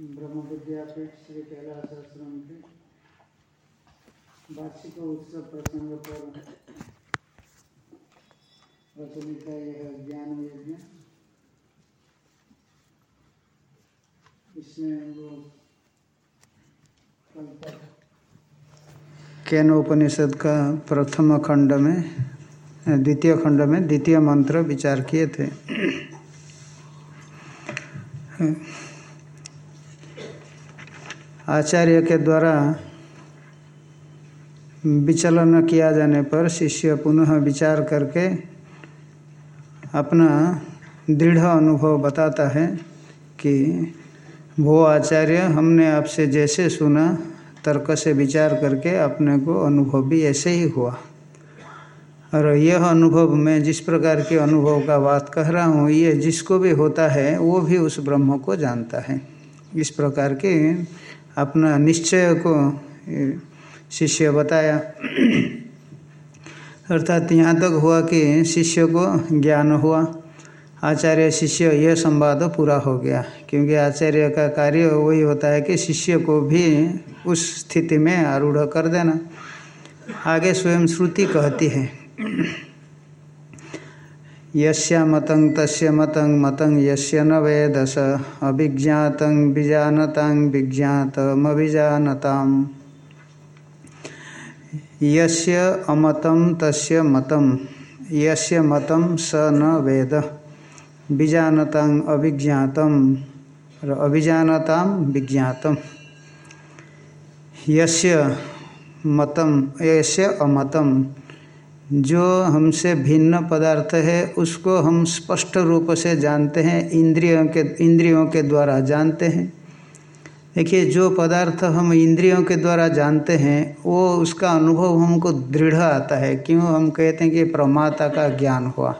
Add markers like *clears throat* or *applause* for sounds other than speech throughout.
ब्रह्म विद्यापीठ श्री कैलाश आश्रम के वार्षिक उत्सव प्रसंग पर है यह ज्ञान यज्ञ। इसमें लोग कल तक केन उपनिषद का प्रथम खंड में, द्वितीय खंड में द्वितीय मंत्र विचार किए थे। आचार्य के द्वारा विचलन किया जाने पर शिष्य पुनः विचार करके अपना दृढ़ अनुभव बताता है कि वो आचार्य, हमने आपसे जैसे सुना, तर्क से विचार करके अपने को अनुभव भी ऐसे ही हुआ। और यह अनुभव मैं जिस प्रकार के अनुभव का बात कह रहा हूँ, ये जिसको भी होता है, वो भी उस ब्रह्म को जानता है। इस प्रकार के अपना निश्चय को शिष्य बताया। अर्थात यहाँ तक हुआ कि शिष्य को ज्ञान हुआ। आचार्य शिष्य यह संवाद पूरा हो गया, क्योंकि आचार्य का कार्य वही होता है कि शिष्य को भी उस स्थिति में आरूढ़ कर देना। आगे स्वयं श्रुति कहती है। यस्य मतंग तस्य मतंग मतंग यस्य न वेदस। अभिज्ञातं तस्य मतं। यस्य मतं स न वेद। विजानतां अभिज्ञातं अभिजानतां विज्ञातम्। यस्य मतम यस्य अमतम जो हमसे भिन्न पदार्थ है, उसको हम स्पष्ट रूप से जानते हैं, इंद्रियों के इंद्रियों के द्वारा जानते हैं। देखिए, जो पदार्थ हम इंद्रियों के द्वारा जानते हैं, वो उसका अनुभव हमको दृढ़ आता है। क्यों? हम कहते हैं कि प्रमाता का ज्ञान हुआ।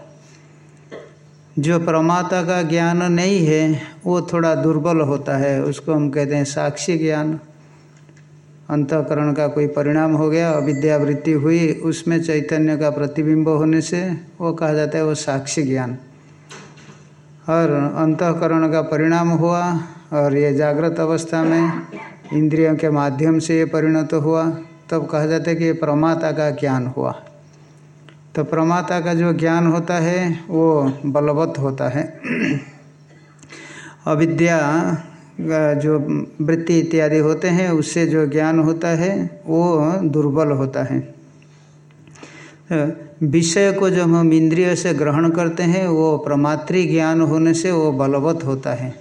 जो प्रमाता का ज्ञान नहीं है, वो थोड़ा दुर्बल होता है। उसको हम कहते हैं साक्षी ज्ञान। अंतकरण का कोई परिणाम हो गया, अविद्यावृत्ति हुई, उसमें चैतन्य का प्रतिबिंब होने से वो कहा जाता है वो साक्षी ज्ञान। और अंतकरण का परिणाम हुआ और ये जागृत अवस्था में इंद्रियों के माध्यम से ये परिणत तो हुआ, तब कहा जाता है कि ये प्रमाता का ज्ञान हुआ। तो प्रमाता का जो ज्ञान होता है, वो बलवत् होता है। अविद्या जो वृत्ति इत्यादि होते हैं, उससे जो ज्ञान होता है, वो दुर्बल होता है। विषय को जब हम इंद्रिय से ग्रहण करते हैं, वो प्रमात्री ज्ञान होने से वो बलवत् होता है।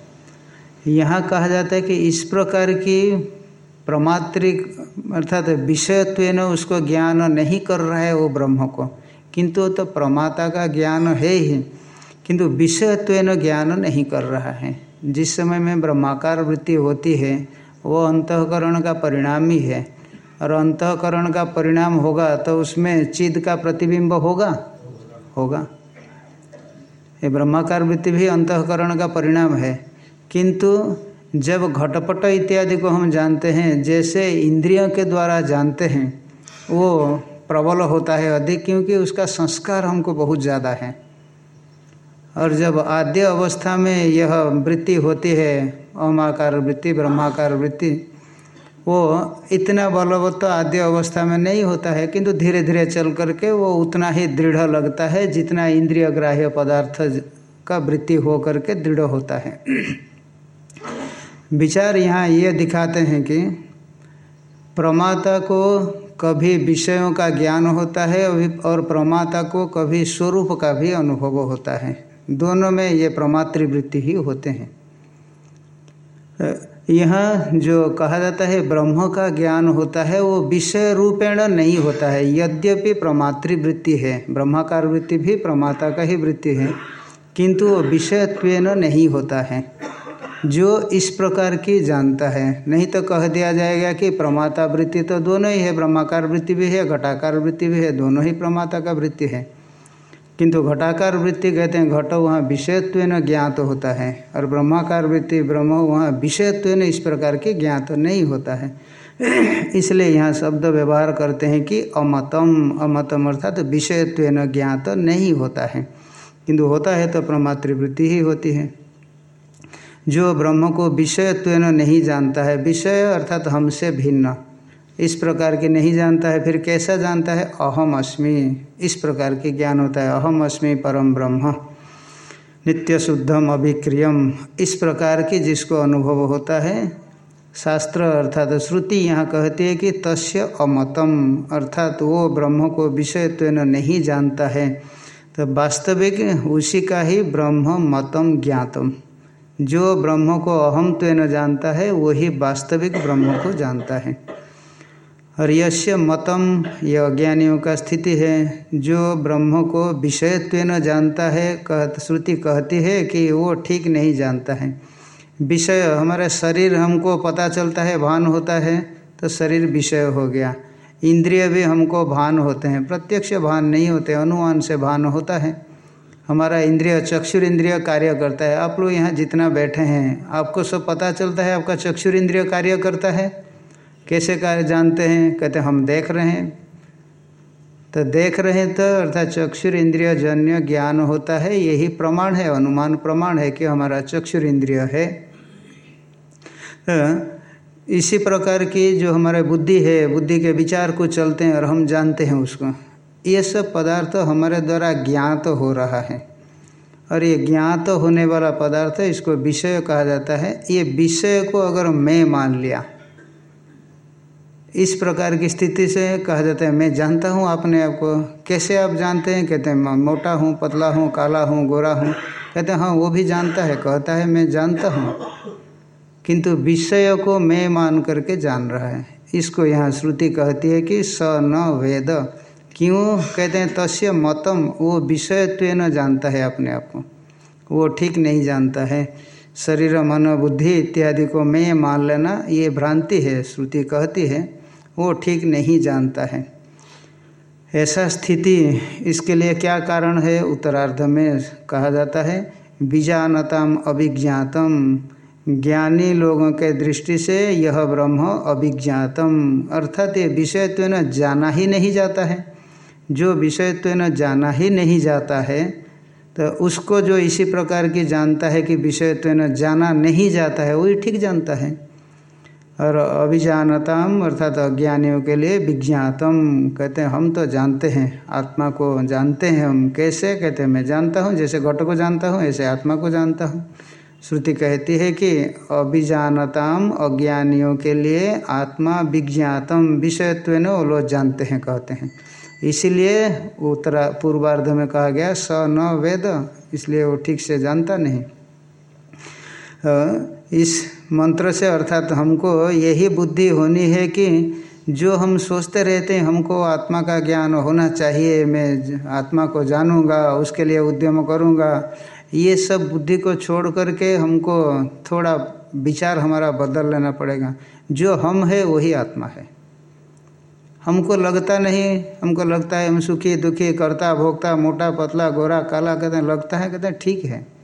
यहाँ कहा जाता है कि इस प्रकार की प्रमात्रिक अर्थात विषयत्व न उसको ज्ञान नहीं कर रहा है वो ब्रह्म को। किंतु तो प्रमाता का ज्ञान है ही, किंतु विषयत्व ज्ञान नहीं कर रहा है। जिस समय में ब्रह्माकार वृत्ति होती है वो अंतकरण का परिणाम ही है। और अंतकरण का परिणाम होगा तो उसमें चिद का प्रतिबिंब होगा? होगा। ये ब्रह्माकार वृत्ति भी अंतकरण का परिणाम है। किंतु जब घटपट इत्यादि को हम जानते हैं, जैसे इंद्रियों के द्वारा जानते हैं, वो प्रबल होता है अधिक, क्योंकि उसका संस्कार हमको बहुत ज़्यादा है। और जब आद्य अवस्था में यह वृत्ति होती है अमाकार वृत्ति, ब्रह्माकार वृत्ति, वो इतना बलवत्त आद्य अवस्था में नहीं होता है, किंतु धीरे धीरे चल करके वो उतना ही दृढ़ लगता है, जितना इंद्रिय ग्राह्य पदार्थ का वृत्ति हो करके दृढ़ होता है। विचार यहाँ ये दिखाते हैं कि प्रमाता को कभी विषयों का ज्ञान होता है, और प्रमाता को कभी स्वरूप का भी अनुभव होता है। दोनों में ये प्रमातृवृत्ति ही होते हैं। यहाँ जो कहा जाता है ब्रह्म का ज्ञान होता है, वो विषय रूपेण नहीं होता है। यद्यपि प्रमातृवृत्ति है, ब्रह्माकार वृत्ति भी प्रमाता का ही वृत्ति है, किंतु वो विषयत्व नहीं होता है। जो इस प्रकार की जानता है, नहीं तो कह दिया जाएगा कि प्रमाता वृत्ति तो दोनों ही है, ब्रह्माकार वृत्ति भी है, घटाकार वृत्ति भी है, दोनों ही प्रमाता का वृत्ति है। किंतु घटाकार वृत्ति कहते हैं, घट वहाँ विषयत्व न ज्ञात होता है, और ब्रह्माकार वृत्ति, ब्रह्म वहाँ विषयत्व न इस प्रकार के ज्ञात तो नहीं होता है। इसलिए यहाँ शब्द व्यवहार करते हैं कि अमतम अमतम अर्थात तो विषयत्व न ज्ञात नहीं होता है। किंतु होता है तो प्रमातृवृत्ति ही होती है। जो ब्रह्म को विषयत्व नहीं जानता है, विषय अर्थात हमसे भिन्न। इस प्रकार के नहीं जानता है, फिर कैसा जानता है? अहम अस्मि। इस प्रकार के ज्ञान होता है। अहम अस्मि परम ब्रह्म। नित्य शुद्धम अभिक्रियम। इस प्रकार की जिसको अनुभव होता है, शास्त्र अर्थात श्रुति यहाँ कहती है कि तस्य अमतम। अर्थात वो ब्रह्म को विषयत्व नहीं जानता है। तो वास्तविक उसी का ही ब्रह्म मतम ज्ञातम। जो ब्रह्म को अहम अहमत्व जानता है वही वास्तविक ब्रह्म को जानता है। और यश्य मतम यह अज्ञानियों का स्थिति है। जो ब्रह्म को विषयत्व जानता है कह श्रुति कहती है कि वो ठीक नहीं जानता है। विषय, हमारा शरीर हमको पता चलता है, भान होता है तो शरीर विषय हो गया। इंद्रिय भी हमको भान होते हैं। प्रत्यक्ष भान नहीं होते, अनुमान से भान होता है। हमारा इंद्रिय, चक्षुर इंद्रिय कार्य करता है। आप लोग यहाँ जितना बैठे हैं, आपको सब पता चलता है, आपका चक्षुर इंद्रिय कार्य करता है। कैसे कार्य जानते हैं? कहते, हम देख रहे हैं। तो देख रहे हैं तो अर्थात चक्षुर इंद्रिय जन्य ज्ञान होता है, यही प्रमाण है, अनुमान प्रमाण है कि हमारा चक्षुर इंद्रिय है। तो इसी प्रकार की जो हमारे बुद्धि है, बुद्धि के विचार को चलते हैं और हम जानते हैं उसको, ये सब पदार्थ हमारे द्वारा ज्ञात तो हो रहा है। और ये ज्ञात तो होने वाला पदार्थ इसको विषय कहा जाता है। ये विषय को अगर मैं मान लिया इस प्रकार की स्थिति से कहा जाता है, मैं जानता हूँ अपने आप को। कैसे आप जानते हैं? कहते हैं मोटा हूँ, पतला हूँ, काला हूँ, गोरा हूँ। कहते हैं हाँ वो भी जानता है, कहता है, मैं जानता हूँ। किंतु विषय को मैं मान करके जान रहा है। इसको यहाँ श्रुति कहती है कि स न वेद। क्यों? कहते हैं, तस्य मतम, वो विषयत्व न जानता है अपने आप को। वो ठीक नहीं जानता है। शरीर, मन, बुद्धि इत्यादि को मैं मान लेना, ये भ्रांति है, श्रुति कहती है। वो ठीक नहीं जानता है। ऐसा स्थिति इसके लिए क्या कारण है? उत्तरार्ध में कहा जाता है, बीजानतम अभिज्ञातम। ज्ञानी लोगों के दृष्टि से यह ब्रह्म अभिज्ञातम। अर्थात ये विषयत्व न जाना ही नहीं जाता है। जो विषयत्व न जाना ही नहीं जाता है तो उसको जो इसी प्रकार की जानता है कि विषयत्व न जाना नहीं जाता है वही ठीक जानता है। और अभिजानताम अर्थात अज्ञानियों के लिए विज्ञातम कहते हैं, हम तो जानते हैं, आत्मा को जानते हैं हम कैसे? कहते हैं, मैं जानता हूँ, जैसे घट को जानता हूँ, ऐसे आत्मा को जानता हूँ। श्रुति कहती है कि अभिजानताम अज्ञानियों के लिए आत्मा विज्ञातम विषयत्व वो लोग जानते हैं कहते हैं। इसीलिए उत्तरा पूर्वार्ध में कहा गया, स न वेद, इसलिए वो ठीक से जानता नहीं। इस मंत्र से अर्थात हमको यही बुद्धि होनी है कि जो हम सोचते रहते हैं, हमको आत्मा का ज्ञान होना चाहिए। मैं आत्मा को जानूँगा, उसके लिए उद्यम करूँगा। ये सब बुद्धि को छोड़ करके हमको थोड़ा विचार हमारा बदल लेना पड़ेगा। जो हम है, वही आत्मा है। हमको लगता नहीं, हमको लगता है हम सुखी दुखी, करता भोगता मोटा, पतला, गोरा, काला, कहते लगता है, कहते हैं, ठीक है।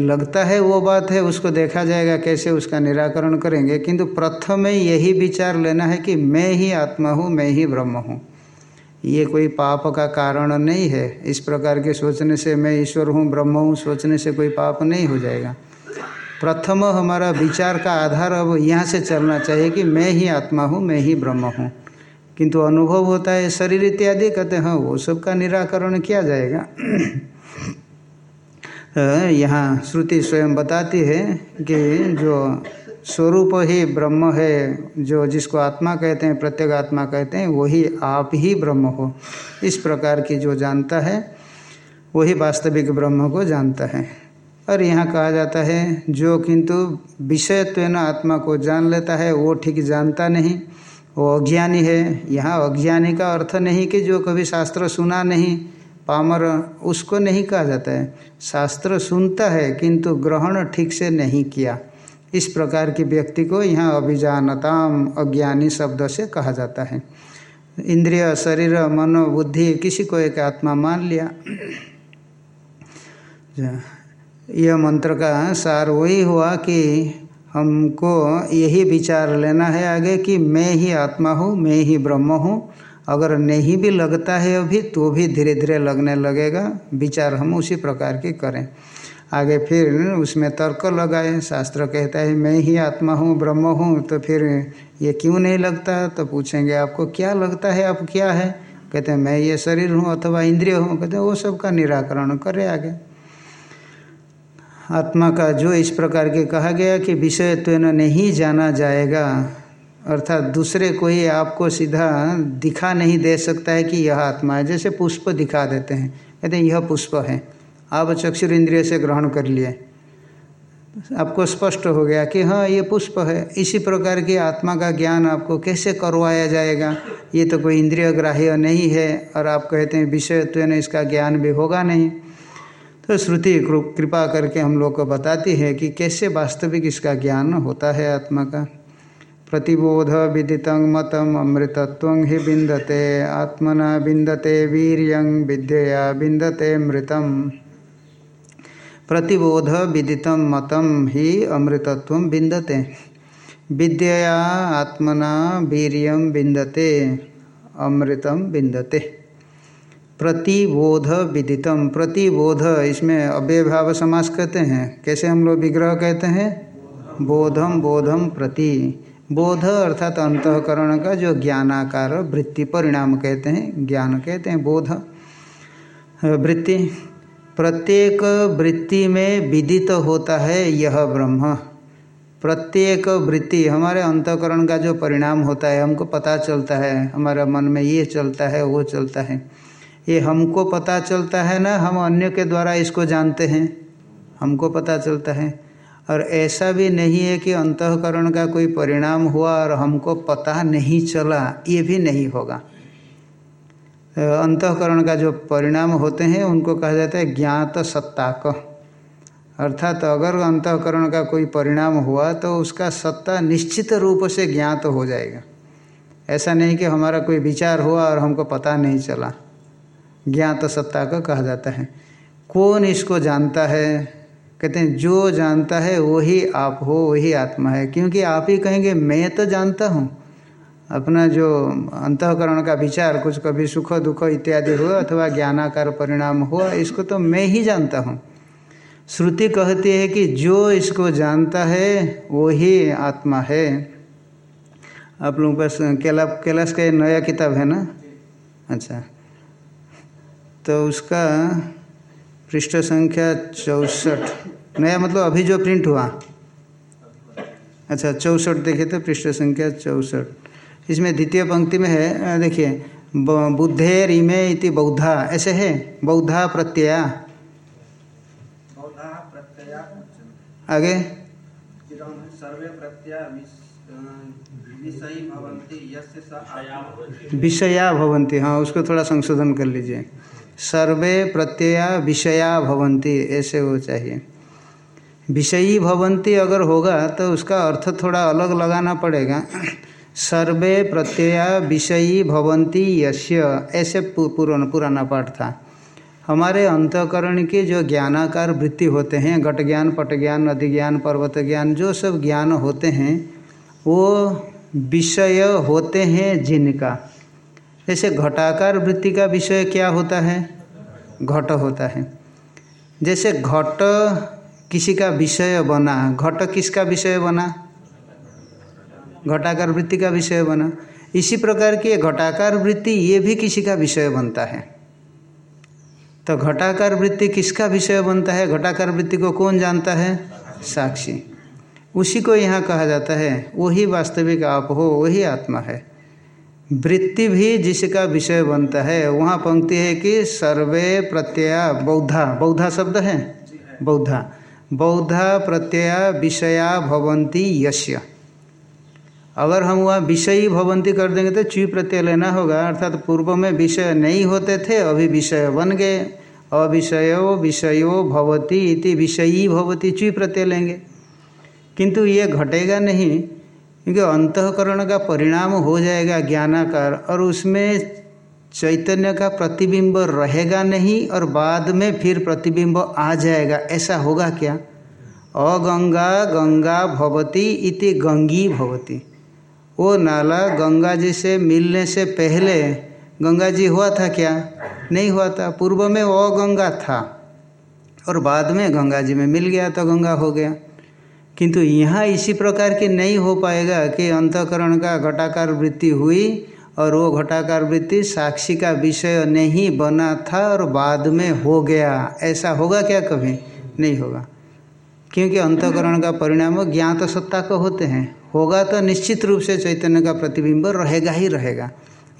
लगता है वो बात है, उसको देखा जाएगा कैसे उसका निराकरण करेंगे। किंतु प्रथम में यही विचार लेना है कि मैं ही आत्मा हूँ, मैं ही ब्रह्म हूँ। ये कोई पाप का कारण नहीं है। इस प्रकार के सोचने से मैं ईश्वर हूँ, ब्रह्म हूँ, सोचने से कोई पाप नहीं हो जाएगा। प्रथम हमारा विचार का आधार अब यहाँ से चलना चाहिए कि मैं ही आत्मा हूँ, मैं ही ब्रह्म हूँ। किंतु अनुभव होता है, शरीर इत्यादि कहते हैं हाँ वो सब का निराकरण किया जाएगा। यहाँ श्रुति स्वयं बताती है कि जो स्वरूप ही ब्रह्म है, जो जिसको आत्मा कहते हैं, प्रत्येक आत्मा कहते हैं, वही आप ही ब्रह्म हो। इस प्रकार की जो जानता है, वही वास्तविक ब्रह्म को जानता है। और यहाँ कहा जाता है, जो किंतु विषयत्व आत्मा को जान लेता है, वो ठीक जानता नहीं, वो अज्ञानी है। यहाँ अज्ञानी का अर्थ नहीं कि जो कभी शास्त्र सुना नहीं पामर उसको नहीं कहा जाता है। शास्त्र सुनता है, किंतु ग्रहण ठीक से नहीं किया। इस प्रकार की व्यक्ति को यहाँ अभिजानताम, अज्ञानी शब्द से कहा जाता है। इंद्रिय, शरीर, मनो, बुद्धि, किसी को एक आत्मा मान लिया। यह मंत्र का सार वही हुआ कि हमको यही विचार लेना है आगे कि मैं ही आत्मा हूँ, मैं ही ब्रह्म हूँ। अगर नहीं भी लगता है अभी तो भी धीरे धीरे लगने लगेगा। विचार हम उसी प्रकार के करें। आगे फिर उसमें तर्क लगाए। शास्त्र कहता है, मैं ही आत्मा हूँ, ब्रह्म हूँ। तो फिर ये क्यों नहीं लगता? तो पूछेंगे, आपको क्या लगता है? आप क्या है? कहते हैं, मैं ये शरीर हूँ अथवा इंद्रिय हूँ? कहते हैं, वो सब का निराकरण करें आगे। आत्मा का जो इस प्रकार के कहा गया कि विषयत्व नहीं जाना जाएगा अर्थात दूसरे कोई आपको सीधा दिखा नहीं दे सकता है कि यह आत्मा है। जैसे पुष्प दिखा देते हैं। कहते हैं, यह पुष्प है। आप चक्षुर इंद्रिय से ग्रहण कर लिए। आपको स्पष्ट हो गया कि हाँ ये पुष्प है। इसी प्रकार की आत्मा का ज्ञान आपको कैसे करवाया जाएगा? ये तो कोई इंद्रिय ग्राह्य नहीं है और आप कहते हैं विषयत्व ने, इसका ज्ञान भी होगा नहीं। तो श्रुति कृपा करके हम लोग को बताती है कि कैसे वास्तविक इसका ज्ञान होता है आत्मा का। प्रतिबोध विदित मतम अमृतत्व ही बिंदते आत्मना बिंदते वीर विद्यया बिंदते मृतम। प्रतिबोध विदित मतम ही अमृतत्व बिंदते विद्यया, आत्मना वीर बिंदते अमृतम बिंदते प्रतिबोध विदितम प्रतिबोध, इसमें अव्यभाव समास कहते हैं। कैसे हम लोग विग्रह कहते हैं? बोधम बोधम प्रति। बोध अर्थात अंतकरण का जो ज्ञानाकार वृत्ति परिणाम कहते हैं, ज्ञान कहते हैं बोध। वृत्ति, प्रत्येक वृत्ति में विदित होता है यह ब्रह्म। प्रत्येक वृत्ति, हमारे अंतकरण का जो परिणाम होता है, हमको पता चलता है, हमारा मन में ये चलता है, वो चलता है। ये हमको पता चलता है ना, हम अन्य के द्वारा इसको जानते हैं, हमको पता चलता है। और ऐसा भी नहीं है कि अंतकरण का कोई परिणाम हुआ और हमको पता नहीं चला, ये भी नहीं होगा। अंतकरण का जो परिणाम होते हैं, उनको कहा जाता है ज्ञात सत्ता का। अर्थात अगर अंतकरण का कोई परिणाम हुआ तो उसका सत्ता निश्चित रूप से ज्ञात हो जाएगा। ऐसा नहीं कि हमारा कोई विचार हुआ और हमको पता नहीं चला। ज्ञात सत्ता का कहा जाता है। कौन इसको जानता है? कहते हैं, जो जानता है वही आप हो, वही आत्मा है। क्योंकि आप ही कहेंगे, मैं तो जानता हूँ। अपना जो अंतकरण का विचार, कुछ कभी सुख, दुख इत्यादि हुआ अथवा ज्ञानाकार परिणाम हुआ इसको तो मैं ही जानता हूँ। श्रुति कहती है कि जो इसको जानता है वो ही आत्मा है। आप लोगों पास कैला कैलाश का नया किताब है ना? अच्छा। तो उसका पृष्ठ संख्या चौसठ। नया मतलब अभी जो प्रिंट हुआ। अच्छा चौसठ देखे तो पृष्ठ संख्या चौसठ। इसमें द्वितीय पंक्ति में है देखिए बुद्धे रिमे इति बौद्धा। ऐसे है? बौद्धा प्रत्यया। आगे। विषया भवंती हाँ उसको थोड़ा संशोधन कर लीजिए। सर्वे प्रत्यया विषया भवंती ऐसे वो चाहिए। विषयी भवंती अगर होगा तो उसका अर्थ थोड़ा अलग लगाना पड़ेगा। सर्वे प्रत्यया विषयी भवंती यश्य ऐसे पुराना पुराना पाठ था। हमारे अंतकरण के जो ज्ञानाकार वृत्ति होते हैं, घट ज्ञान, पट ज्ञान, नदी ज्ञान, पर्वत ज्ञान, जो सब ज्ञान होते हैं, वो विषय होते हैं जिनका। जैसे घटाकार वृत्ति का विषय क्या होता है? घट होता है। जैसे घट किसी का विषय बना, घट किसका विषय बना? घटाकार वृत्ति का विषय बना। इसी प्रकार की घटाकार वृत्ति ये भी किसी का विषय बनता है। तो घटाकार वृत्ति किसका विषय बनता है? घटाकार वृत्ति को कौन जानता है? साक्षी। उसी को यहाँ कहा जाता है, वही वास्तविक आप हो, वही आत्मा है। वृत्ति भी जिसका विषय बनता है, वहाँ पंक्ति है कि सर्वे प्रत्यया बौद्धा। बौद्धा शब्द है? बौद्धा। बौद्धा प्रत्यया विषया भवंती यश्य अगर हम वहाँ विषयी भवंती कर देंगे तो ची प्रत्यय लेना होगा, अर्थात पूर्व में विषय नहीं होते थे, अभी विषय बन गए। अविषयो विषयो भवती इति विषयी भवती ची प्रत्यय लेंगे। किंतु ये घटेगा नहीं। क्योंकि अंतकरण का परिणाम हो जाएगा ज्ञानाकार और उसमें चैतन्य का प्रतिबिंब रहेगा नहीं और बाद में फिर प्रतिबिंब आ जाएगा। ऐसा होगा क्या? अगंगा गंगा भवती इति गंगी भवती। वो नाला, गंगा जी से मिलने से पहले गंगा जी हुआ था क्या? नहीं हुआ था। पूर्व में अगंगा था और बाद में गंगा जी में मिल गया तो गंगा हो गया। किंतु यहाँ इसी प्रकार की नहीं हो पाएगा कि अंतकरण का घटाकार वृत्ति हुई और वो घटाकार वृत्ति साक्षी का विषय नहीं बना था और बाद में हो गया। ऐसा होगा क्या कभी? नहीं होगा। क्योंकि अंतकरण का परिणाम ज्ञात सत्ता को होते हैं। होगा तो निश्चित रूप से चैतन्य का प्रतिबिंब रहेगा ही रहेगा।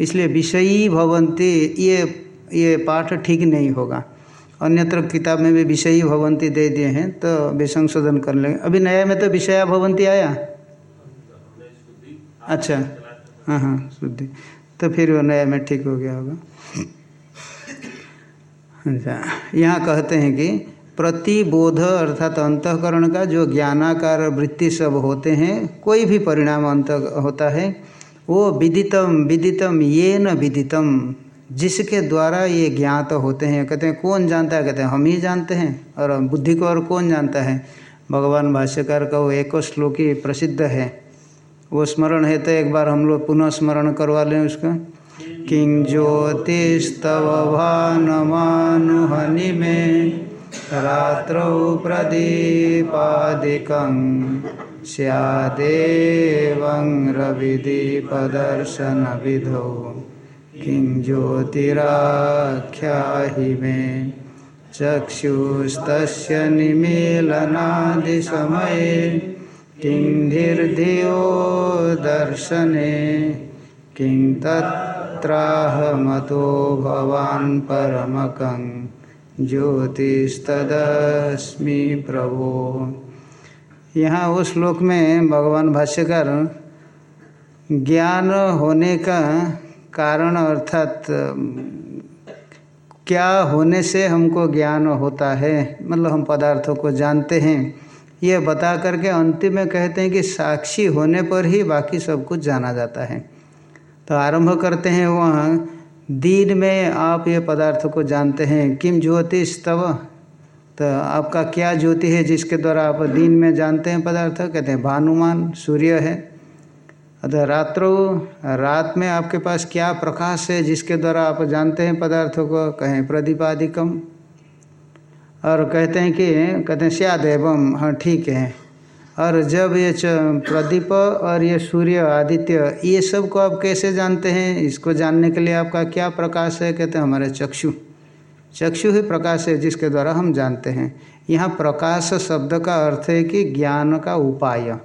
इसलिए विषयी भवंती ये ये पाठ ठीक नहीं होगा। अन्यत्र किताब में भी विषयी भवंती दे दिए हैं तो भी संशोधन कर लेंगे। अभी नया में तो विषया भवंती आया? अच्छा। हाँ हाँ शुद्धि। तो फिर वो नया में ठीक हो गया होगा। अच्छा यहाँ कहते हैं कि प्रतिबोध अर्थात अंतकरण का जो ज्ञानाकार वृत्ति सब होते हैं, कोई भी परिणाम अंत होता है, वो विदितम विदितम ये न विदितम। जिसके द्वारा ये ज्ञात होते हैं, कहते हैं, कौन जानता है? कहते हैं, हम ही जानते हैं। और बुद्धि को और कौन जानता है? भगवान भाष्यकार का वो एक श्लोकी प्रसिद्ध है। वो स्मरण है तो एक बार हम लोग पुनः स्मरण करवा लें उसका। किं ज्योतिस्तव भानुहनि में रात्र रात्रौ प्रदीपादिकं स्यादेवं रविदीपदर्शनविधौ। किं ज्योतिराख्याहि मे चक्षुस्तस्य निमीलनादिसमये किं धीर्धियो दर्शने किं तत्राहमतो भवान् परमकं ज्योतिस्तदस्मि प्रभो। यहाँ उस श्लोक में भगवान भाष्यकर ज्ञान होने का कारण अर्थात क्या होने से हमको ज्ञान होता है? मतलब हम पदार्थों को जानते हैं। ये बता करके अंतिम में कहते हैं कि साक्षी होने पर ही बाकी सब कुछ जाना जाता है। तो आरंभ करते हैं वहाँ, दिन में आप ये पदार्थ को जानते हैं। किम ज्योतिष तब तो आपका क्या ज्योति है जिसके द्वारा आप दिन में जानते हैं पदार्थ? कहते हैं, भानुमान, सूर्य है। अतः रात्रो, रात में आपके पास क्या प्रकाश है जिसके द्वारा आप जानते हैं पदार्थों को? कहें प्रदीपादिकम। और कहते हैं कि, कहते हैं स्याद एवं हाँ ठीक है। और जब ये प्रदीप और ये सूर्य, आदित्य, ये सबको आप कैसे जानते हैं? इसको जानने के लिए आपका क्या प्रकाश है? कहते हैं हमारे चक्षु। चक्षु ही प्रकाश है जिसके द्वारा हम जानते हैं। यहाँ प्रकाश शब्द का अर्थ है कि ज्ञान का उपाय।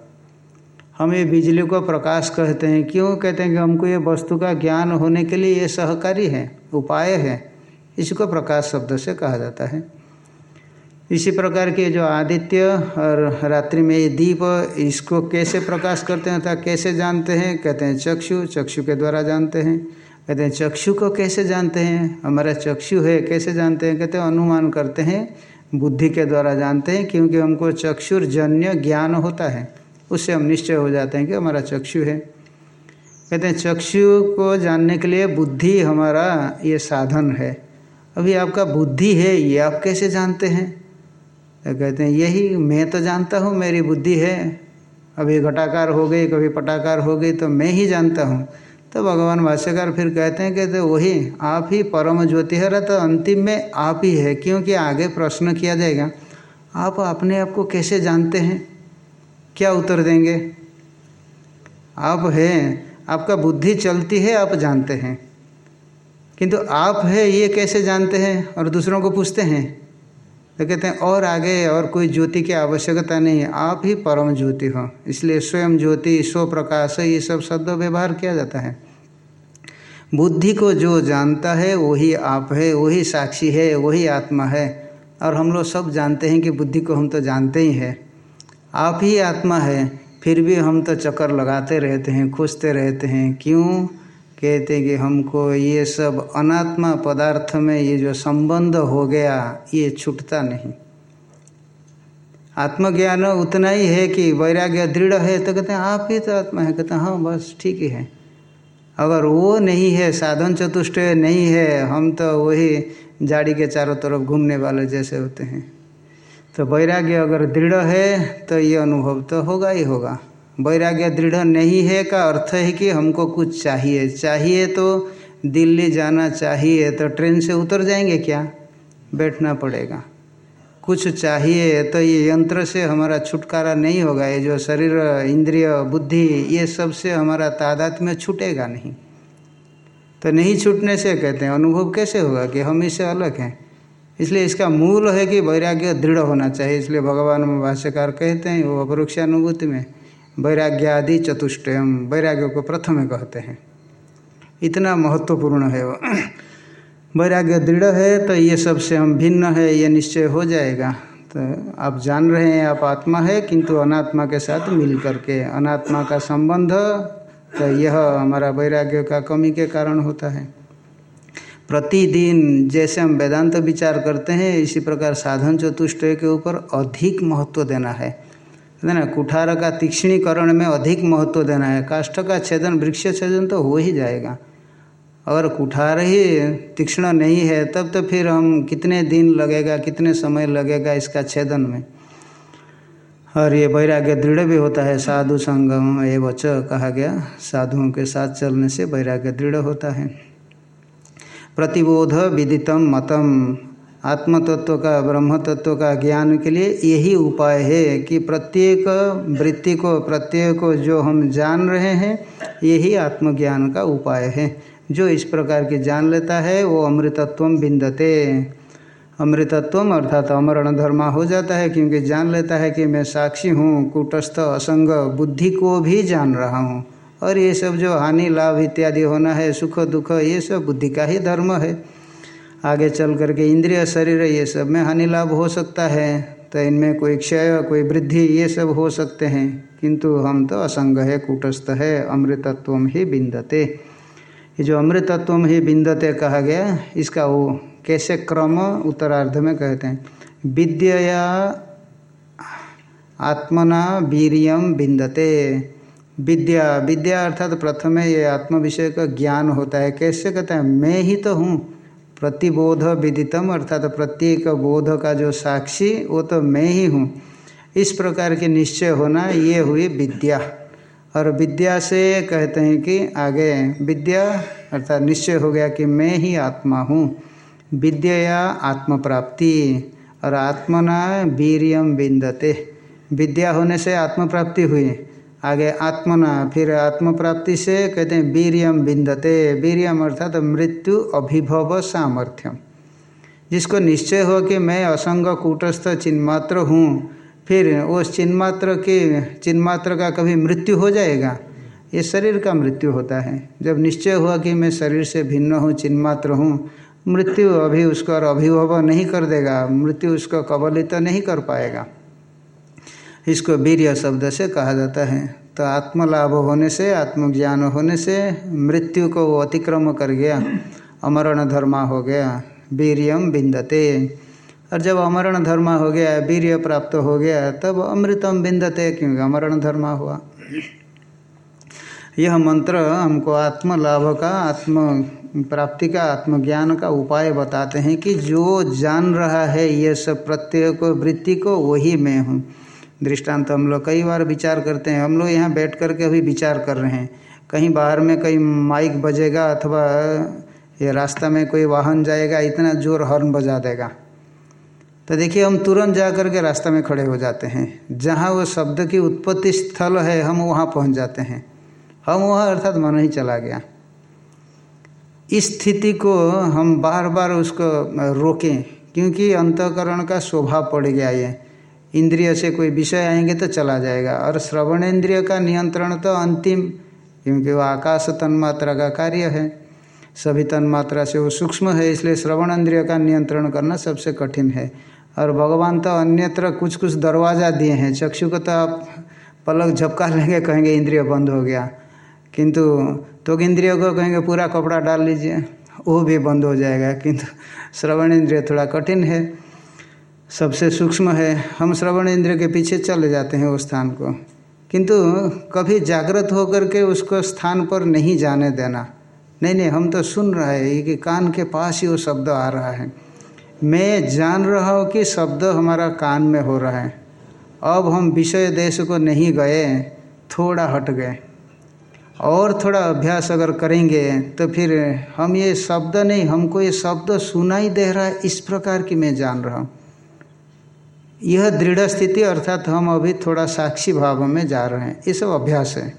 हम ये बिजली को प्रकाश कहते हैं। क्यों कहते हैं कि हमको ये वस्तु का ज्ञान होने के लिए ये सहकारी है, उपाय है। इसको प्रकाश शब्द से कहा जाता है। इसी प्रकार के जो आदित्य और रात्रि में ये दीप, इसको कैसे प्रकाश करते हैं अर्थात कैसे जानते हैं? कहते हैं चक्षु। चक्षु के द्वारा जानते हैं। कहते हैं चक्षु को कैसे जानते हैं? हमारा चक्षु है, कैसे जानते हैं? कहते हैं अनुमान करते हैं। बुद्धि के द्वारा जानते हैं, क्योंकि हमको चक्षुर्जन्य ज्ञान होता है। उससे हम निश्चय हो जाते हैं कि हमारा चक्षु है। कहते हैं, चक्षु को जानने के लिए बुद्धि हमारा ये साधन है। अभी आपका बुद्धि है, ये आप कैसे जानते हैं? तो कहते हैं, यही मैं तो जानता हूँ, मेरी बुद्धि है। अभी घटाकार हो गई, कभी पटाकार हो गई तो मैं ही जानता हूँ। तो भगवान भाष्यकार फिर कहते हैं कहते वही आप ही परम ज्योति है तो अंतिम में आप ही है, क्योंकि आगे प्रश्न किया जाएगा। आप अपने आप को कैसे जानते हैं? क्या उत्तर देंगे? आप हैं, आपका बुद्धि चलती है, आप जानते हैं। किंतु आप है, ये कैसे जानते हैं? और दूसरों को पूछते हैं। तो कहते हैं, और आगे और कोई ज्योति की आवश्यकता नहीं है आप ही परम ज्योति हो। इसलिए स्वयं ज्योति स्व प्रकाश ये सब शब्द व्यवहार किया जाता है। बुद्धि को जो जानता है, वही आप है, वही साक्षी है, वही आत्मा है। और हम लोग सब जानते हैं कि बुद्धि को हम तो जानते ही हैं। आप ही आत्मा है, फिर भी हम तो चक्कर लगाते रहते हैं खुशते रहते हैं। क्यों? कहते हैं कि हमको ये सब अनात्मा पदार्थ में ये जो संबंध हो गया, ये छूटता नहीं। आत्मज्ञान उतना ही है कि वैराग्य दृढ़ है तो कहते हैं, आप ही तो आत्मा है। कहते हैं हाँ बस ठीक ही है। अगर वो नहीं है, साधन चतुष्ट नहीं है, हम तो वही जाड़ी के चारों तरफ़ घूमने वाले जैसे होते हैं। तो वैराग्य अगर दृढ़ है तो ये अनुभव तो होगा ही होगा। वैराग्य दृढ़ नहीं है का अर्थ है कि हमको कुछ चाहिए। चाहिए तो दिल्ली जाना चाहिए तो ट्रेन से उतर जाएँगे क्या? बैठना पड़ेगा। कुछ चाहिए तो ये यंत्र से हमारा छुटकारा नहीं होगा, ये जो शरीर, इंद्रिय, बुद्धि, ये सबसे हमारा तादात में छूटेगा नहीं। तो नहीं छूटने से कहते हैं, अनुभव कैसे होगा कि हम इससे अलग हैं? इसलिए इसका मूल है कि वैराग्य दृढ़ होना चाहिए। इसलिए भगवान भाष्यकार कहते हैं, वो अपरोक्षानुभूति में वैराग्य आदि चतुष्टयम, वैराग्य को प्रथम कहते हैं। इतना महत्वपूर्ण है वो। वैराग्य दृढ़ है तो ये सबसे हम भिन्न है, ये निश्चय हो जाएगा। तो आप जान रहे हैं, आप आत्मा है, किंतु अनात्मा के साथ मिल करके, अनात्मा का संबंध तो यह हमारा वैराग्य का कमी के कारण होता है। प्रतिदिन जैसे हम वेदांत विचार करते हैं, इसी प्रकार साधन चतुष्ट के ऊपर अधिक महत्व देना है। है ना? कुठार का तीक्ष्णीकरण में अधिक महत्व देना है। काष्ठ का छेदन, वृक्ष छेदन तो हो ही जाएगा। अगर कुठार ही तीक्ष्ण नहीं है, तब तो फिर हम कितने दिन लगेगा, कितने समय लगेगा इसका छेदन में? और ये वैराग्य दृढ़ भी होता है। साधु संगम ये वच कहा गया। साधुओं के साथ चलने से वैराग्य दृढ़ होता है। प्रतिबोध विदितम मतम। आत्म तत्व का ब्रह्म तत्व का ज्ञान के लिए यही उपाय है कि प्रत्येक वृत्ति को, प्रत्येक को जो हम जान रहे हैं, यही आत्मज्ञान का उपाय है। जो इस प्रकार की जान लेता है, वो अमृतत्व बिंदते अमृतत्व अर्थात अमरण धर्मा हो जाता है, क्योंकि जान लेता है कि मैं साक्षी हूँ, कूटस्थ, असंग, बुद्धि को भी जान रहा हूँ। और ये सब जो हानि, लाभ इत्यादि होना है, सुख, दुख, ये सब बुद्धि का ही धर्म है। आगे चल करके इंद्रिय शरीर, ये सब में हानि, लाभ हो सकता है। तो इनमें कोई क्षय, कोई वृद्धि, ये सब हो सकते हैं। किंतु हम तो असंग है, कूटस्थ है अमृतत्व ही बिंदते। ये जो अमृतत्व ही बिंदते कहा गया, इसका वो कैसे क्रम उत्तरार्ध में कहते हैं? विद्या आत्मना वीरियम बिंदते। विद्या विद्या अर्थात तो प्रथम ये आत्म विषय का ज्ञान होता है। कैसे कहते हैं? मैं ही तो हूँ। प्रतिबोध विदितम अर्थात तो प्रत्येक बोध का जो साक्षी, वो तो मैं ही हूँ। इस प्रकार के निश्चय होना ये हुई विद्या। और विद्या से कहते हैं कि आगे विद्या अर्थात निश्चय हो गया कि मैं ही आत्मा हूँ। विद्या या आत्म प्राप्ति और आत्मना वीरियम बिंदते विद्या होने से आत्म प्राप्ति हुई। आगे आत्मना, फिर आत्म प्राप्ति से कहते हैं वीरियम बिंदते वीरियम अर्थात तो मृत्यु अभिभव सामर्थ्यम। जिसको निश्चय हो कि मैं असंग कूटस्थ चिन्मात्र हूँ, फिर उस चिन्मात्र के, चिन्मात्र का कभी मृत्यु हो जाएगा? ये शरीर का मृत्यु होता है। जब निश्चय हुआ कि मैं शरीर से भिन्न हूँ, चिन्मात्र हूँ, मृत्यु अभी उसको अभिभव नहीं कर देगा, मृत्यु उसको कबलित नहीं कर पाएगा। इसको वीर्य शब्द से कहा जाता है। तो आत्मलाभ होने से, आत्मज्ञान होने से मृत्यु को वो अतिक्रम कर गया, अमरण धर्मा हो गया, वीरियम बिंदते और जब अमरण धर्मा हो गया, वीर्य प्राप्त हो गया, तब अमृतम बिंदते क्योंकि अमरण धर्मा हुआ। यह मंत्र हमको आत्मलाभ का, आत्म प्राप्ति का, आत्मज्ञान का उपाय बताते हैं कि जो जान रहा है, ये सब प्रत्यय को वृत्ति को वही मैं हूँ। दृष्टांत हम लोग कई बार विचार करते हैं। हम लोग यहाँ बैठ कर के अभी विचार कर रहे हैं। कहीं बाहर में कहीं माइक बजेगा अथवा ये रास्ता में कोई वाहन जाएगा, इतना ज़ोर हॉर्न बजा देगा। तो देखिए, हम तुरंत जा कर के रास्ता में खड़े हो जाते हैं। जहाँ वो शब्द की उत्पत्ति स्थल है, हम वहाँ पहुँच जाते हैं। हम वहाँ अर्थात मन ही चला गया। इस स्थिति को हम बार बार उसको रोकें, क्योंकि अंतकरण का स्वभाव पड़ गया ये। इंद्रिय से कोई विषय आएँगे तो चला जाएगा। और श्रवण इंद्रिय का नियंत्रण तो अंतिम, क्योंकि वो आकाश तन्मात्रा का कार्य है। सभी तन्मात्रा से वो सूक्ष्म है, इसलिए श्रवण इंद्रिय का नियंत्रण करना सबसे कठिन है। और भगवान तो अन्यत्र कुछ कुछ दरवाज़ा दिए हैं। चक्षु को तो आप पलक झपका लेंगे, कहेंगे इंद्रिय बंद हो गया। किंतु तो इंद्रियों को कहेंगे पूरा कपड़ा डाल लीजिए, वो भी बंद हो जाएगा। किंतु श्रवण इंद्रिय थोड़ा कठिन है। सबसे सूक्ष्म है। हम श्रवण इंद्र के पीछे चले जाते हैं उस स्थान को। किंतु कभी जागृत होकर के उसको स्थान पर नहीं जाने देना। नहीं नहीं, हम तो सुन रहे हैं कि कान के पास ही वो शब्द आ रहा है। मैं जान रहा हूँ कि शब्द हमारा कान में हो रहा है। अब हम विषय देश को नहीं गए, थोड़ा हट गए। और थोड़ा अभ्यास अगर करेंगे तो फिर हम ये शब्द नहीं, हमको ये शब्द सुनाई दे रहा है, इस प्रकार की मैं जान रहा हूँ। यह दृढ़ स्थिति अर्थात हम अभी थोड़ा साक्षी भाव में जा रहे हैं। ये सब अभ्यास है।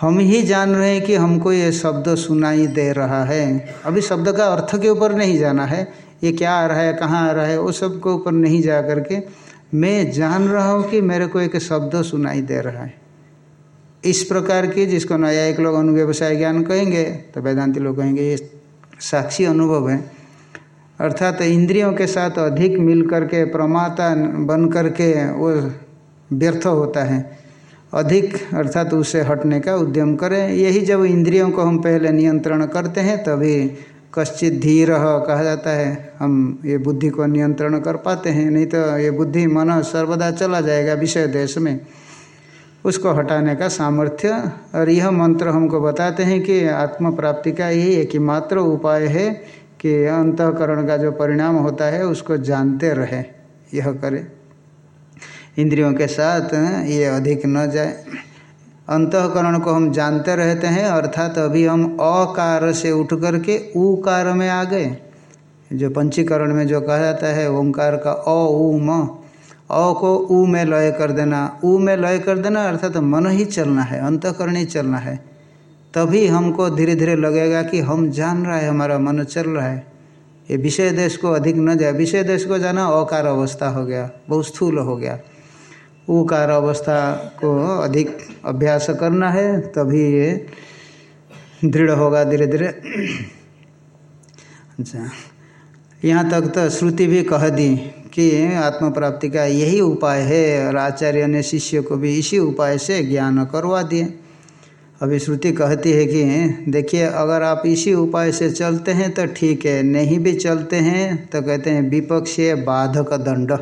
हम ही जान रहे हैं कि हमको ये शब्द सुनाई दे रहा है। अभी शब्द का अर्थ के ऊपर नहीं जाना है। ये क्या आ रहा है, कहाँ आ रहा है, वो सब के ऊपर नहीं जा करके मैं जान रहा हूँ कि मेरे को एक शब्द सुनाई दे रहा है। इस प्रकार की जिसको नया एक लोग अनुव्यवसाय ज्ञान कहेंगे तो वेदांति लोग कहेंगे, ये साक्षी अनुभव है। अर्थात इंद्रियों के साथ अधिक मिल करके, प्रमाता बन करके वो व्यर्थ होता है। अधिक, अर्थात उससे हटने का उद्यम करें। यही जब इंद्रियों को हम पहले नियंत्रण करते हैं, तभी कश्चित धीर कहा जाता है, हम ये बुद्धि को नियंत्रण कर पाते हैं, नहीं तो ये बुद्धि मन सर्वदा चला जाएगा विषय देश में। उसको हटाने का सामर्थ्य। और यह मंत्र हमको बताते हैं कि आत्म प्राप्ति का यही एकमात्र उपाय है कि अंतकरण का जो परिणाम होता है, उसको जानते रहे, यह करे। इंद्रियों के साथ ये अधिक न जाए। अंतकरण को हम जानते रहते हैं, अर्थात तो अभी हम अकार से उठ करके उकार में आ गए। जो पंचीकरण में जो कहा जाता है, ओंकार का अ, उ, म। अ को उ में लय कर देना। उ में लय कर देना, अर्थात तो मन ही चलना है, अंतकरण ही चलना है। तभी हमको धीरे धीरे लगेगा कि हम जान रहा है, हमारा मन चल रहा है। ये विषय देश को अधिक न जाए। विषय देश को जाना अकार अवस्था हो गया, बहुत स्थूल हो गया। उकार अवस्था को अधिक अभ्यास करना है, तभी ये दृढ़ होगा धीरे धीरे अच्छा यहाँ तक तो श्रुति भी कह दी कि आत्म प्राप्ति का यही उपाय है और आचार्य ने शिष्य को भी इसी उपाय से ज्ञान करवा दिए। अभी श्रुति कहती है कि, देखिए, अगर आप इसी उपाय से चलते हैं तो ठीक है, नहीं भी चलते हैं तो कहते हैं विपक्षीय बाधक दंड।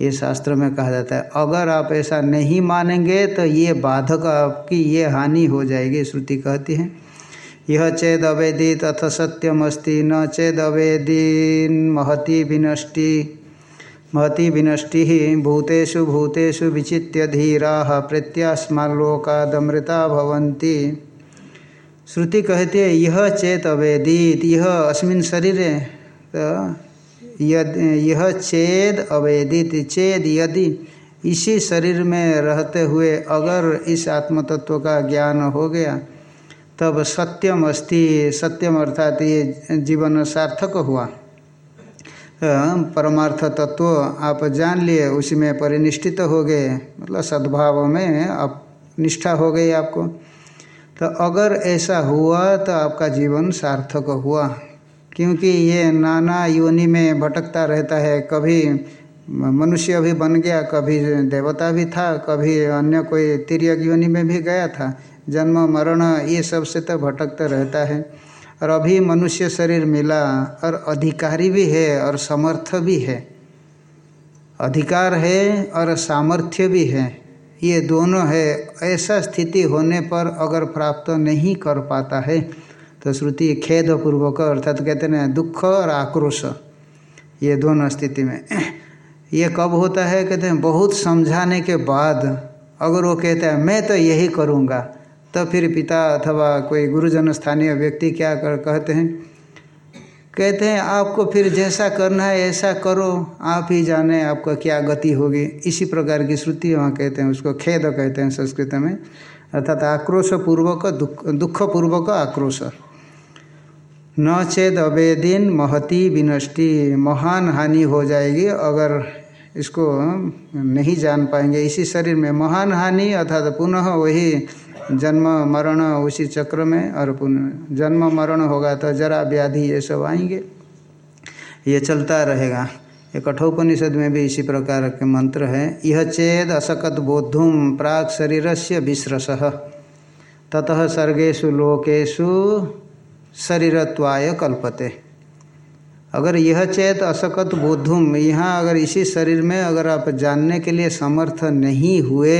ये शास्त्र में कहा जाता है। अगर आप ऐसा नहीं मानेंगे तो ये बाधक आपकी ये हानि हो जाएगी, श्रुति कहती है। यह चेद अवेदित अथ सत्यमस्ति, न चेद अवेदीन महति विनष्टि। महति विनष्टि भूतेषु भूतेषु विचित्य धीरा प्रत्यास्मालोकादमृता श्रुति कहते है यह चेत अवेदित यह अस्मिन शरीर तो यद यह चेद अवेदित, चेद यदि इसी शरीर में रहते हुए अगर इस आत्मतत्व का ज्ञान हो गया, तब सत्यम अस्ति सत्यम अर्थात ये जीवन सार्थक हुआ। परमार्थ तत्व आप जान लिए, उसी में परिनिष्ठित हो गए। मतलब सद्भाव में आप निष्ठा हो गई आपको। तो अगर ऐसा हुआ तो आपका जीवन सार्थक हुआ। क्योंकि ये नाना योनि में भटकता रहता है। कभी मनुष्य भी बन गया, कभी देवता भी था, कभी अन्य कोई तिरक योनि में भी गया था। जन्म, मरण, ये सबसे तो भटकता रहता है। और अभी मनुष्य शरीर मिला और अधिकारी भी है और समर्थ भी है। अधिकार है और सामर्थ्य भी है। ये दोनों है। ऐसा स्थिति होने पर अगर प्राप्त नहीं कर पाता है तो श्रुति खेद पूर्वक अर्थात तो कहते हैं दुख और आक्रोश, ये दोनों स्थिति में। ये कब होता है? कहते हैं, बहुत समझाने के बाद। अगर वो कहता है, मैं तो यही करूँगा। तो फिर पिता अथवा कोई गुरुजन, स्थानीय व्यक्ति क्या कर, कहते हैं कहते हैं, आपको फिर जैसा करना है, ऐसा करो, आप ही जाने आपका क्या गति होगी। इसी प्रकार की श्रुति वहाँ कहते हैं, उसको खेद कहते हैं संस्कृत में, अर्थात आक्रोश पूर्वक दुख दुख पूर्वक आक्रोश। न चेद अवेदिन महती विनष्टि, महान हानि हो जाएगी अगर इसको नहीं जान पाएँगे। इसी शरीर में महान हानि अर्थात पुनः वही जन्म, मरण उसी चक्र में और पुनः, जन्म, मरण होगा तो जरा व्याधि ये सब आएँगे। ये चलता रहेगा। ये कठोपनिषद में भी इसी प्रकार के मंत्र है। यह चेद असकत बोधुम प्राग शरीर से विश्रस। ततः सर्गेशु लोकेशु शरीरत्वाय कल्पते। अगर यह चेत असकत बोधुम यहाँ अगर इसी शरीर में अगर आप जानने के लिए समर्थ नहीं हुए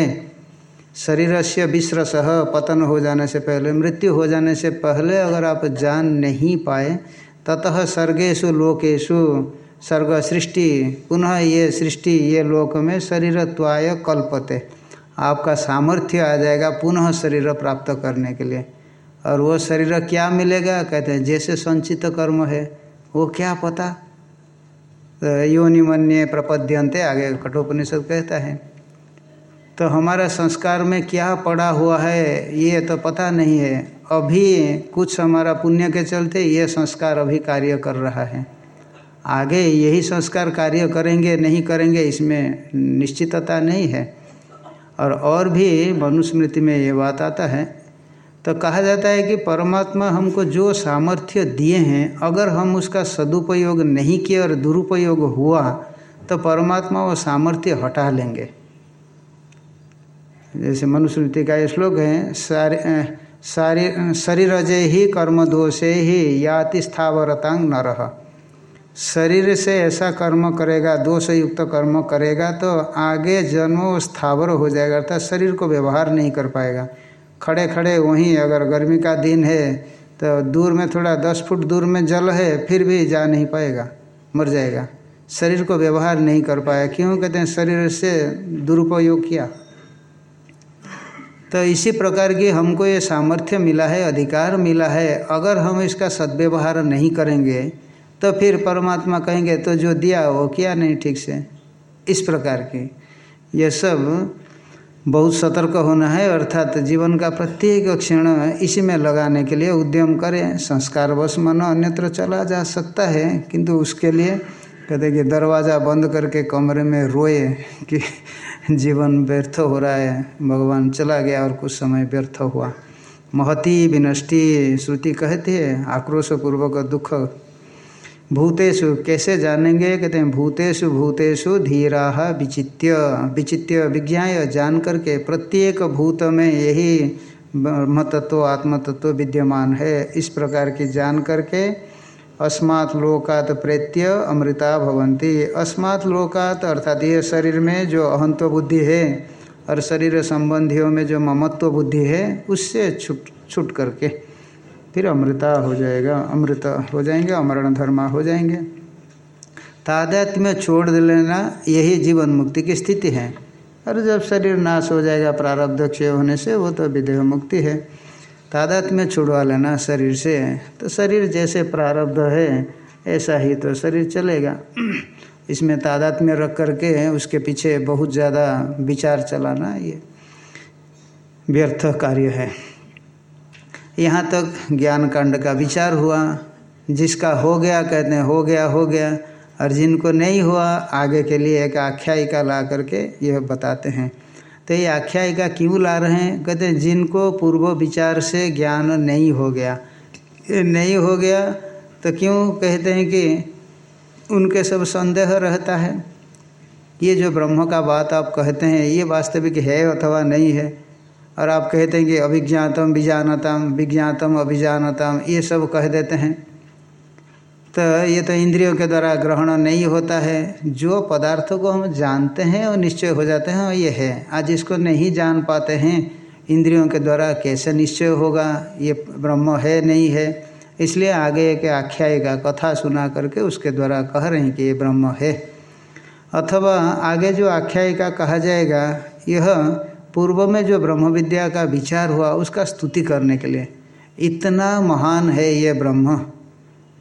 शरीर से विश्रस पतन हो जाने से पहले, मृत्यु हो जाने से पहले अगर आप जान नहीं पाए, ततः सर्गेशु लोकेशु सर्ग सृष्टि, पुनः ये सृष्टि, ये लोक में शरीर शरीरत्वाय कल्पते। आपका सामर्थ्य आ जाएगा पुनः शरीर प्राप्त करने के लिए। और वो शरीर क्या मिलेगा? कहते हैं, जैसे संचित कर्म है, वो क्या पता? तो योनिमन्य प्रपद्यंते आगे कठोपनिषद कहता है। तो हमारा संस्कार में क्या पड़ा हुआ है, ये तो पता नहीं है। अभी कुछ हमारा पुण्य के चलते ये संस्कार अभी कार्य कर रहा है। आगे यही संस्कार कार्य करेंगे, नहीं करेंगे, इसमें निश्चितता नहीं है। और और भी मनुस्मृति में ये बात आता है तो कहा जाता है कि परमात्मा हमको जो सामर्थ्य दिए हैं, अगर हम उसका सदुपयोग नहीं किए और दुरुपयोग हुआ तो परमात्मा वो सामर्थ्य हटा लेंगे। जैसे मनुस्मृति का ये श्लोक है, सारे शरीर अजय ही कर्म दोषे ही याति स्थावरतांग न रहा शरीर से ऐसा कर्म करेगा दोष युक्त कर्म करेगा तो आगे जन्म स्थावर हो जाएगा, अर्थात शरीर को व्यवहार नहीं कर पाएगा। खड़े खड़े वहीं अगर गर्मी का दिन है तो दूर में थोड़ा दस फुट दूर में जल है, फिर भी जा नहीं पाएगा, मर जाएगा। शरीर को व्यवहार नहीं कर पाया, क्यों? कहते हैं शरीर से दुरुपयोग किया। तो इसी प्रकार की हमको ये सामर्थ्य मिला है, अधिकार मिला है। अगर हम इसका सद्व्यवहार नहीं करेंगे तो फिर परमात्मा कहेंगे तो जो दिया, वो किया नहीं ठीक से। इस प्रकार की। यह सब बहुत सतर्क होना है, अर्थात जीवन का प्रत्येक क्षण इसी में लगाने के लिए उद्यम करें। संस्कार बस मन अन्यत्र चला जा सकता है, किंतु उसके लिए कहते कि दरवाज़ा बंद करके कमरे में रोए कि *laughs* जीवन व्यर्थ हो रहा है। भगवान चला गया और कुछ समय व्यर्थ हुआ। महती विनष्टि श्रुति कहती है आक्रोश पूर्वक दुख। भूतेषु कैसे जानेंगे? कहते हैं, भूतेषु भूतेषु धीरा विचित्य। विचित्य विज्ञा जान करके प्रत्येक भूत में यही ब्रह्म तत्व विद्यमान है। इस प्रकार की जान करके अस्मात् लोकात प्रेत्य अमृता भवंती अस्मात् लोकात, अर्थात ये शरीर में जो अहंत्व बुद्धि है, और शरीर संबंधियों में जो ममत्व बुद्धि है, उससे छुट छुट करके फिर अमृता हो जाएगा। अमृत हो जाएँगे, अमरण धर्मा हो जाएँगे। तादात्म्य छोड़ लेना यही जीवन मुक्ति की स्थिति है। और जब शरीर नाश हो जाएगा, प्रारब्ध क्षय होने से, वो तो विदेह मुक्ति है। तादात में छुड़वा लेना शरीर से। तो शरीर जैसे प्रारब्ध है, ऐसा ही तो शरीर चलेगा। इसमें तादात में रख करके उसके पीछे बहुत ज़्यादा विचार चलाना ये व्यर्थ कार्य है। यहाँ तक ज्ञान कांड का विचार हुआ। जिसका हो गया, कहते हैं, हो गया हो गया। और जिनको नहीं हुआ, आगे के लिए एक आख्यायिका ला करके यह बताते हैं। तो ये आख्यायिका क्यों ला रहे हैं? कहते हैं, जिनको पूर्व विचार से ज्ञान नहीं हो गया। नहीं हो गया तो क्यों कहते हैं कि उनके सब संदेह रहता है? ये जो ब्रह्म का बात आप कहते हैं, ये वास्तविक है अथवा नहीं है? और आप कहते हैं कि अभिज्ञातम, विजानतम, विज्ञातम, अभिजानतम, ये सब कह देते हैं। तो ये तो इंद्रियों के द्वारा ग्रहण नहीं होता है। जो पदार्थों को हम जानते हैं और निश्चय हो जाते हैं ये है। आज इसको नहीं जान पाते हैं, इंद्रियों के द्वारा कैसे निश्चय होगा, ये ब्रह्म है, नहीं है। इसलिए आगे एक आख्यायिका, कथा सुना करके उसके द्वारा कह रहे हैं कि ये ब्रह्म है। अथवा आगे जो आख्यायिका कहा जाएगा, यह पूर्व में जो ब्रह्म विद्या का विचार हुआ, उसका स्तुति करने के लिए। इतना महान है ये ब्रह्म।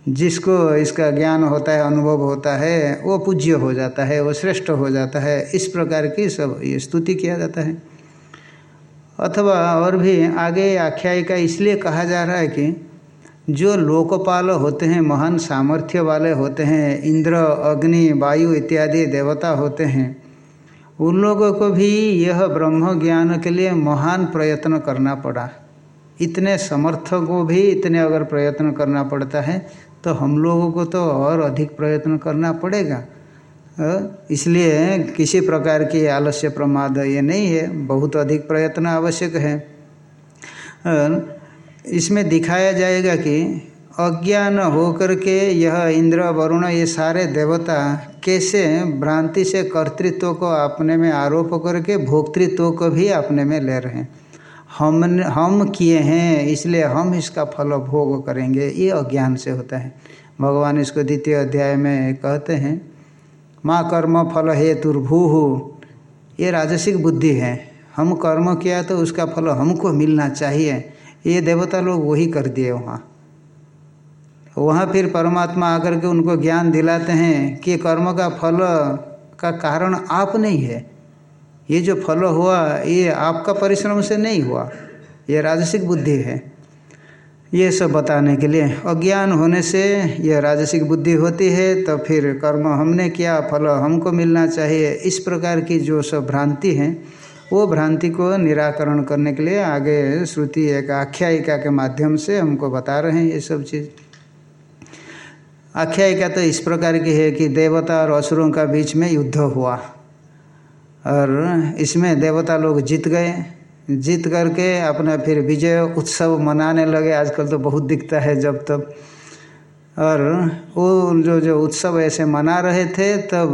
जिसको इसका ज्ञान होता है, अनुभव होता है, वो पूज्य हो जाता है, वो श्रेष्ठ हो जाता है। इस प्रकार की सब ये स्तुति किया जाता है। अथवा और भी आगे आख्यायिका इसलिए कहा जा रहा है कि जो लोकपाल होते हैं, महान सामर्थ्य वाले होते हैं, इंद्र, अग्नि, वायु इत्यादि देवता होते हैं, उन लोगों को भी यह ब्रह्म ज्ञान के लिए महान प्रयत्न करना पड़ा। इतने समर्थों को भी इतने अगर प्रयत्न करना पड़ता है तो हम लोगों को तो और अधिक प्रयत्न करना पड़ेगा। इसलिए किसी प्रकार की आलस्य प्रमाद ये नहीं है, बहुत अधिक प्रयत्न आवश्यक है। इसमें दिखाया जाएगा कि अज्ञान होकर के यह इंद्र, वरुण ये सारे देवता कैसे भ्रांति से कर्तृत्व को अपने में आरोप करके भोक्तृत्व को भी अपने में ले रहे हैं। हम हम किए हैं, इसलिए हम इसका फल भोग करेंगे। ये अज्ञान से होता है। भगवान इसको द्वितीय अध्याय में कहते हैं, माँ कर्म फल हे तुर्भू ये राजसिक बुद्धि है। हम कर्म किया तो उसका फल हमको मिलना चाहिए। ये देवता लोग वही कर दिए वहाँ। वहाँ फिर परमात्मा आकर के उनको ज्ञान दिलाते हैं कि कर्म का फल का कारण आप नहीं है। ये जो फल हुआ, ये आपका परिश्रम से नहीं हुआ। ये राजसिक बुद्धि है। ये सब बताने के लिए अज्ञान होने से यह राजसिक बुद्धि होती है तो फिर कर्म हमने किया, फल हमको मिलना चाहिए। इस प्रकार की जो सब भ्रांति है, वो भ्रांति को निराकरण करने के लिए आगे श्रुति एक आख्यायिका के माध्यम से हमको बता रहे हैं ये सब चीज़। आख्यायिका तो इस प्रकार की है कि देवता और असुरों का बीच में युद्ध हुआ। और इसमें देवता लोग जीत गए। जीत करके अपना फिर विजय उत्सव मनाने लगे। आजकल तो बहुत दिखता है जब तब। और वो जो जो उत्सव ऐसे मना रहे थे, तब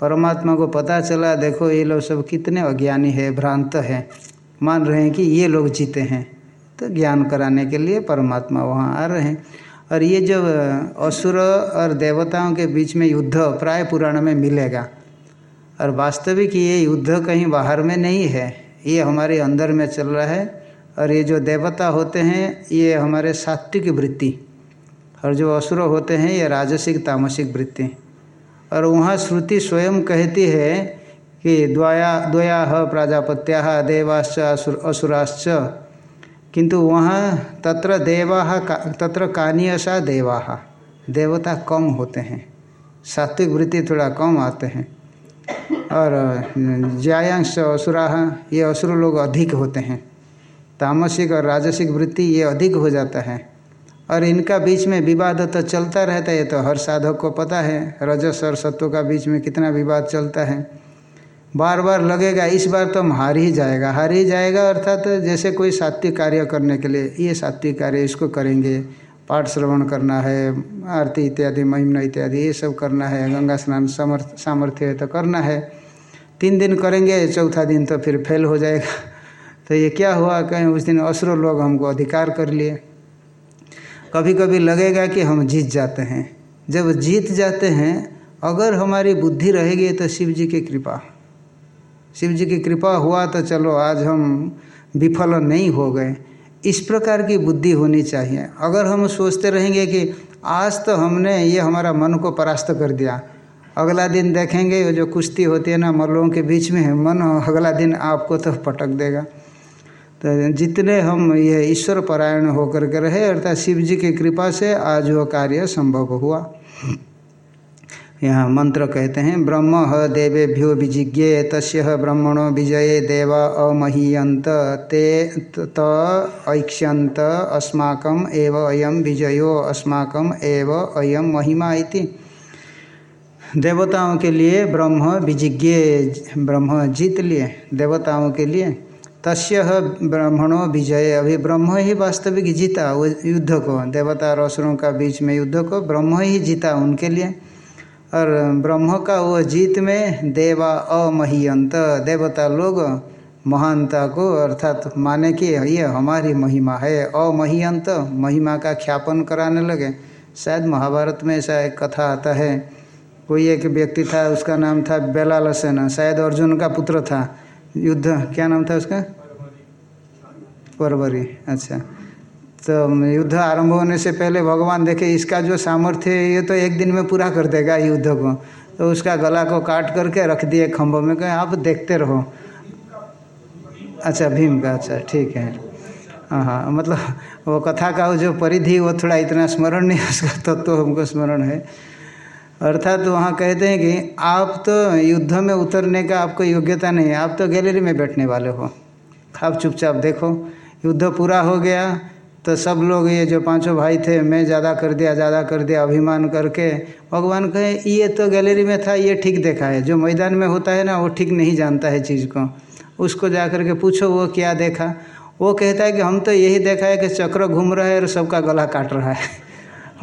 परमात्मा को पता चला, देखो ये लोग सब कितने अज्ञानी है, भ्रांत है। मान रहे हैं कि ये लोग जीते हैं। तो ज्ञान कराने के लिए परमात्मा वहाँ आ रहे हैं। और ये जब असुर और देवताओं के बीच में युद्ध प्राय पुराण में मिलेगा। और वास्तविक ये युद्ध कहीं बाहर में नहीं है। ये हमारे अंदर में चल रहा है और ये जो देवता होते हैं ये हमारे सात्विक वृत्ति और जो असुर होते हैं ये राजसिक तामसिक वृत्ति। और वहाँ श्रुति स्वयं कहती है कि द्वया द्वया प्राजापत्या देवाश्च असुर असुराश्च। किंतु वहाँ तत्र देवा का, तत्र कानियसा देवा देवता कम होते हैं। सात्विक वृत्ति थोड़ा कम आते हैं। और ज्यायांश असुरा ये असुर लोग अधिक होते हैं। तामसिक और राजसिक वृत्ति ये अधिक हो जाता है। और इनका बीच में विवाद तो चलता रहता है तो हर साधक को पता है। रजस और सत्व का बीच में कितना विवाद चलता है। बार बार लगेगा, इस बार तो हम हार ही जाएगा। हार ही जाएगा, अर्थात तो जैसे कोई सात्विक कार्य करने के लिए, ये सात्विक कार्य इसको करेंगे। पाठ श्रवण करना है, आरती इत्यादि, महिमन इत्यादि, ये सब करना है, गंगा स्नान समर्थ, सामर्थ्य है तो करना है। तीन दिन करेंगे, चौथा दिन तो फिर फेल हो जाएगा। *laughs* तो ये क्या हुआ, कहीं उस दिन असुर लोग हमको अधिकार कर लिए। कभी कभी लगेगा कि हम जीत जाते हैं। जब जीत जाते हैं, अगर हमारी बुद्धि रहेगी तो शिव जी की कृपा। शिव जी की कृपा हुआ तो चलो आज हम विफल नहीं हो गए। इस प्रकार की बुद्धि होनी चाहिए। अगर हम सोचते रहेंगे कि आज तो हमने ये हमारा मन को परास्त कर दिया, अगला दिन देखेंगे वो जो कुश्ती होती है ना मल्लों के बीच में मन अगला दिन आपको तो पटक देगा। तो जितने हम ये ईश्वर परायण होकर के रहे, अर्थात शिव जी की कृपा से आज वो कार्य संभव हुआ। यहाँ मंत्र कहते हैं, ब्रह्म देवेभ्यो विजिज्ञे, तस्य ब्रह्मणो विजये देवा अमहीयंत ते त एव अयम विजयो, अस्माक अयम महिमा इति। देवताओं के लिए ब्रह्म विजिज्ञे, ब्रह्म जीत लिए। देवताओं के लिए तस्य ब्राह्मणों विजय, अभी ब्रह्म ही वास्तविक जीता, वो युद्ध को, देवता और असुरों का बीच में युद्ध को ब्रह्म ही जीता उनके लिए। और ब्रह्म का वो जीत में देवा अमहियंत। देवता लोग महानता को अर्थात माने कि ये हमारी महिमा है। अमहियंत महिमा का ख्यापन कराने लगे। शायद महाभारत में ऐसा एक कथा आता है। कोई एक व्यक्ति था, उसका नाम था बेलालसेन शायद अर्जुन का पुत्र था। युद्ध, क्या नाम था उसका? परवरी। अच्छा। तो युद्ध आरंभ होने से पहले भगवान देखे, इसका जो सामर्थ्य है, ये तो एक दिन में पूरा कर देगा युद्ध को। तो उसका गला को काट करके रख दिए खम्भ में, कहें, आप देखते रहो। अच्छा भीम का अच्छा ठीक है। हाँ हाँ मतलब वो कथा का जो परिधि, वो थोड़ा इतना स्मरण नहीं उसका तत्व तो हमको स्मरण है। अर्थात तो वहाँ कहते हैं कि, आप तो युद्ध में उतरने का आपको योग्यता नहीं है, आप तो गैलरी में बैठने वाले हो। आप चुपचाप देखो, युद्ध पूरा हो गया तो सब लोग ये जो पाँचों भाई थे, मैं ज़्यादा कर दिया, ज़्यादा कर दिया, अभिमान करके, भगवान कहे, ये तो गैलरी में था, ये ठीक देखा है। जो मैदान में होता है ना, वो ठीक नहीं जानता है चीज़ को। उसको जा कर के पूछो, वो क्या देखा? वो कहता है कि हम तो यही देखा है कि चक्र घूम रहा है और सबका गला काट रहा है।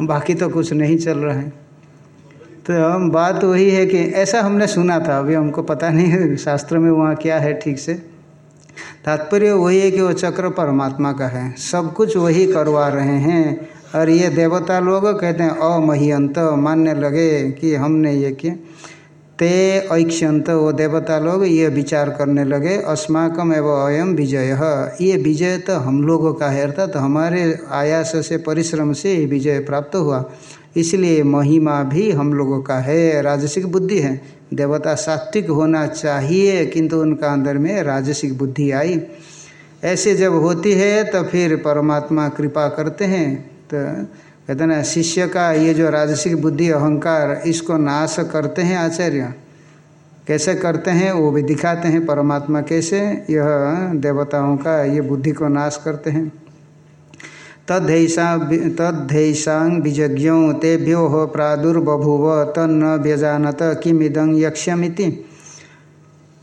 *laughs* बाकी तो कुछ नहीं चल रहा है। तो हम, बात वही है कि ऐसा हमने सुना था। अभी हमको पता नहीं है, शास्त्र में वहाँ क्या है ठीक से। तात्पर्य वही है कि वो चक्र परमात्मा का है। सब कुछ वही करवा रहे हैं। और ये देवता लोग कहते हैं, अमहियंत, मानने लगे कि हमने ये किया। ते ऐक्ष्यंत, वो देवता लोग ये विचार करने लगे अस्माकम एवं अयम विजय। ये विजय तो हम लोगों का है, अर्थात तो हमारे आयास से, परिश्रम से ये विजय प्राप्त हुआ। इसलिए महिमा भी हम लोगों का है, राजसिक बुद्धि है। देवता सात्विक होना चाहिए, किंतु उनका अंदर में राजसिक बुद्धि आई। ऐसे जब होती है तो फिर परमात्मा कृपा करते हैं। तो कहते ना, शिष्य का ये जो राजसिक बुद्धि, अहंकार, इसको नाश करते हैं आचार्य। कैसे करते हैं, वो भी दिखाते हैं परमात्मा कैसे। यह देवताओं का ये बुद्धि को नाश करते हैं। तद्धैषा तद्धैषांग विजज्ञों तेभ्यो प्रादुर्बभुव, तन्न व्यजानत किमिदं यक्ष्यमिति।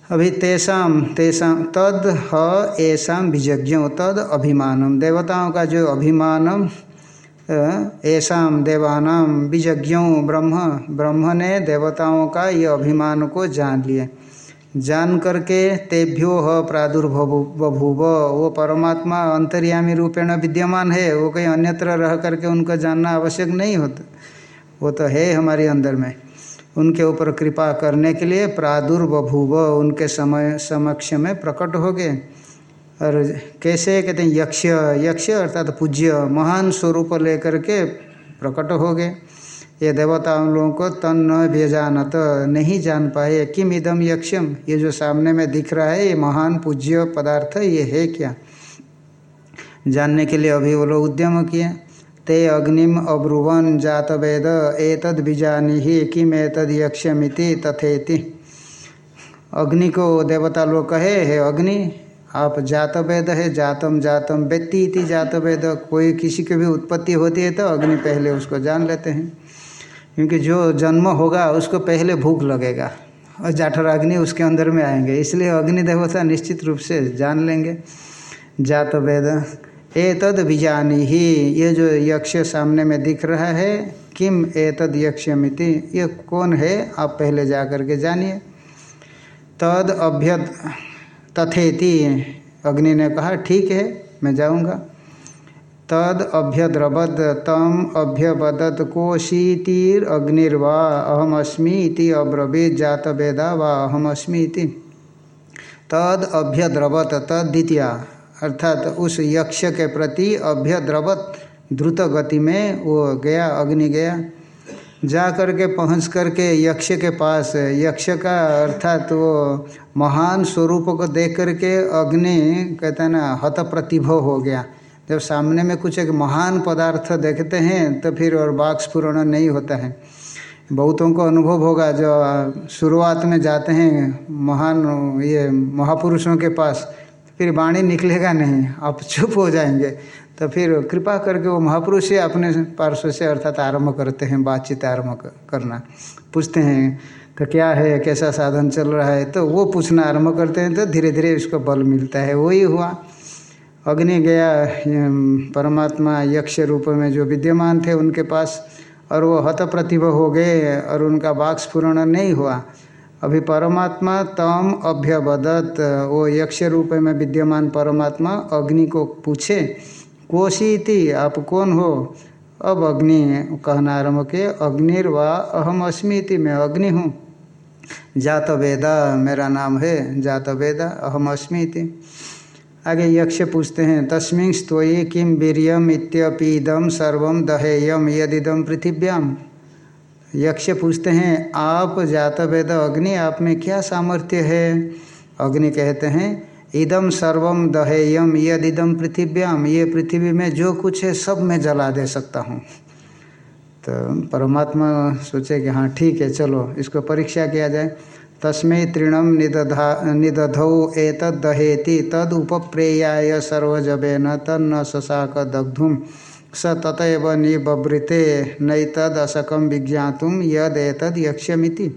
अभी तेषाम तेषाम तद ह ऐसा विजज्ञों, तद अभिमानम देवताओं का जो अभिमानम ऐसा देवानाम विजज्ञों ब्रह्म ब्रह्म ने देवताओं का ये अभिमान को जान लिए। जान करके तेभ्यो ह प्रादुर्भूव वो परमात्मा अंतर्यामी रूपेण विद्यमान है, वो कहीं अन्यत्र रह करके उनको जानना आवश्यक नहीं होता। वो तो है हमारे अंदर में। उनके ऊपर कृपा करने के लिए प्रादुर्बभूव उनके समय, समक्ष में प्रकट हो गए। और कैसे कहते हैं यक्ष यक्ष अर्थात पूज्य, महान स्वरूप लेकर के प्रकट हो गए। ये देवता उन लोगों को तन न भेजानत नहीं जान पाए। किम इदम यक्षम ये जो सामने में दिख रहा है, ये महान पूज्य पदार्थ ये है क्या? जानने के लिए अभी वो लोग उद्यम किए। ते अग्निम अब्रुवन जात वेद, एतद बीजानी ही किम एतद यक्षमिति तथेति। अग्नि को देवता लोग कहे, हे अग्नि, आप जात वेद है, जातम जातम व्यक्ति इति जात वेद। कोई किसी की भी उत्पत्ति होती है तो अग्नि पहले उसको जान लेते हैं। क्योंकि जो जन्म होगा उसको पहले भूख लगेगा और जाठर अग्नि उसके अंदर में आएँगे। इसलिए अग्नि देवता निश्चित रूप से जान लेंगे। जात वेद ए तद बीजानी ही। ये जो यक्ष सामने में दिख रहा है, किम ए तद यक्षमिति ये कौन है? आप पहले जा कर के जानिए। तद अभ्य तथेति। अग्नि ने कहा, ठीक है, मैं जाऊँगा। तद अभ्यद्रवद तम अभ्यवदत कोशीतिर अग्निर्वा अहम इति अब्रवीत जात वेदा व अहम इति तद अभ्यद्रवत तद द्वितीया अर्थात उस यक्ष के प्रति अभ्यद्रवत द्रुत गति में वो गया, अग्नि गया। जा करके पहुँच करके यक्ष के पास, यक्ष का अर्थात वो महान स्वरूप को देख करके अग्नि, कहते हैं ना हत प्रतिभव हो गया। जब सामने में कुछ एक महान पदार्थ देखते हैं तो फिर और बाघ स्फुरण नहीं होता है। बहुतों को अनुभव होगा जो शुरुआत में जाते हैं महान, ये महापुरुषों के पास, फिर वाणी निकलेगा नहीं, आप चुप हो जाएँगे। तो फिर कृपा करके वो महापुरुष ही अपने पार्श्व से अर्थात आरंभ करते हैं, बातचीत आरंभ करना। पूछते हैं तो क्या है, कैसा साधन चल रहा है? तो वो पूछना आरंभ करते हैं तो धीरे धीरे उसको बल मिलता है। वही हुआ। अग्नि गया परमात्मा यक्ष रूप में जो विद्यमान थे उनके पास, और वो हत प्रतिभा हो गए, और उनका बाघ स्फुरण नहीं हुआ। अभी परमात्मा तम अभ्यवदत वो यक्ष रूप में विद्यमान परमात्मा अग्नि को पूछे कोशी थी आप कौन हो? अब अग्नि, कहना आरंभ के अग्निर्वा अहम अस्मी थी मैं अग्नि हूँ। जात वेदा मेरा नाम है जात वेदा अहम अस्मी थी आगे यक्ष पूछते हैं, तस्मिन स्तोयी किम वीरियम इत्यपीदम सर्व दहेयम यदिदम पृथिव्याम? यक्ष पूछते हैं, आप जात वेद अग्नि आप में क्या सामर्थ्य है? अग्नि कहते हैं इदम सर्वम दहेयम यदिदम पृथिव्याम, ये पृथ्वी में जो कुछ है सब मैं जला दे सकता हूँ। तो परमात्मा सोचे कि हाँ ठीक है, चलो, इसको परीक्षा किया जाए। तस्में तृणम निदधा, निदधौ एतद दहेति तद उपप्रेयाय सर्वजबेन तन्न शशाक दग्धुम स ततएव निबृते नैतद अशकम विज्ञातुम यद एतद यक्ष्यमिति।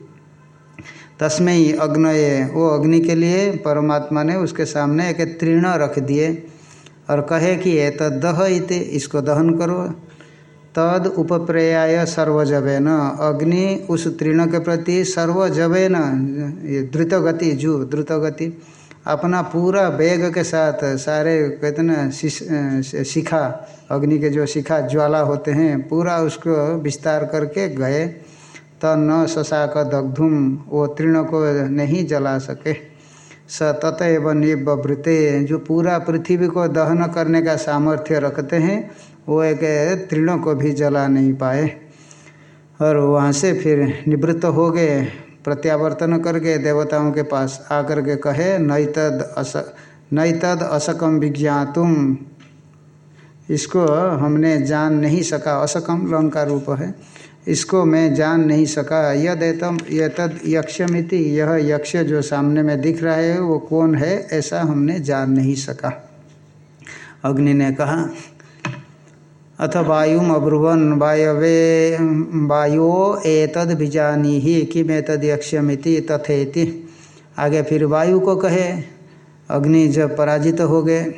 तस्मय अग्नये, वो अग्नि के लिए परमात्मा ने उसके सामने एक तृण रख दिए और कहे कि एतद दह इते, इसको दहन करो। तद उपप्रेयाय सर्वजबे न अग्नि उस तृण के प्रति सर्वजबे न द्रुत गति जू द्रुत गति अपना पूरा वेग के साथ सारे कहते ना शिखा, अग्नि के जो शिखा ज्वाला होते हैं, पूरा उसको विस्तार करके गए। त न ससा शशाक दग्धुम, वो तृण को नहीं जला सके। स ततएव निवृते जो पूरा पृथ्वी को दहन करने का सामर्थ्य रखते हैं वो एक तृणों को भी जला नहीं पाए। और वहाँ से फिर निवृत्त हो गए, प्रत्यावर्तन करके देवताओं के पास आकर के कहे, नई तद अस नैतद असकम विज्ञातुम। इसको हमने जान नहीं सका। असकम लंग का रूप है। इसको मैं जान नहीं सका। यद एतम यद यक्षमिति यह यक्ष जो सामने में दिख रहा है, वो कौन है? ऐसा हमने जान नहीं सका। अग्नि ने कहा अथ वायुम अब्रुवन वायवे, वायो एतद बीजानी ही किम एतद यक्षमिति तथेति। आगे फिर वायु को कहे, अग्नि जब पराजित हो गए।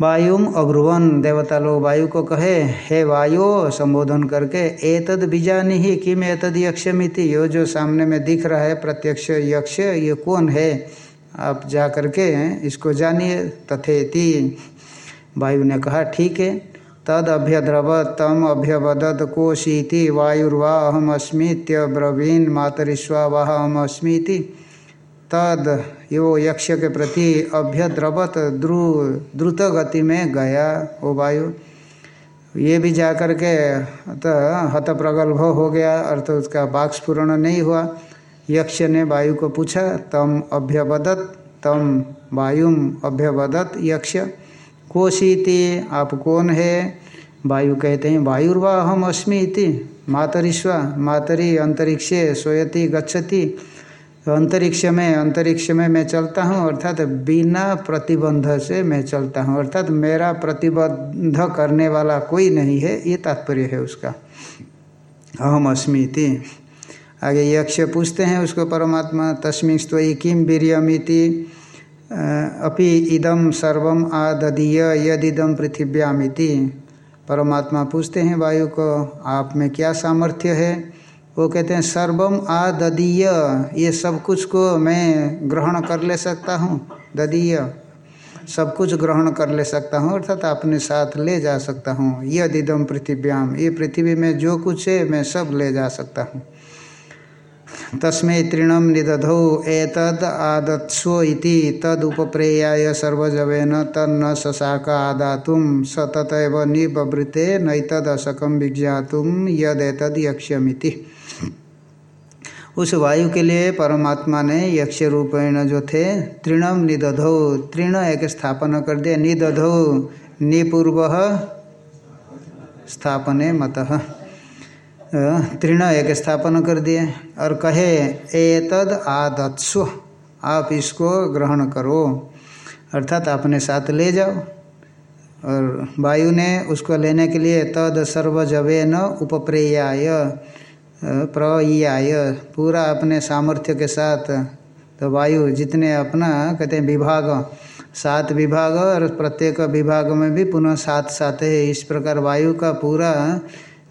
वायुम अब्रुवन देवता लोग वायु को कहे, हे वायु, संबोधन करके, एतद बीजानी ही किम एतद यक्षमिति यो जो सामने में दिख रहा है, प्रत्यक्ष यक्ष, ये कौन है? आप जा करके इसको जानिए, तथेति। वायु ने कहा, ठीक है। तद तम अभ्यवदत कोशीति वायुर्वा अहम मातरिस्वा वाह अहम अस्मीति तद यो यक्ष के प्रति अभ्यद्रवत द्रु द्रुत गति में गया वो वायु। ये भी जा कर के हत प्रगल्भ हो गया, अर्थ उसका बाक्स्फुरण नहीं हुआ। यक्ष ने वायु को पूछा, तम अभ्यवदत, तम वायुम अभ्यवदत यक्ष। कोशीति, आप कौन है? वायु कहते हैं वायुर्वा हम अस्मि इति मातरिश्वा मातरी, अंतरिक्षे, सोयति, गच्छति। अंतरिक्ष में अंतरिक्ष में मैं चलता हूँ, अर्थात बिना प्रतिबंध से मैं चलता हूँ, अर्थात मेरा प्रतिबद्ध करने वाला कोई नहीं है, ये तात्पर्य है उसका। अहम अस्मिति। आगे यक्ष पूछते हैं उसको, परमात्मा तस्मिस्त्वी किम वीरियमिति? अपि इदम सर्वम आददीय यदिदम पृथिव्यामिति। परमात्मा पूछते हैं, वायु को आप में क्या सामर्थ्य है? वो कहते हैं, सर्वम आ ददीय ये सब कुछ को मैं ग्रहण कर ले सकता हूँ, ददीय। सब कुछ ग्रहण कर ले सकता हूँ, अर्थात अपने साथ ले जा सकता हूँ। यदिदम पृथिव्याम। ये पृथ्वी में जो कुछ है, मैं सब ले जा सकता हूँ। तस्मै तृणम निदधौ एतद आदत्सो इति तद उपप्रेयाय सर्वजवेन तन्न शशाक आदातुम स ततएव निबृते नैतद अशकम विज्ञातुम यदेतद यक्ष्यमिति। उस वायु के लिए परमात्मा ने यक्ष रूपेण जो थे तृणम निदधौ, तृण एक स्थापन कर दिया, निदधौ, निपूर्व स्थापने मत। तृण एक स्थापन कर दिए और कहे एतद आदत्सु, आप इसको ग्रहण करो। अर्थात अपने साथ ले जाओ। और वायु ने उसको लेने के लिए तद सर्वजवे न उपप्रेयाय प्रयाय पूरा अपने सामर्थ्य के साथ। तो वायु जितने अपना, कहते हैं, विभाग, सात विभाग और प्रत्येक विभाग में भी पुनः सात सात है। इस प्रकार वायु का पूरा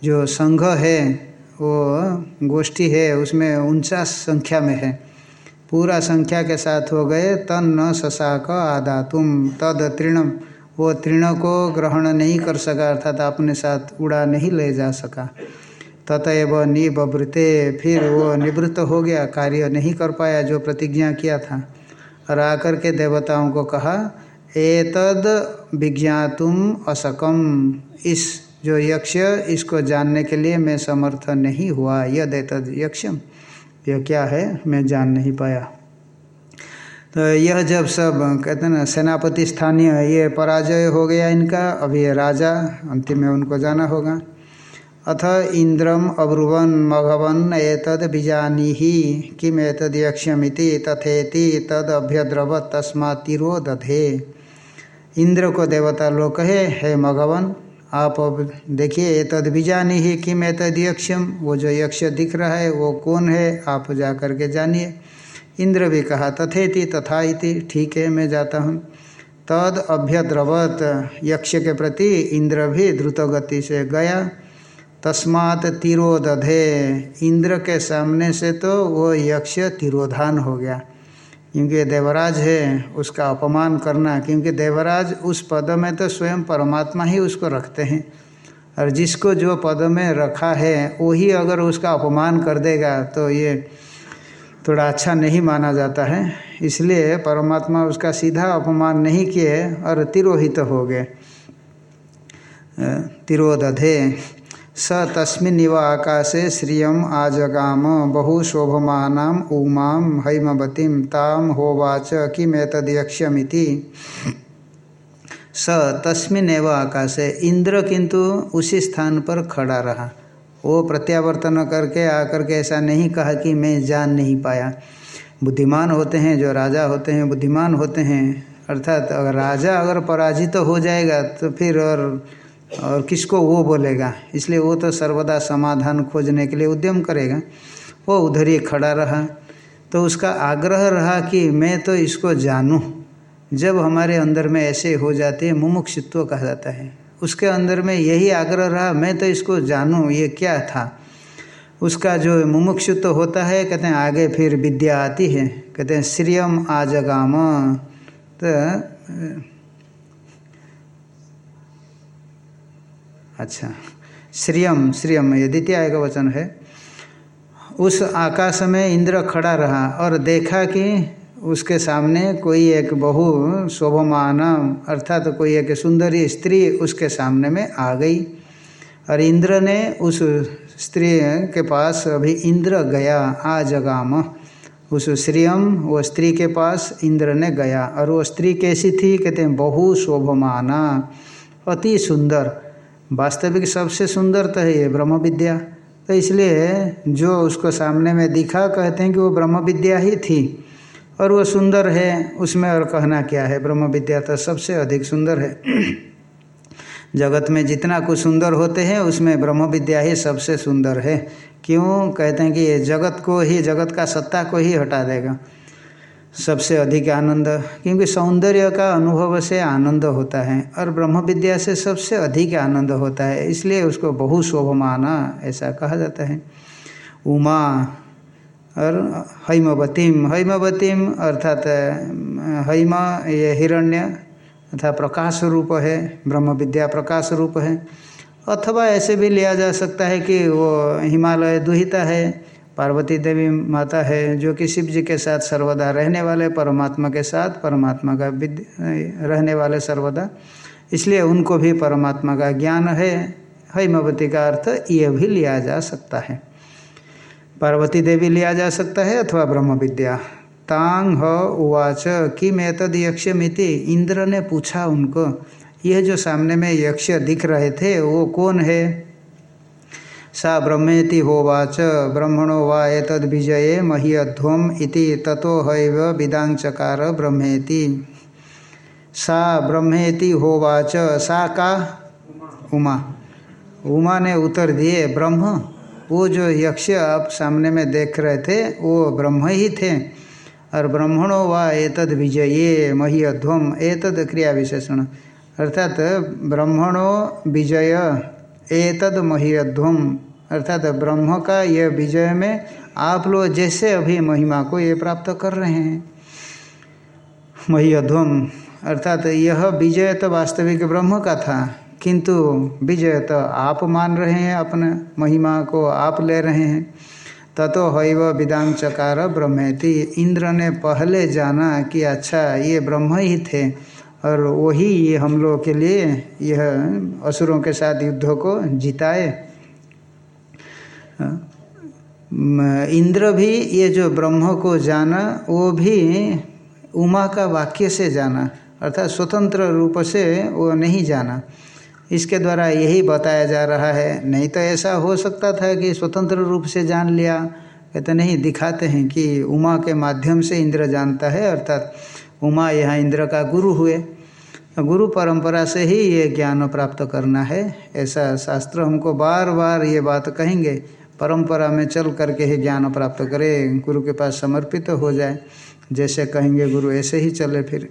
जो संघ है, वो गोष्ठी है, उसमें उनचास संख्या में है। पूरा संख्या के साथ हो गए, तन न ससा शशाक आदा तुम तद तृणम। वो तृण को ग्रहण नहीं कर सका, अर्थात अपने साथ उड़ा नहीं ले जा सका। ततएव निवृते फिर वो निवृत्त हो गया, कार्य नहीं कर पाया जो प्रतिज्ञा किया था। और आकर के देवताओं को कहा, एतद विज्ञातुम असकम। इस जो यक्ष इसको जानने के लिए मैं समर्थ नहीं हुआ। यद एतद यक्षम यह क्या है? मैं जान नहीं पाया। तो यह जब सब कहते हैं ना, सेनापति स्थानीय, ये पराजय हो गया इनका। अभी राजा, अंतिम में उनको जाना होगा। अथ इंद्रम अब्रुवन मघवन एतद बीजानी ही किम एतद यक्षमिति तथेति तद अभ्यद्रव तस्मा तिरो दधे इंद्र को देवता लोग कहे हे मघवन आप अब देखिए एतद बीजानी ही किम एतद यक्षम वो जो यक्ष दिख रहा है, वो कौन है, आप जा कर के जानिए। इंद्र भी कहा तथे तथेति तथा इति ठीक है, मैं जाता हूँ। तद अभ्यद्रवत, यक्ष के प्रति इंद्र भी द्रुत गति से गया। तस्मात तिरोदधे, इंद्र के सामने से तो वो यक्ष तिरोधान हो गया। क्योंकि देवराज है, उसका अपमान करना, क्योंकि देवराज उस पद में तो स्वयं परमात्मा ही उसको रखते हैं। और जिसको जो पद में रखा है वही अगर उसका अपमान कर देगा तो ये थोड़ा अच्छा नहीं माना जाता है। इसलिए परमात्मा उसका सीधा अपमान नहीं किए और तिरोहित तो हो गए। तिरोदधे। स तस्मिन्निव आकाशे श्रियम आजगाम, बहुशोभमान उमा हैमवतीम ताम होवाच किमेतद्यक्ष्यमिति। स तस्मिन एवं आकाशे इंद्र किंतु उसी स्थान पर खड़ा रहा। वो प्रत्यावर्तन करके आकर के ऐसा नहीं कहा कि मैं जान नहीं पाया। बुद्धिमान होते हैं, जो राजा होते हैं, बुद्धिमान होते हैं। अर्थात अगर राजा अगर पराजित तो हो जाएगा तो फिर और और किसको वो बोलेगा? इसलिए वो तो सर्वदा समाधान खोजने के लिए उद्यम करेगा। वो उधर ही खड़ा रहा। तो उसका आग्रह रहा कि मैं तो इसको जानूं। जब हमारे अंदर में ऐसे हो जाते हैं मुमुक्षित्व कहा जाता है। उसके अंदर में यही आग्रह रहा, मैं तो इसको जानूं, ये क्या था? उसका जो मुमुक्षुत्व होता है, कहते हैं, आगे फिर विद्या आती है। कहते हैं, श्रियम आजगाम। तो अच्छा। श्रियम श्रियम, ये द्वितीय आय का वचन है। उस आकाश में इंद्र खड़ा रहा और देखा कि उसके सामने कोई एक बहु शोभमान, अर्थात तो कोई एक सुंदरी स्त्री उसके सामने में आ गई और इंद्र ने उस स्त्री के पास अभी इंद्र गया, आ जगाम। उस श्रीयम, वो स्त्री के पास इंद्र ने गया और वो स्त्री कैसी थी? कहते हैं, बहु शोभमाना, अति सुंदर। वास्तविक सबसे सुंदर तो है ये ब्रह्म विद्या तो इसलिए जो उसको सामने में दिखा, कहते हैं कि वो ब्रह्म विद्या ही थी। और वो सुंदर है, उसमें और कहना क्या है? ब्रह्म विद्या तो सबसे अधिक सुंदर है। *clears throat* जगत में जितना कुछ सुंदर होते हैं, उसमें ब्रह्म विद्या ही सबसे सुंदर है। क्यों? कहते हैं कि ये जगत को ही, जगत का सत्ता को ही हटा देगा। सबसे अधिक आनंद, क्योंकि सौंदर्य का अनुभव से आनंद होता है और ब्रह्म विद्या से सबसे अधिक आनंद होता है, इसलिए उसको बहु शोभमाना ऐसा कहा जाता है। उमा और हैमवतीम हैमवतीम अर्थात हैम ये हिरण्य अर्थात प्रकाश रूप है ब्रह्म विद्या प्रकाश रूप है। अथवा ऐसे भी लिया जा सकता है कि वो हिमालय दुहिता है पार्वती देवी माता है, जो कि शिव जी के साथ सर्वदा रहने वाले, परमात्मा के साथ परमात्मा का विद्य रहने वाले सर्वदा। इसलिए उनको भी परमात्मा का ज्ञान है। हैमवती का अर्थ, ये भी लिया जा सकता है। पार्वती देवी लिया जा सकता है अथवा ब्रह्म विद्या। तांग ह उवाच, किम एतद यक्षमिति इंद्र ने पूछा उनको, यह जो सामने में यक्ष दिख रहे थे, वो कौन है? सा ब्रह्मेति होवाच। ब्रह्मणो वा एतद विजये मह्यध्वम इति ततो हैव विदांचकार ब्रह्मेति। सा ब्रह्मेति होवाच। सा का? उमा। उमा ने उत्तर दिए, ब्रह्म। वो जो यक्ष आप सामने में देख रहे थे, वो ब्रह्म ही थे। और ब्रह्मणो व एतद विजये मह्यध्वम, एतद क्रिया विशेषण। अर्थात ब्रह्मणो विजय। एतद मह्यध्वम अर्थात ब्रह्म का यह विजय में आप लोग जैसे अभी महिमा को ये प्राप्त कर रहे हैं। मह्यध्वम अर्थात यह विजय तो वास्तविक ब्रह्म का था, किंतु विजय तो आप मान रहे हैं अपने महिमा को आप ले रहे हैं। ततो हैव विदांग चकार ब्रह्मेति। इंद्र ने पहले जाना कि अच्छा ये ब्रह्म ही थे। और वही ये हम लोगों के लिए यह असुरों के साथ युद्धों को जिताए। इंद्र भी ये जो ब्रह्म को जाना, वो भी उमा का वाक्य से जाना, अर्थात स्वतंत्र रूप से वो नहीं जाना। इसके द्वारा यही बताया जा रहा है, नहीं तो ऐसा हो सकता था कि स्वतंत्र रूप से जान लिया। कहते नहीं, दिखाते हैं कि उमा के माध्यम से इंद्र जानता है, अर्थात उमा यहाँ इंद्र का गुरु हुए। गुरु परंपरा से ही ये ज्ञान प्राप्त करना है। ऐसा शास्त्र हमको बार बार ये बात कहेंगे, परंपरा में चल करके ही ज्ञान प्राप्त करें, गुरु के पास समर्पित तो हो जाए। जैसे कहेंगे, गुरु ऐसे ही चले फिर।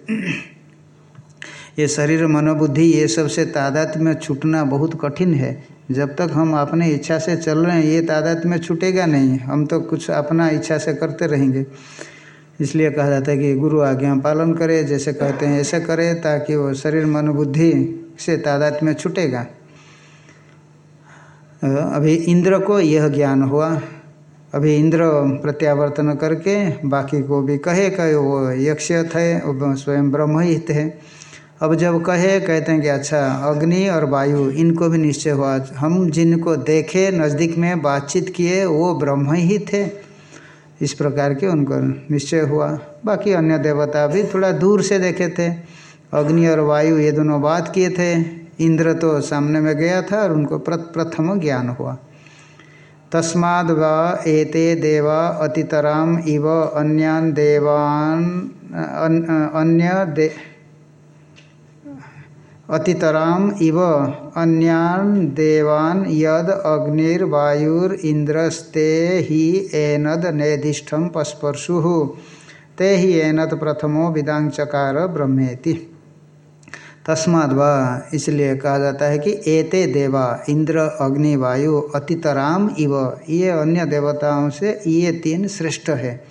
ये शरीर मनोबुद्धि ये सबसे तादात में छूटना बहुत कठिन है। जब तक हम अपने इच्छा से चल रहे हैं, ये तादात में छूटेगा नहीं। हम तो कुछ अपना इच्छा से करते रहेंगे। इसलिए कहा जाता है कि गुरु आज्ञा पालन करे, जैसे कहते हैं, ऐसे करे ताकि वो शरीर मनोबुद्धि से तादात में छूटेगा। अभी इंद्र को यह ज्ञान हुआ। अभी इंद्र प्रत्यावर्तन करके बाकी को भी कहे कहे वो यक्ष थे, वो स्वयं ब्रह्म ही। थे अब जब कहे, कहते हैं कि अच्छा अग्नि और वायु, इनको भी निश्चय हुआ। हम जिनको देखे, नज़दीक में बातचीत किए, वो ब्रह्म ही। थे इस प्रकार के उनको निश्चय हुआ। बाकी अन्य देवता भी थोड़ा दूर से देखे थे। अग्नि और वायु ये दोनों बात किए थे। इंद्र तो सामने में गया था और उनको प्रथम ज्ञान हुआ। तस्माद व एते देवा अतितराम इव अन्यान देवान अन्य दे अतितराम इव अन्यान देवान यद अग्निर्वायुरींद्रस्ते ही एनद नेदिष्ठम पस्पर्शु। ते ही एनद प्रथमो विदांचकार ब्रह्मेति। तस्माद इसलिए कहा जाता है कि एते देवा इंद्र अग्नि, वायु, अतितराम इव, ये अन्य देवताओं से, ये तीन श्रेष्ठ है।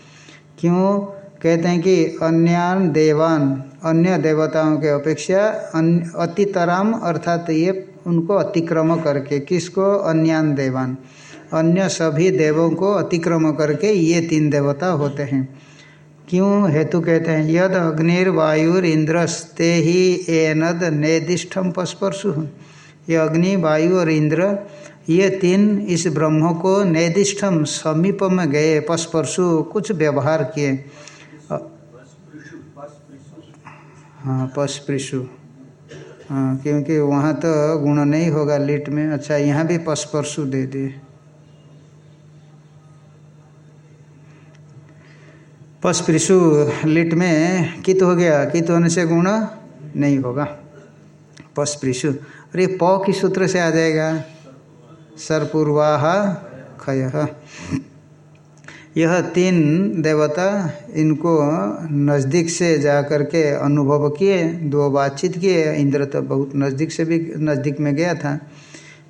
क्यों? कहते हैं कि अन्यान देवान, अन्य देवताओं के अपेक्षा अतितराम अर्थात ये उनको अतिक्रम करके, किसको? अन्यान देवान। अन्य सभी देवों को अतिक्रम करके ये तीन देवता होते हैं। क्यों हेतु कहते हैं? यद अग्निर्वायुर इंद्रस्ते ही एनद नेदिष्ठम पस्पर्शु। ये अग्नि, वायु और इंद्र, ये तीन इस ब्रह्म को नेदिष्ठम समीप में गए, पस्पर्शु, कुछ व्यवहार किए। हाँ पशपृशु। हाँ क्योंकि वहाँ तो गुण नहीं होगा लिट में। अच्छा यहाँ भी पशपरशु दे दिए पशपृशु लिट में कित हो गया? कित होने से गुण नहीं होगा। पशपृशु। अरे प की सूत्र से आ जाएगा। सरपूर्वाहा खय। यह तीन देवता इनको नज़दीक से जा कर के अनुभव किए, दो बातचीत किए। इंद्र तो बहुत नज़दीक से भी, नज़दीक में गया था।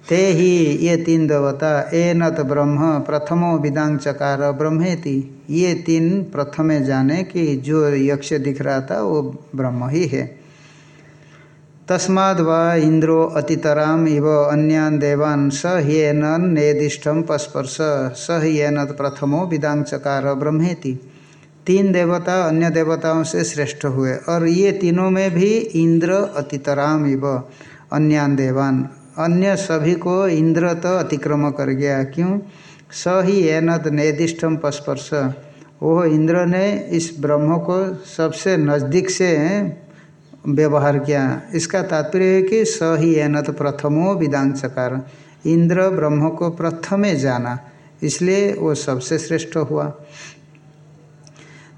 ते ही ये तीन देवता, ए नत ब्रह्म, प्रथमो विदांग चकार ब्रह्मेति। ये तीन प्रथमे जाने कि जो यक्ष दिख रहा था, वो ब्रह्म ही है। तस्माद व इंद्रो अतितराम इव अन्यान देवान स ह्येन नेदिष्टम पस्पर्श, स ह्येन प्रथमो विदांग चकार ब्रह्मेति। तीन देवता, अन्य देवताओं से श्रेष्ठ हुए, और ये तीनों में भी इंद्र अतितराम इव अन्यान देवान। अन्य सभी को इंद्र तो अतिक्रम कर गया। क्यों? स ही एनद नेदिष्टम पस्पर्श। वो इंद्र ने इस ब्रह्म को सबसे नज़दीक से व्यवहार किया। इसका तात्पर्य है कि स ही एनत प्रथमो विदांग चकार इंद्र ब्रह्म को प्रथमे जाना, इसलिए वो सबसे श्रेष्ठ हुआ।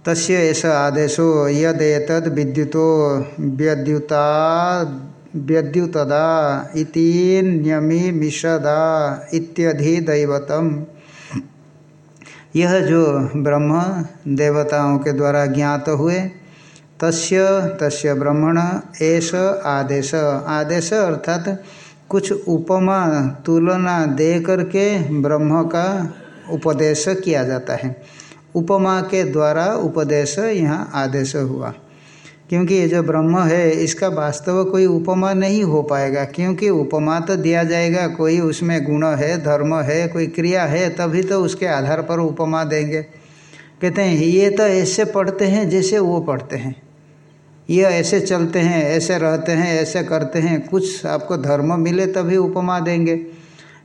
तस्य ऐसा आदेशो यदेतद विद्युतो व्यद्युता, व्यद्युतदा इति न्यमी मिषदा इत्यधि दैवतम। यह जो ब्रह्म देवताओं के द्वारा ज्ञात हुए तस्य तस्य ब्रह्मण ऐस आदेश। आदेश अर्थात कुछ उपमा तुलना दे करके ब्रह्म का उपदेश किया जाता है। उपमा के द्वारा उपदेश यहाँ आदेश हुआ। क्योंकि ये जो ब्रह्म है, इसका वास्तव कोई उपमा नहीं हो पाएगा। क्योंकि उपमा तो दिया जाएगा, कोई उसमें गुण है, धर्म है, कोई क्रिया है, तभी तो उसके आधार पर उपमा देंगे। कहते हैं, ये तो ऐसे पढ़ते हैं जैसे वो पढ़ते हैं। ये ऐसे चलते हैं, ऐसे रहते हैं, ऐसे करते हैं, कुछ आपको धर्म मिले तभी उपमा देंगे।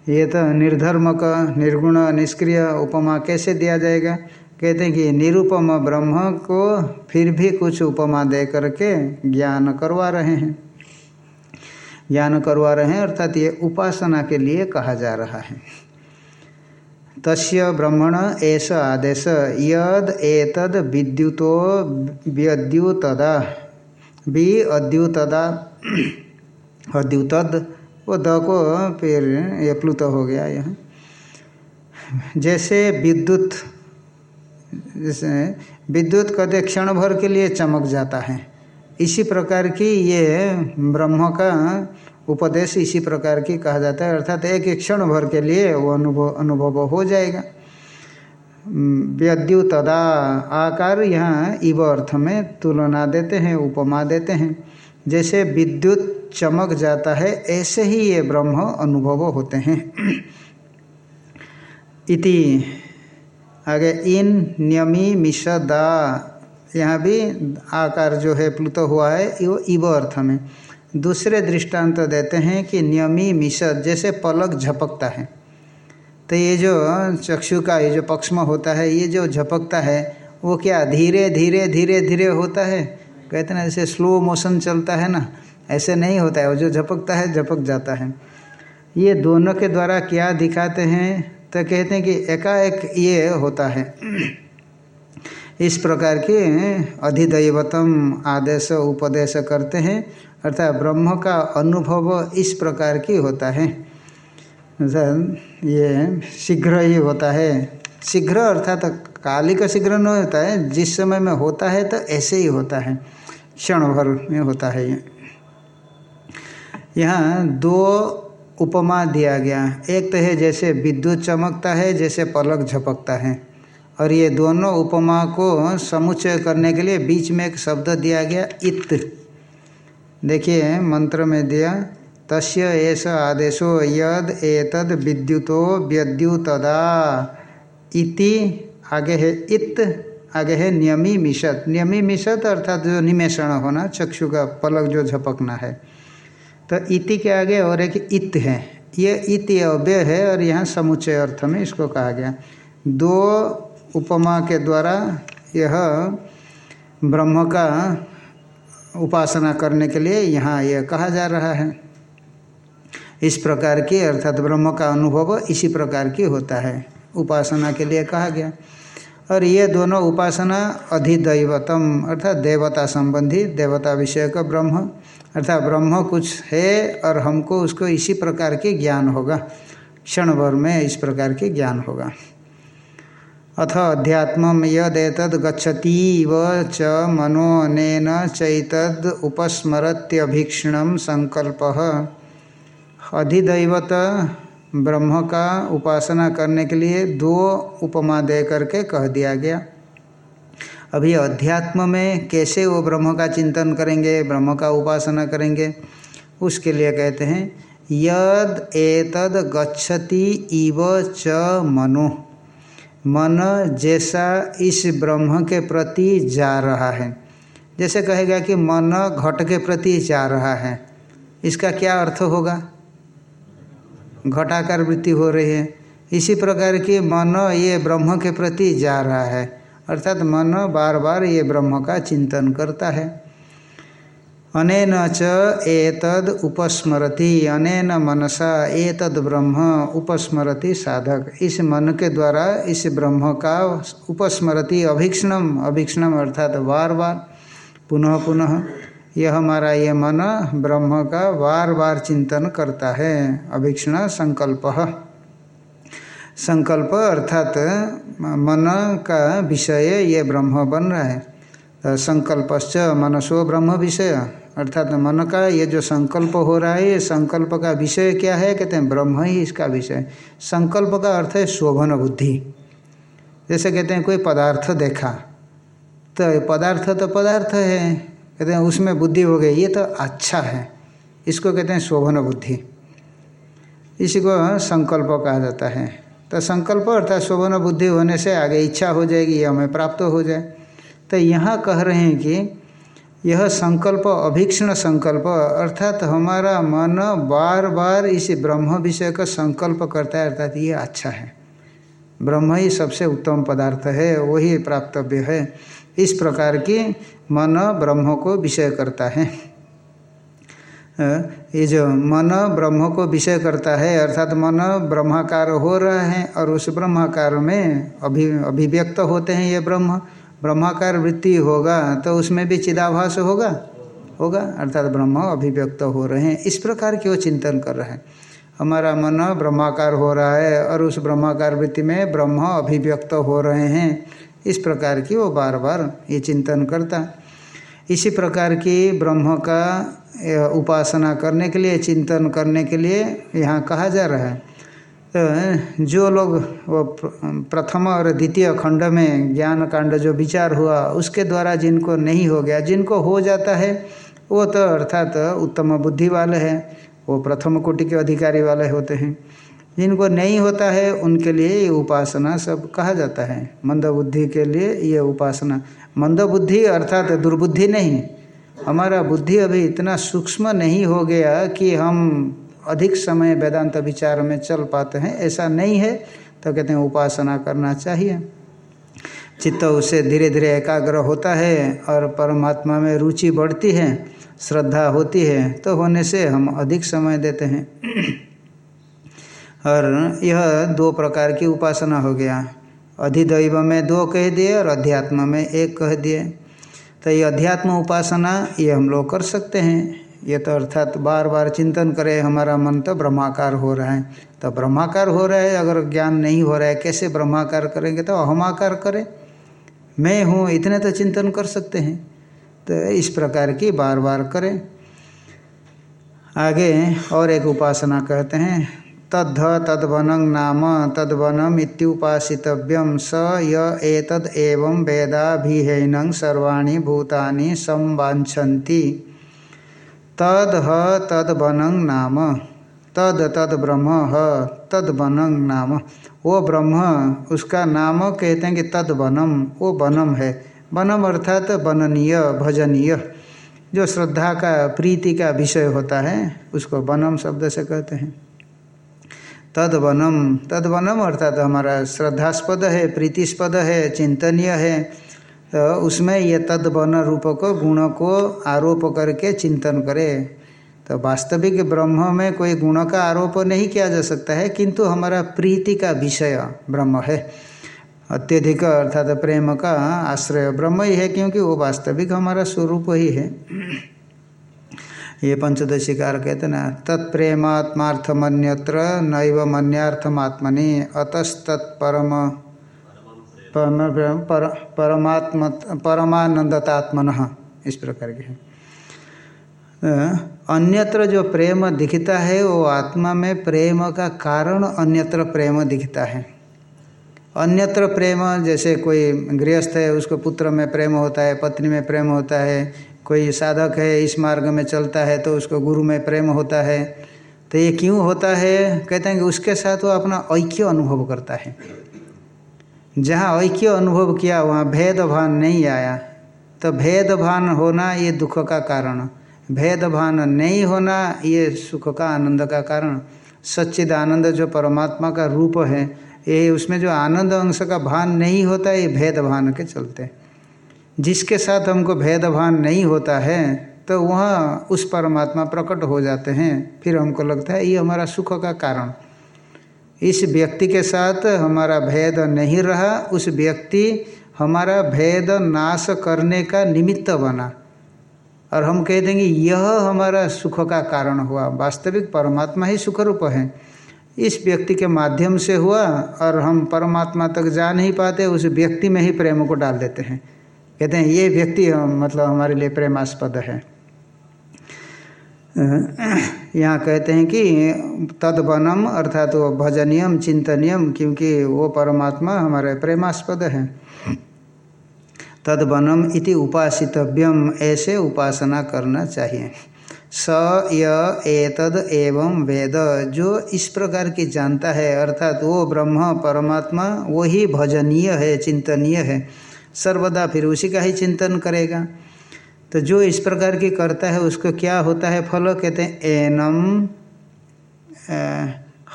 ये तो निर्धर्म का निर्गुण निष्क्रिय उपमा कैसे दिया जाएगा? कहते हैं कि निरुपम ब्रह्म को फिर भी कुछ उपमा दे करके ज्ञान करवा रहे हैं। ज्ञान करवा रहे हैं, अर्थात ये उपासना के लिए कहा जा रहा है। तस्य ब्रह्मण ऐस आदेश, यद एतद विद्युतो व्यद्युतदा। बी अद्युतदा अद्युतद वो द को फिर ये प्लुत हो गया यह। जैसे विद्युत जैसे विद्युत कदे क्षण भर के लिए चमक जाता है। इसी प्रकार की ये ब्रह्म का उपदेश इसी प्रकार की कहा जाता है, अर्थात एक क्षण भर के लिए वो अनुभव अनुभव हो जाएगा। व्यद्युतदा आकार यहाँ इव अर्थ में तुलना देते हैं, उपमा देते हैं। जैसे विद्युत चमक जाता है, ऐसे ही ये ब्रह्म अनुभव होते हैं। इति आगे इन नियमी मिशदा यहाँ भी आकार जो है प्लुत हुआ है वो इव अर्थ में। दूसरे दृष्टांत तो देते हैं कि नियमी मिशद जैसे पलक झपकता है। तो ये जो चक्षु का, ये जो पक्षम होता है, ये जो झपकता है, वो क्या धीरे धीरे धीरे धीरे होता है? कहते हैं जैसे स्लो मोशन चलता है ना, ऐसे नहीं होता है। वो जो झपकता है, झपक जाता है। ये दोनों के द्वारा क्या दिखाते हैं? तो कहते हैं कि एकाएक ये होता है। इस प्रकार के अधिदैवतम आदेश, उपदेश करते हैं। अर्थात ब्रह्म का अनुभव इस प्रकार की होता है। ये शीघ्र ही होता है। शीघ्र अर्थात काली का शीघ्र नहीं होता है, जिस समय में होता है तो ऐसे ही होता है। क्षण भर में होता है ये। यहाँ दो उपमा दिया गया। एक तो है, जैसे विद्युत चमकता है, जैसे पलक झपकता है। और ये दोनों उपमा को समुच्चय करने के लिए बीच में एक शब्द दिया गया, इत। देखिए, मंत्र में दिया तस्य एष आदेशो यद एतद विद्युतो व्यद्युतदा। इति आगे है इत आगे है नियमी मिशत नियमी मिशत अर्थात जो निमेषण होना, चक्षु का पलक जो झपकना है। तो इति के आगे और एक इत है। ये इत अव्यय है और यहाँ समुच्चय अर्थ में इसको कहा गया। दो उपमा के द्वारा यह ब्रह्म का उपासना करने के लिए यहाँ यह कहा जा रहा है। इस प्रकार की अर्थात ब्रह्म का अनुभव इसी प्रकार की होता है। उपासना के लिए कहा गया। और ये दोनों उपासना अधिदैवतम, अर्थात देवता संबंधी देवता विषय का ब्रह्म, अर्थात ब्रह्म कुछ है और हमको उसको इसी प्रकार के ज्ञान होगा। क्षण भर में इस प्रकार के ज्ञान होगा। अथ अध्यात्म यदेतद गच्छतीव च मनोनेन चैतद उपस्मरत्यभीक्षण संकल्प। अधिदैवत ब्रह्म का उपासना करने के लिए दो उपमा दे करके कह दिया गया। अभी अध्यात्म में कैसे वो ब्रह्म का चिंतन करेंगे, ब्रह्म का उपासना करेंगे, उसके लिए कहते हैं, यद एतद गच्छति इव च मनो। मन जैसा इस ब्रह्म के प्रति जा रहा है। जैसे कहेगा कि मन घट के प्रति जा रहा है, इसका क्या अर्थ होगा? घटाकार वृत्ति हो रही है। इसी प्रकार की मन ये ब्रह्म के प्रति जा रहा है। अर्थात मन बार बार ये ब्रह्म का चिंतन करता है। अनेन च एतद उपस्मरति, अनेन मनसा एतद ब्रह्म उपस्मरति साधक। इस मन के द्वारा इस ब्रह्म का उपस्मरति अभीक्षणम अभीक्षणम अर्थात बार बार पुनः पुनः यह हमारा ये मन ब्रह्म का बार बार चिंतन करता है। अभीक्षण संकल्प। संकल्प अर्थात मन का विषय ये ब्रह्म बन रहा है। तो संकल्पश्च मनसो ब्रह्म विषय। अर्थात मन का ये जो संकल्प हो रहा है, ये संकल्प का विषय क्या है? कहते हैं ब्रह्म ही इसका विषय। संकल्प का अर्थ है शोभन बुद्धि। जैसे कहते हैं कोई पदार्थ देखा। तो पदार्थ तो पदार्थ है। कहते हैं, उसमें बुद्धि हो गई, ये तो अच्छा है। इसको कहते हैं शोभन बुद्धि। इसी को संकल्प कहा जाता है। तो संकल्प अर्थात शोभन बुद्धि होने से आगे इच्छा हो जाएगी ये हमें प्राप्त हो जाए। तो यहाँ कह रहे हैं कि यह संकल्प, अभीक्षण संकल्प, अर्थात हमारा मन बार बार इस ब्रह्म विषय का संकल्प करता है, अर्थात ये अच्छा है। ब्रह्म ही सबसे उत्तम पदार्थ है, वही प्राप्तव्य है। इस प्रकार की मन ब्रह्म को विषय करता है। ये जो मन ब्रह्म को विषय करता है, अर्थात मन ब्रह्माकार हो रहा है और उस ब्रह्माकार में अभि, अभिव्यक्त होते हैं ये ब्रह्म। ब्रह्माकार वृत्ति होगा तो उसमें भी चिदाभास होगा? होगा, अर्थात ब्रह्म अभिव्यक्त हो रहे हैं। इस प्रकार की वो चिंतन कर रहे हैं। हमारा मन ब्रह्माकार हो रहा है और उस ब्रह्माकार वृत्ति में ब्रह्म अभिव्यक्त हो रहे हैं। इस प्रकार की वो बार बार ये चिंतन करता। इसी प्रकार की ब्रह्म का उपासना करने के लिए, चिंतन करने के लिए यहाँ कहा जा रहा है। तो जो लोग, वो प्रथम और द्वितीय खंड में ज्ञान कांड जो विचार हुआ, उसके द्वारा जिनको नहीं हो गया, जिनको हो जाता है, वो तो अर्थात तो उत्तम बुद्धि वाले हैं, वो प्रथम कोटि के अधिकारी वाले होते हैं। जिनको नहीं होता है, उनके लिए ये उपासना सब कहा जाता है। मंदबुद्धि के लिए ये उपासना। मंदबुद्धि अर्थात दुर्बुद्धि नहीं। हमारा बुद्धि अभी इतना सूक्ष्म नहीं हो गया कि हम अधिक समय वेदांत विचार में चल पाते हैं। ऐसा नहीं है। तो कहते हैं उपासना करना चाहिए। चित्त उससे धीरे धीरे एकाग्र होता है और परमात्मा में रुचि बढ़ती है, श्रद्धा होती है तो होने से हम अधिक समय देते हैं। और यह दो प्रकार की उपासना हो गया। अधिदैव में दो कह दिए और अध्यात्म में एक कह दिए। तो ये अध्यात्म उपासना ये हम लोग कर सकते हैं। ये तो अर्थात बार बार चिंतन करें, हमारा मन तो ब्रह्माकार हो रहा है। तो ब्रह्माकार हो रहा है, अगर ज्ञान नहीं हो रहा है, कैसे ब्रह्माकार करेंगे? तो अहमाकार करें। मैं हूँ, इतने तो चिंतन कर सकते हैं। तो इस प्रकार की बार बार करें। आगे और एक उपासना कहते हैं। तद्ध तद्वनं नाम तद्वनम स य एतद एवं वेदाभिहैनं सर्वाणि भूतानि संवांछन्ति तद ह तद्वनं नाम। तद तद ब्रह्म ह तद्वनं नाम। वो ब्रह्म, उसका नाम कहते हैं कि तद वनम वो वनम है। वनम अर्थात बननीय भजनीय। जो श्रद्धा का, प्रीति का विषय होता है, उसको वनम शब्द से कहते हैं। तद वनम तद वनम अर्थात हमारा श्रद्धास्पद है, प्रीतिस्पद है, चिंतनीय है। तो उसमें ये तद वन रूप को गुण को आरोप करके चिंतन करे। तो वास्तविक ब्रह्म में कोई गुण का आरोप नहीं किया जा सकता है, किंतु हमारा प्रीति का विषय ब्रह्म है। अत्यधिक अर्थात प्रेम का आश्रय ब्रह्म ही है, क्योंकि वो वास्तविक हमारा स्वरूप ही है। ये पंचदशिकार कहते ना तत्प्रेमात्मार्थमन्यत्र नैव मन्यार्थमात्मनि अतस्तत्परम। पर, परमात्म परमानंदतात्मन इस प्रकार के हैं। अन्यत्र जो प्रेम दिखता है वो आत्मा में प्रेम का कारण अन्यत्र प्रेम दिखता है। अन्यत्र प्रेम जैसे कोई गृहस्थ है उसको पुत्र में प्रेम होता है पत्नी में प्रेम होता है कोई साधक है, इस मार्ग में चलता है तो उसको गुरु में प्रेम होता है। तो ये क्यों होता है? कहते हैं कि उसके साथ वो अपना ऐक्य अनुभव करता है। जहाँ ऐक्य अनुभव किया, वहाँ भेदभान नहीं आया। तो भेदभान होना ये दुख का कारण। भेदभान नहीं होना ये सुख का आनंद का कारण। सच्चिद आनंद जो परमात्मा का रूप है, ये उसमें जो आनंद अंश का भान नहीं होता, ये भेदभान के चलते। जिसके साथ हमको भेदभान नहीं होता है तो वहाँ उस परमात्मा प्रकट हो जाते हैं। फिर हमको लगता है, ये हमारा सुख का कारण। इस व्यक्ति के साथ हमारा भेद नहीं रहा, उस व्यक्ति हमारा भेद नाश करने का निमित्त बना। और हम कह देंगे, यह हमारा सुख का कारण हुआ। वास्तविक परमात्मा ही सुख रूप है। इस व्यक्ति के माध्यम से हुआ, और हम परमात्मा तक जा नहीं पाते, उस व्यक्ति में ही प्रेम को डाल देते हैं। कहते हैं, ये व्यक्ति मतलब हमारे लिए प्रेमास्पद है। यहाँ कहते हैं कि तदवनम अर्थात वो भजनियम, चिंतनियम, क्योंकि वो परमात्मा हमारे प्रेमास्पद है। तदवनम इति उपासितव्यम, ऐसे उपासना करना चाहिए। स, य, एतद एवं वेद, जो इस प्रकार की जानता है, अर्थात वो ब्रह्म, परमात्मा वही भजनीय है, चिंतनीय है। सर्वदा फिर उसी का ही चिंतन करेगा। तो जो इस प्रकार की करता है, उसको क्या होता है? फल कहते हैं, एनम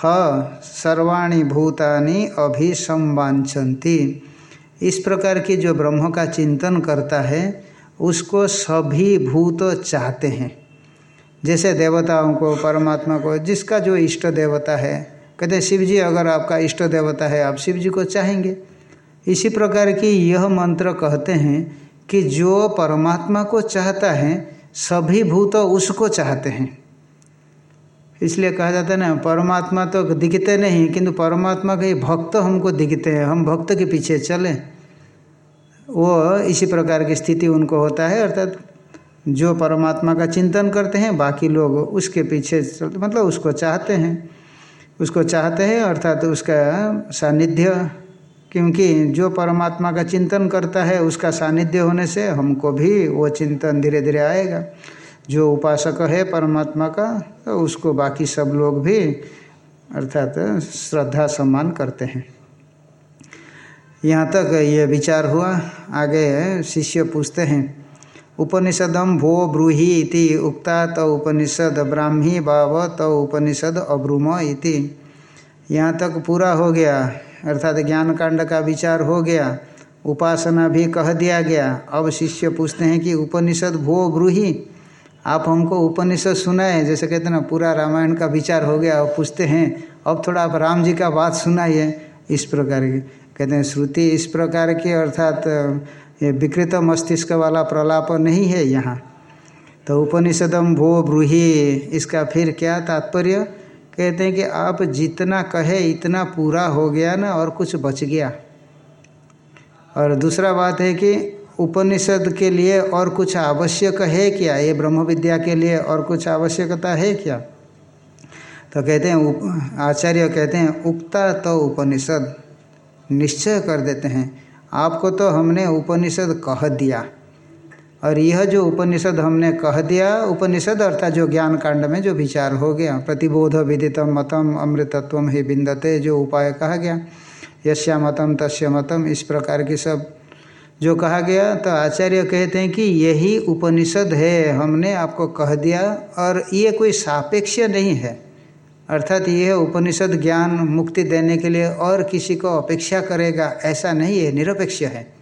ह, सर्वाणी भूतानि अभिसंवांछन्ति इस प्रकार की जो ब्रह्म का चिंतन करता है, उसको सभी भूत चाहते हैं। जैसे देवताओं को, परमात्मा को, जिसका जो इष्ट देवता है, कहते शिव जी अगर आपका इष्ट देवता है, आप शिव जी को चाहेंगे। इसी प्रकार की यह मंत्र कहते हैं कि जो परमात्मा को चाहता है, सभी भूत उसको चाहते हैं। इसलिए कहा जाता है ना, परमात्मा तो दिखते नहीं, किंतु परमात्मा के भक्त हमको दिखते हैं। हम भक्त के पीछे चलें। वो इसी प्रकार की स्थिति उनको होता है, अर्थात जो परमात्मा का चिंतन करते हैं, बाकी लोग उसके पीछे मतलब उसको चाहते हैं। उसको चाहते हैं, अर्थात उसका सानिध्य क्योंकि जो परमात्मा का चिंतन करता है, उसका सानिध्य होने से हमको भी वो चिंतन धीरे धीरे आएगा। जो उपासक है परमात्मा का तो उसको बाकी सब लोग भी अर्थात श्रद्धा सम्मान करते हैं। यहाँ तक ये विचार हुआ। आगे शिष्य पूछते हैं उपनिषदम भो ब्रूहि इति उक्ता त उपनिषद ब्राह्मी भाव त उपनिषद अब्रूम इति? यहाँ तक पूरा हो गया। अर्थात ज्ञान कांड का विचार हो गया, उपासना भी कह दिया गया। अब शिष्य पूछते हैं कि उपनिषद भो ब्रूहि? आप हमको उपनिषद सुनाए। जैसे कहते ना, पूरा रामायण का विचार हो गया। और पूछते हैं, अब थोड़ा आप राम जी का बात सुनाइए। इस प्रकार की, कहते हैं, श्रुति इस प्रकार की, अर्थात ये विकृत मस्तिष्क वाला प्रलाप नहीं है यहाँ। तो उपनिषदम भो ब्रूही, इसका फिर क्या तात्पर्य? कहते हैं कि आप जितना कहे, इतना पूरा हो गया ना और कुछ बच गया। और दूसरा बात है कि उपनिषद के लिए और कुछ आवश्यक है क्या? ये ब्रह्म विद्या के लिए और कुछ आवश्यकता है क्या? तो कहते हैं आचार्य कहते हैं, उक्ता तो उपनिषद निश्चय कर देते हैं। आपको तो हमने उपनिषद कह दिया। और यह जो उपनिषद हमने कह दिया, उपनिषद अर्थात जो ज्ञान कांड में जो विचार हो गया, प्रतिबोध विदितम मतम अमृतत्व ही बिंदते जो उपाय कहा गया यश्या मतम तस्य मतम, इस प्रकार की सब जो कहा गया तो आचार्य कहते हैं कि यही उपनिषद है, हमने आपको कह दिया, और ये कोई सापेक्ष नहीं है। अर्थात यह उपनिषद ज्ञान मुक्ति देने के लिए और किसी को अपेक्षा करेगा, ऐसा नहीं है, निरपेक्ष है।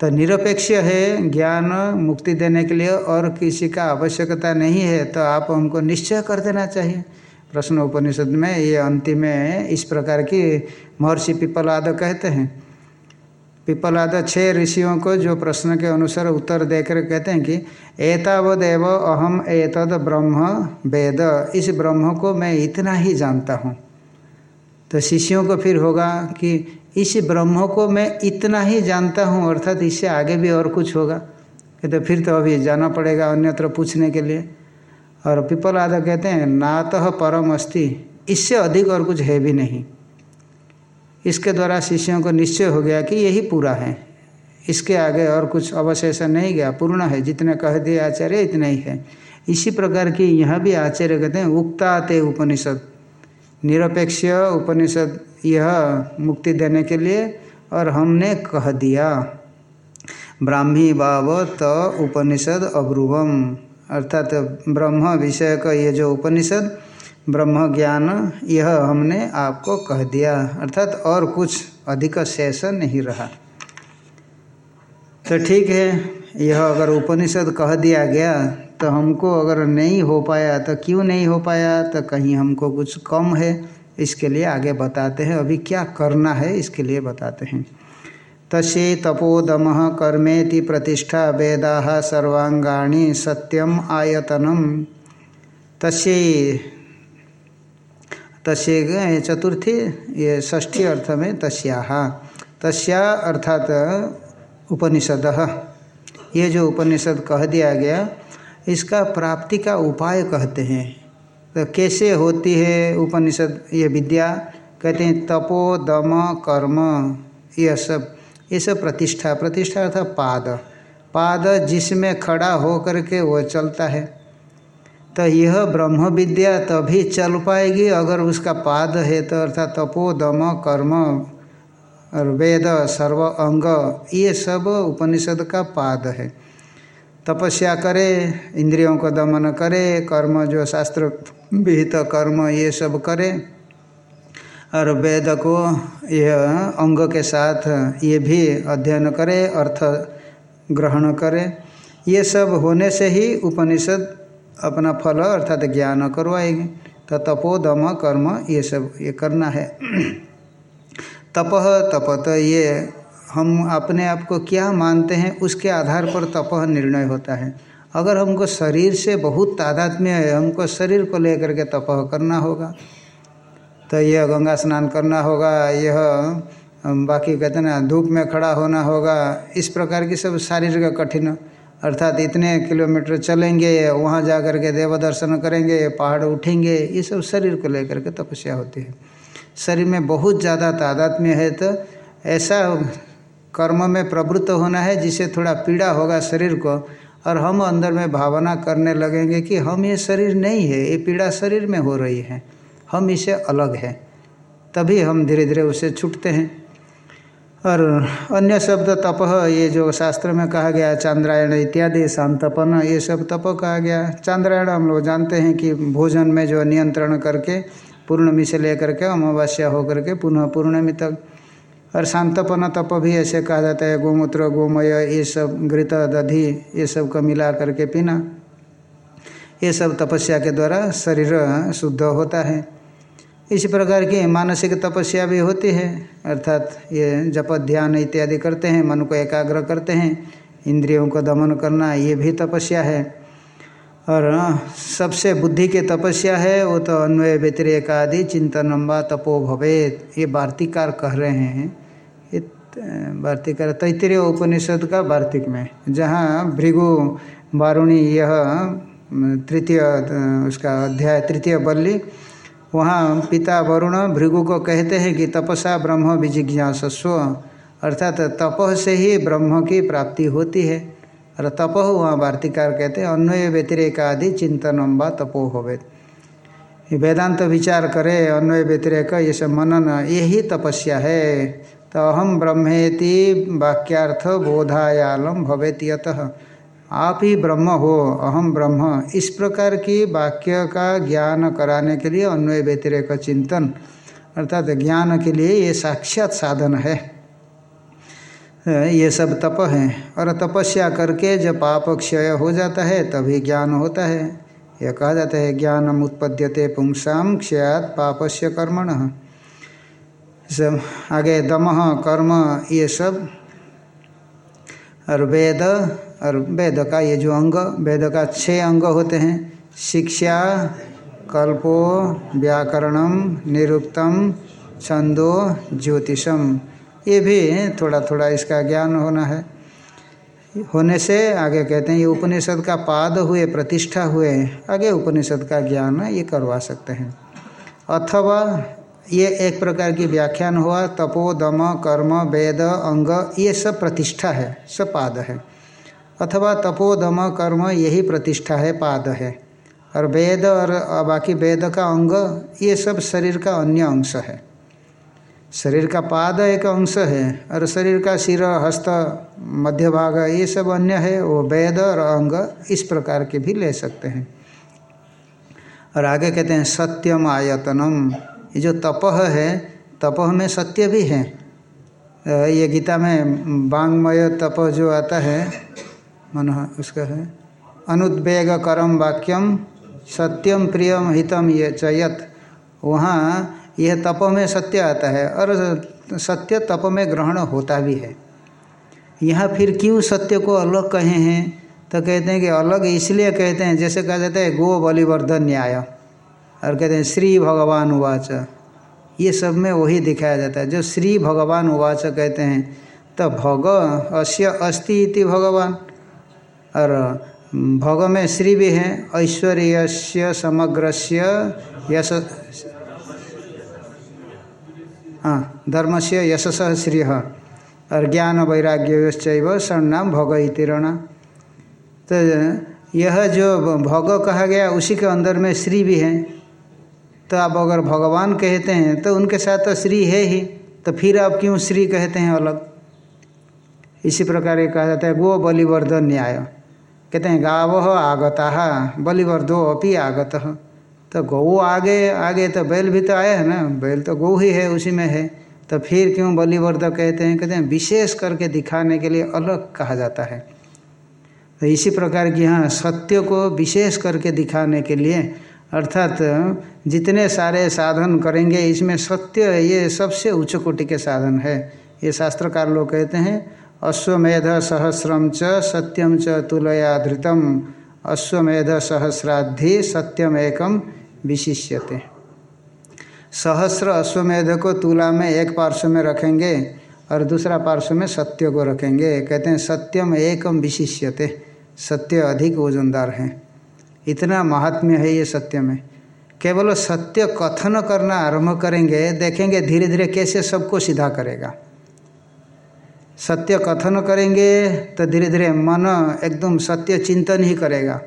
तो निरपेक्ष है, ज्ञान मुक्ति देने के लिए और किसी का आवश्यकता नहीं है तो आप हमको निश्चय कर देना चाहिए। प्रश्न उपनिषद में ये अंतिम इस प्रकार की महर्षि पिपलाद कहते हैं। पिपलाद छह ऋषियों को जो प्रश्न के अनुसार उत्तर देकर कहते हैं कि, एतावदेव अहम एतद ब्रह्म वेद। इस ब्रह्म को मैं इतना ही जानता हूँ। तो शिष्यों को फिर होगा कि इस ब्रह्म को मैं इतना ही जानता हूँ, अर्थात इससे आगे भी और कुछ होगा। कहते तो फिर तो अभी जाना पड़ेगा अन्यत्र पूछने के लिए। और पिपल आदि कहते हैं, नातः परम अस्थि इससे अधिक और कुछ है भी नहीं। इसके द्वारा शिष्यों को निश्चय हो गया कि यही पूरा है। इसके आगे और कुछ अवशेष नहीं गया, पूर्ण है, जितने कह दिए आचार्य, इतना ही है। इसी प्रकार की यहाँ भी आचार्य कहते हैं उक्ता ते उपनिषद। निरपेक्ष उपनिषद यह मुक्ति देने के लिए और हमने कह दिया। ब्राह्मी भाव त उपनिषद अब्रुवम। अर्थात ब्रह्म विषय का ये जो उपनिषद, ब्रह्म ज्ञान, यह हमने आपको कह दिया। अर्थात और कुछ अधिक शेष नहीं रहा। तो ठीक है, यह अगर उपनिषद कह दिया गया तो हमको अगर नहीं हो पाया तो क्यों नहीं हो पाया? तो कहीं हमको कुछ कम है। इसके लिए आगे बताते हैं। अभी क्या करना है, इसके लिए बताते हैं। तस्य तपोदम कर्मेति प्रतिष्ठा वेदा सर्वांगाणी सत्यम आयतनम। तस्य तस्य चतुर्थी, ये ष्ठी अर्थ में तस्या। तस्या अर्थात उपनिषद। ये जो उपनिषद कह दिया गया इसका प्राप्ति का उपाय कहते हैं। तो कैसे होती है उपनिषद ये विद्या? कहते हैं, तपो, दम, कर्म यह सब, ये सब प्रतिष्ठा। प्रतिष्ठा अर्थात पाद। पाद जिसमें खड़ा हो करके वो चलता है। तो यह ब्रह्म विद्या तभी चल पाएगी अगर उसका पाद है तो अर्थात तपो, दम, कर्म, और वेद, सर्व अंग, ये सब उपनिषद का पाद है। तपस्या करे, इंद्रियों को दमन करे, कर्म जो शास्त्र विहित कर्म ये सब करे। और वेद को यह अंग के साथ ये भी अध्ययन करे, अर्थ ग्रहण करे। ये सब होने से ही उपनिषद अपना फल अर्थात ज्ञान करवाएगी। तो तपो, दम, कर्म ये सब ये करना है। *clears throat* तपह तपत ये हम अपने आप को क्या मानते हैं, उसके आधार पर तपह निर्णय होता है। अगर हमको शरीर से बहुत तादात्म्य है, हमको शरीर को लेकर के तपह करना होगा तो यह गंगा स्नान करना होगा, यह बाकी कहते ना, धूप में खड़ा होना होगा, इस प्रकार की सब शारीरिक कठिन, अर्थात इतने किलोमीटर चलेंगे, वहाँ जा कर के देव दर्शन करेंगे, पहाड़ उठेंगे, ये सब शरीर को लेकर के तपस्या होती है। शरीर में बहुत ज़्यादा तादात्म्य है तो ऐसा कर्म में प्रवृत्त होना है जिससे थोड़ा पीड़ा होगा शरीर को, और हम अंदर में भावना करने लगेंगे कि हम ये शरीर नहीं है, ये पीड़ा शरीर में हो रही है। हम इसे अलग है। तभी हम धीरे धीरे उसे छूटते हैं। और अन्य शब्द तप, ये जो शास्त्र में कहा गया, चांद्रायण इत्यादि, शांतपन, ये सब तप कहा गया। चांद्रायण हम लोग जानते हैं कि भोजन में जो नियंत्रण करके, पूर्णमी से लेकर के अमावस्या होकर के पुनः पूर्णमी तक और शांतपन तप भी ऐसे कहा जाता है, गोमूत्र, गोमय, ये सब, घृत, दधि, ये सबको मिला करके पीना। ये सब तपस्या के द्वारा शरीर शुद्ध होता है। इसी प्रकार की मानसिक तपस्या भी होती है, अर्थात ये जप, ध्यान इत्यादि करते हैं, मन को एकाग्र करते हैं, इंद्रियों को दमन करना, ये भी तपस्या है। और सबसे बुद्धि की तपस्या है, वो तो अन्वय, व्यतिरेक आदि, चिंतन व तपो भवेत, ये वार्तिकार कह रहे हैं। वार्तिकार तैतरीय उपनिषद का वार्तिक में, जहाँ भृगु वारुणी यह तृतीय उसका अध्याय, तृतीय बल्ली, वहाँ पिता वरुण भृगु को कहते हैं कि तपसा ब्रह्म विजिज्ञासस्व अर्थात तप से ही ब्रह्म की प्राप्ति होती है। और तप वहाँ वार्तिकार कहते हैं, अन्वय व्यतिरेक आदि चिंतनम व तपो होवे। वेदांत विचार करे, अन्वय व्यतिरेक, ये सब मनन, यही तपस्या है। तो अहम ब्रह्मेति वाक्यार्थ बोधायालम भवेत यतः। आप ही ब्रह्म हो अहम ब्रह्म। इस प्रकार की वाक्य का ज्ञान कराने के लिए अन्वय व्यतिरेक चिंतन, अर्थात ज्ञान के लिए ये साक्षात साधन है। ये सब तप है, और तपस्या करके जब पाप क्षय हो जाता है, तभी ज्ञान होता है। यह कहा जाता है ज्ञानम उत्पद्यते पुंसाम क्षयात पापस्य कर्मण। सब आगे दमह कर्म, ये सब, और वेद और वेद का ये जो अंग, वेद का छः अंग होते हैं, शिक्षा, कल्पो, व्याकरणम, निरुक्तम, छंदो, ज्योतिषम। ये भी थोड़ा थोड़ा इसका ज्ञान होना है। होने से आगे कहते हैं, ये उपनिषद का पाद हुए, प्रतिष्ठा हुए, आगे उपनिषद का ज्ञान ये करवा सकते हैं। अथवा ये एक प्रकार की व्याख्यान हुआ, तपो, दम, कर्म, वेद, अंग, ये सब प्रतिष्ठा है, सब पाद है। अथवा तपो, दम, कर्म, यही प्रतिष्ठा है, पाद है। और वेद और बाकी वेद का अंग, ये सब शरीर का अन्य अंश है। शरीर का पाद एक अंश है, और शरीर का सिर, हस्त मध्य भाग ये सब अन्य है, वो वेद और अंग इस प्रकार के भी ले सकते हैं। और आगे कहते हैं, सत्यम आयतनम। ये जो तपह है तपह में सत्य भी है। ये गीता में बांगमय तप जो आता है, मन उसका है, अनुद्वेग करम वाक्यम सत्यम प्रियम हितम ये चयत। वहाँ यह तप में सत्य आता है और सत्य तप में ग्रहण होता भी है। यहाँ फिर क्यों सत्य को अलग कहे हैं? तो कहते हैं कि अलग इसलिए कहते हैं, जैसे कहा जाता है, गो बलिवर्धन न्याय। और कहते हैं, श्री भगवान उवाच। ये सब में वही दिखाया जाता है। जो श्री भगवान उवाच कहते हैं तो भग अस्य अस्ति इति भगवान। और भग में श्री भी हैं ऐश्वर्य से समग्र यश हाँ धर्म से यशस श्री और ज्ञान वैराग्य षण्णाम भग इतिरणा तो यह जो भग कहा गया, उसी के अंदर में श्री भी हैं। तो आप अगर भगवान कहते हैं तो उनके साथ तो श्री है ही तो फिर आप क्यों श्री कहते हैं अलग? इसी प्रकार ये कहा जाता है गो बलिवर्धन न्याय। कहते हैं, गाव आगता बलिवर्धो अपि आगत। तो गौ आगे आगे तो बैल भी तो आया है ना, बैल तो गौ ही है, उसी में है। तो फिर क्यों बलिवर्ध कहते हैं? कहते हैं, विशेष करके दिखाने के लिए अलग कहा जाता है। तो इसी प्रकार की यहाँ सत्य को विशेष करके दिखाने के लिए, अर्थात जितने सारे साधन करेंगे, इसमें सत्य ये सबसे उच्च कोटि के साधन है। ये शास्त्रकार लोग कहते हैं, अश्वमेध सहस्रम च सत्यम च तुलया धृतम। अश्वमेध सहस्राधि सत्यम एकम विशिष्यते। सहस्र अश्वमेध को तुला में एक पार्श्व में रखेंगे और दूसरा पार्श्व में सत्य को रखेंगे। कहते हैं, सत्यम एकम विशिष्यते। सत्य अधिक वजनदार हैं। इतना महात्म्य है ये सत्य में। केवल सत्य कथन करना आरंभ करेंगे, देखेंगे धीरे धीरे कैसे सबको सीधा करेगा। सत्य कथन करेंगे तो धीरे धीरे मन एकदम सत्य चिंतन ही करेगा।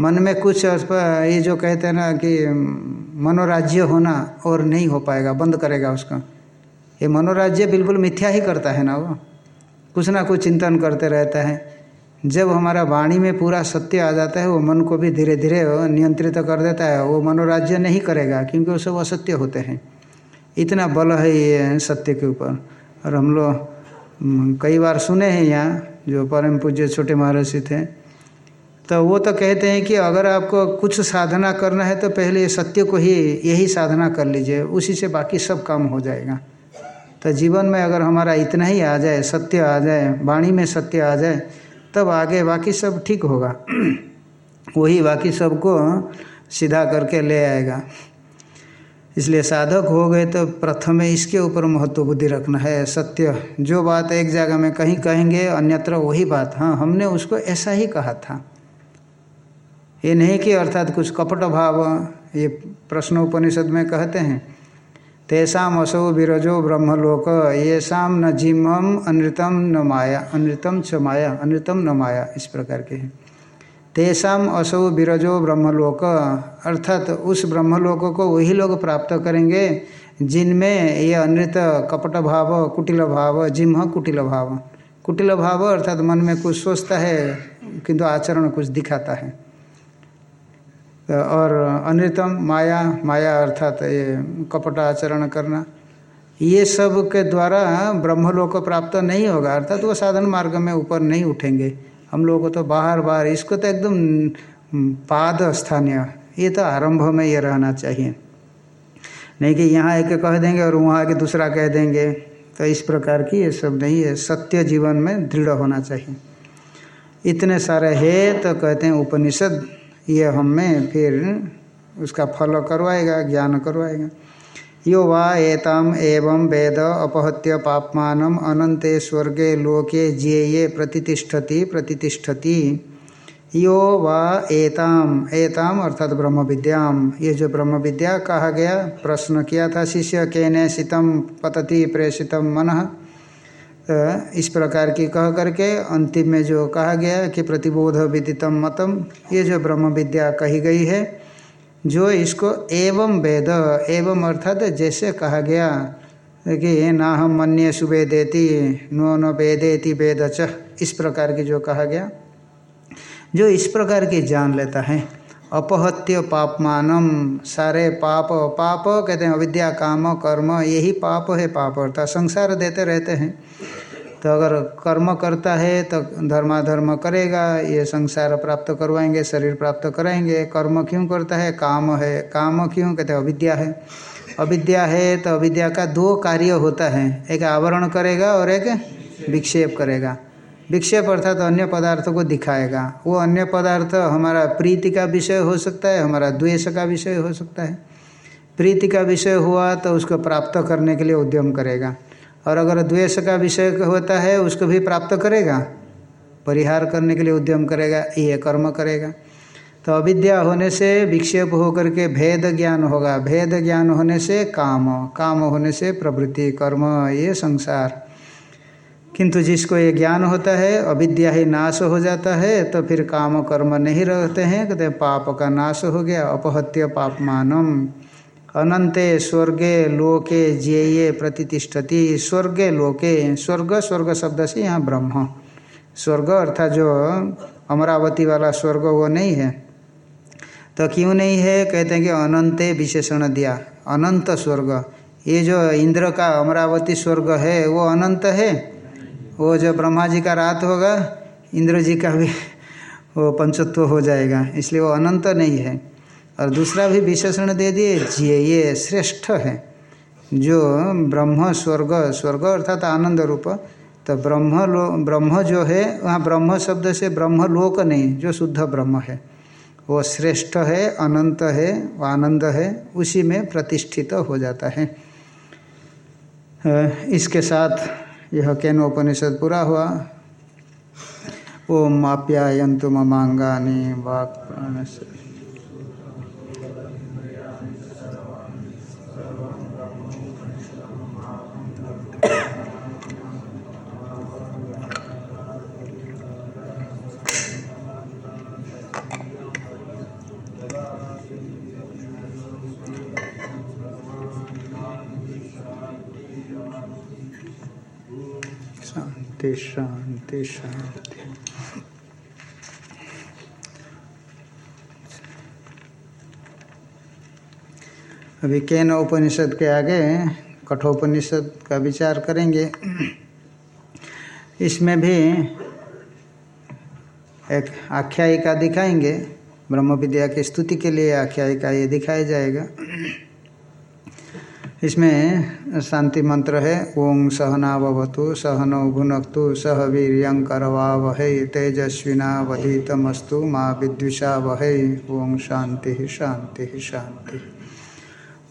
मन में कुछ ये जो कहते हैं ना कि मनोराज्य होना और नहीं हो पाएगा, बंद करेगा उसका। ये मनोराज्य बिल्कुल मिथ्या ही करता है ना वो। कुछ ना कुछ चिंतन करते रहता है। जब हमारा वाणी में पूरा सत्य आ जाता है, वो मन को भी धीरे धीरे नियंत्रित कर देता है। वो मनोराज्य नहीं करेगा, क्योंकि वो सब असत्य होते हैं। इतना बल है ये सत्य के ऊपर। और हम लोग कई बार सुने हैं यहाँ, जो परम पूज्य छोटे महर्षि थे। तो वो तो कहते हैं कि अगर आपको कुछ साधना करना है तो पहले सत्य को ही, यही साधना कर लीजिए। उसी से बाकी सब काम हो जाएगा। तो जीवन में अगर हमारा इतना ही आ जाए, सत्य आ जाए, वाणी में सत्य आ जाए तब आगे बाकी सब ठीक होगा। वही बाकी सबको सीधा करके ले आएगा। इसलिए साधक हो गए तो प्रथम इसके ऊपर महत्व बुद्धि रखना है, सत्य। जो बात एक जगह में कहीं कहेंगे, अन्यत्र वही बात। हाँ हमने उसको ऐसा ही कहा था। ये नहीं कि अर्थात कुछ कपट भाव, ये प्रश्न उपनिषद में कहते हैं। तेषाम असो विरजो ब्रह्मलोक ये न जिमम अनृतम न माया अनृतम च माया अनृतम न माया, इस प्रकार के हैं। तेषाम असो विरजो ब्रह्मलोक, अर्थात उस ब्रह्मलोक को वही लोग प्राप्त करेंगे, जिनमें ये अनृत कपट भाव, कुटिल भाव जिम्ह कुटिल भाव। कुटिल भाव अर्थात मन में कुछ सोचता है, किंतु आचरण कुछ दिखाता है। और अनृतम माया माया अर्थात ये कपट आचरण करना, ये सब के द्वारा ब्रह्मलोक प्राप्त नहीं होगा। अर्थात वो साधन मार्ग में ऊपर नहीं उठेंगे। हम लोगों को तो बाहर बाहर इसको तो एकदम पाद स्थानीय, ये तो आरंभ में ये रहना चाहिए। नहीं कि यहाँ एक कह देंगे और वहाँ आके दूसरा कह देंगे। तो इस प्रकार की ये सब नहीं है सत्य जीवन में दृढ़ होना चाहिए। इतने सारे है तो कहते हैं उपनिषद। ये हमें फिर उसका फल करवाएगा, ज्ञान करवाएगा। यो वा एताम एवं वेद अपहत्य पापमान अनंते स्वर्गे लोके जे ये प्रतिष्ठति प्रतिष्ठति यो वा एताम एताम अर्थात ब्रह्म विद्याम ये जो ब्रह्म विद्या कहा गया, प्रश्न किया था शिष्य, केने शीतम पतति प्रेषितम मन। इस प्रकार की कह करके अंतिम में जो कहा गया कि प्रतिबोध विदितम मतम, ये जो ब्रह्म विद्या कही गई है, जो इसको एवं वेद, एवं अर्थात जैसे कहा गया कि ना हम मन्य सुवेदेति, नो न वेदेति वेद इस प्रकार की जो कहा गया, जो इस प्रकार की जान लेता है। अपहत्य पापमानम। सारे पाप पाप कहते हैं, अविद्या, काम, कर्म, यही पाप है पाप। अर्थात संसार देते रहते हैं। तो अगर कर्म करता है तो धर्माधर्म करेगा, ये संसार प्राप्त करवाएँगे, शरीर प्राप्त कराएँगे। कर्म क्यों करता है? काम है। काम क्यों? कहते हैं, अविद्या है। अविद्या है तो अविद्या का दो कार्य होता है। एक आवरण करेगा और एक विक्षेप करेगा। विक्षेप अर्थात अन्य पदार्थों को दिखाएगा। वो अन्य पदार्थ हमारा प्रीति का विषय हो सकता है, हमारा द्वेष का विषय हो सकता है। प्रीति का विषय हुआ तो उसको प्राप्त करने के लिए उद्यम करेगा। और अगर द्वेष का विषय होता है, उसको भी प्राप्त करेगा। परिहार करने के लिए उद्यम करेगा, ये कर्म करेगा। तो अविद्या होने से विक्षेप होकर के भेद ज्ञान होगा। भेद ज्ञान होने से काम काम होने से प्रवृत्ति, कर्म, ये संसार। किंतु जिसको ये ज्ञान होता है, अविद्या ही नाश हो जाता है तो फिर काम कर्म नहीं रहते हैं। कहते पाप का नाश हो गया, अपहत्य पापमानम। अनंते स्वर्गे लोके जेये प्रतिष्ठति स्वर्गे लोके, स्वर्ग स्वर्ग शब्द से यहाँ ब्रह्म। स्वर्ग अर्थात जो अमरावती वाला स्वर्ग वो नहीं है। तो क्यों नहीं है? कहते हैं कि अनंते विशेषण दिया। अनंत स्वर्ग। ये जो इंद्र का अमरावती स्वर्ग है, वो अनंत है? वो जो ब्रह्मा जी का रात होगा, इंद्र जी का भी, वो पंचत्व हो जाएगा, इसलिए वो अनंत नहीं है। और दूसरा भी विशेषण दे दिए जिये ये श्रेष्ठ है। जो ब्रह्म, स्वर्ग स्वर्ग अर्थात आनंद रूप तो ब्रह्म लो, ब्रह्म जो है, वहाँ ब्रह्म शब्द से ब्रह्म लोक नहीं, जो शुद्ध ब्रह्म है। वो श्रेष्ठ है, अनंत है आनंद है, उसी में प्रतिष्ठित हो जाता है। इसके साथ यह केनोपनिषद पूरा हुआ। ओम माप्यायंतु ममांगानी वाक् प्राण से शांति शांति शांति। अभी केन उपनिषद के आगे कठोपनिषद का विचार करेंगे। इसमें भी एक आख्यायिका दिखाएँगे। ब्रह्म विद्या की स्तुति के लिए आख्यायिका ये दिखाया जाएगा। इसमें शांति मंत्र है। ओं सहनावतु सहनौ भुनक्तु, सह वीर्यंकरवा वह तेजस्विनावधीतमस्तु माँ विद्विषा वह। ओं शांति शांति शांति।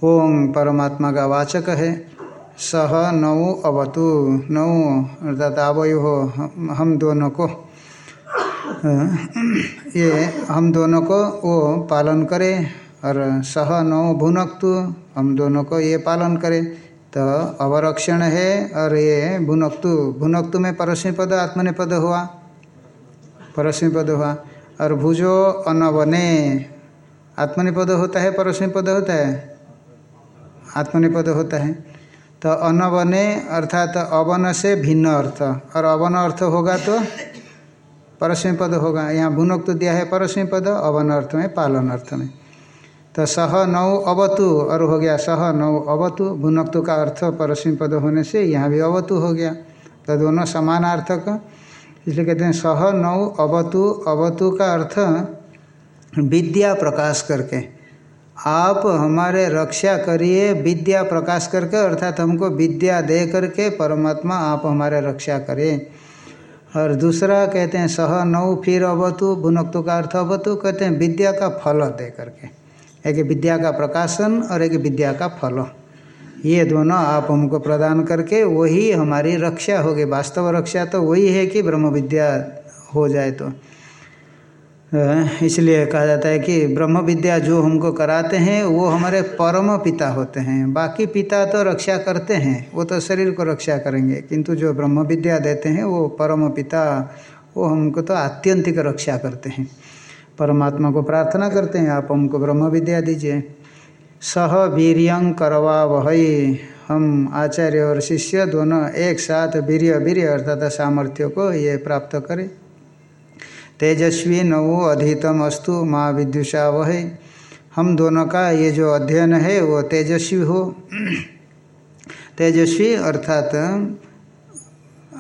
ओं परमात्मा का वाचक है। सह नौ अवतु, नौ अर्थात आवयो हम दोनों को ये हम दोनों को वो पालन करे। और सह नौ भुनक्तु, हम दोनों को ये पालन करें। तो अवरक्षण है और ये भुनक्तु भुनक्तु में परस्मी पद आत्मनिपद हुआ। परस्मी पद हुआ। और भुजो अनवने, आत्मनिपद होता है परस्मी पद होता है। आत्मनिपद होता है। तो अनवने अर्थात तो अवन से भिन्न अर्थ। और अवन अर्थ होगा तो परस्मी पद होगा। यहाँ भुनक तो दिया है परस्मी पद अवन अर्थ में, पालन अर्थ में। तो सह नौ अवतु, और हो गया सह नौ अवतु, भुनक्तु का अर्थ परस्मी पद होने से यहाँ भी अवतु हो गया। तो दोनों समानार्थक। इसलिए कहते हैं सह नौ अवतु अवतु का अर्थ विद्या प्रकाश करके। आप हमारे रक्षा करिए विद्या प्रकाश करके, अर्थात हमको विद्या दे करके परमात्मा आप हमारे रक्षा करें। और दूसरा कहते हैं सह नौ फिर अवतु, भुनक्तु का अर्थ अवतु, कहते हैं विद्या का फल दे करके। एक विद्या का प्रकाशन और एक विद्या का फल। ये दोनों आप हमको प्रदान करके वही हमारी रक्षा होगी। वास्तव रक्षा तो वही है कि ब्रह्म विद्या हो जाए तो। इसलिए कहा जाता है कि ब्रह्म विद्या जो हमको कराते हैं, वो हमारे परम पिता होते हैं। बाकी पिता तो रक्षा करते हैं, वो तो शरीर को रक्षा करेंगे। किंतु जो ब्रह्म विद्या देते हैं, वो परम पिता, वो हमको तो आत्यंतिक रक्षा करते हैं। परमात्मा को प्रार्थना करते हैं, आप हमको ब्रह्म विद्या दीजिए। सह वीरियं करवा वही। हम आचार्य और शिष्य दोनों एक साथ वीर्य वीर्य अर्थात सामर्थ्य को ये प्राप्त करें। तेजस्वी नवो अधितम अस्तु माँ विद्युषा वह। हम दोनों का ये जो अध्ययन है, वो तेजस्वी हो। *clears throat* तेजस्वी अर्थात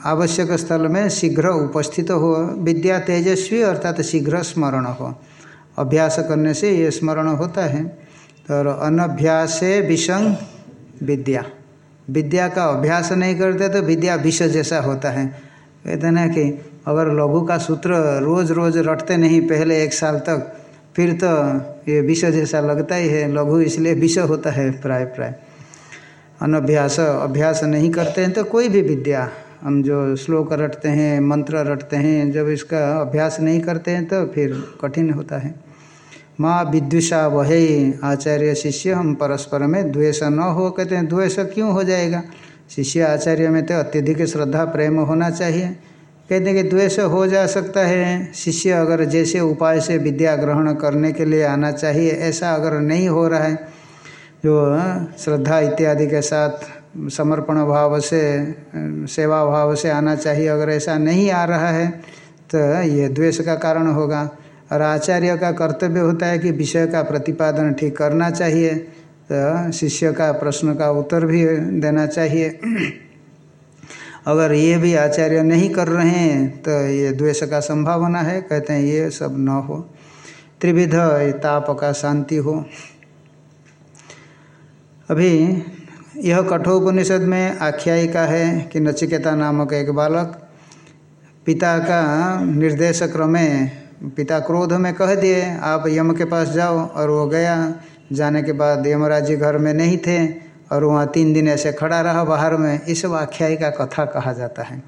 आवश्यक स्थल में शीघ्र उपस्थित हो। विद्या तेजस्वी अर्थात शीघ्र स्मरण हो। अभ्यास करने से ये स्मरण होता है। और अनभ्यास विषंग विद्या। विद्या का अभ्यास नहीं करते तो विद्या विष जैसा होता है। कहते ना कि अगर लघु का सूत्र रोज़ रोज़ रटते नहीं पहले एक साल तक, फिर तो ये विष जैसा लगता ही है। लघु इसलिए विष होता है प्राय प्राय अनभ्यास, अभ्यास नहीं करते हैं तो कोई भी विद्या हम जो श्लोक रटते हैं, मंत्र रटते हैं, जब इसका अभ्यास नहीं करते हैं तो फिर कठिन होता है। माँ विद्विषा वहे, आचार्य शिष्य, हम परस्पर में द्वेष न हो कहते हैं। द्वेष क्यों हो जाएगा? शिष्य आचार्य में तो अत्यधिक श्रद्धा, प्रेम होना चाहिए। कहते हैं कि द्वेष हो जा सकता है। शिष्य अगर जैसे उपाय से विद्या ग्रहण करने के लिए आना चाहिए, ऐसा अगर नहीं हो रहा है, जो श्रद्धा इत्यादि के साथ समर्पण भाव से सेवा भाव से आना चाहिए। अगर ऐसा नहीं आ रहा है तो ये द्वेष का कारण होगा। और आचार्य का कर्तव्य होता है कि विषय का प्रतिपादन ठीक करना चाहिए तो शिष्य का प्रश्न का उत्तर भी देना चाहिए। अगर ये भी आचार्य नहीं कर रहे हैं तो ये द्वेष का संभावना है। कहते हैं, ये सब न हो। त्रिविध ताप का शांति हो। अभी यह कठोपनिषद में आख्यायिका है कि नचिकेता नामक एक बालक पिता का निर्देश क्रमे पिता क्रोध में कह दिए, आप यम के पास जाओ। और वो गया। जाने के बाद यमराज जी घर में नहीं थे और वहाँ तीन दिन ऐसे खड़ा रहा बाहर में। इस आख्यायी का कथा कहा जाता है।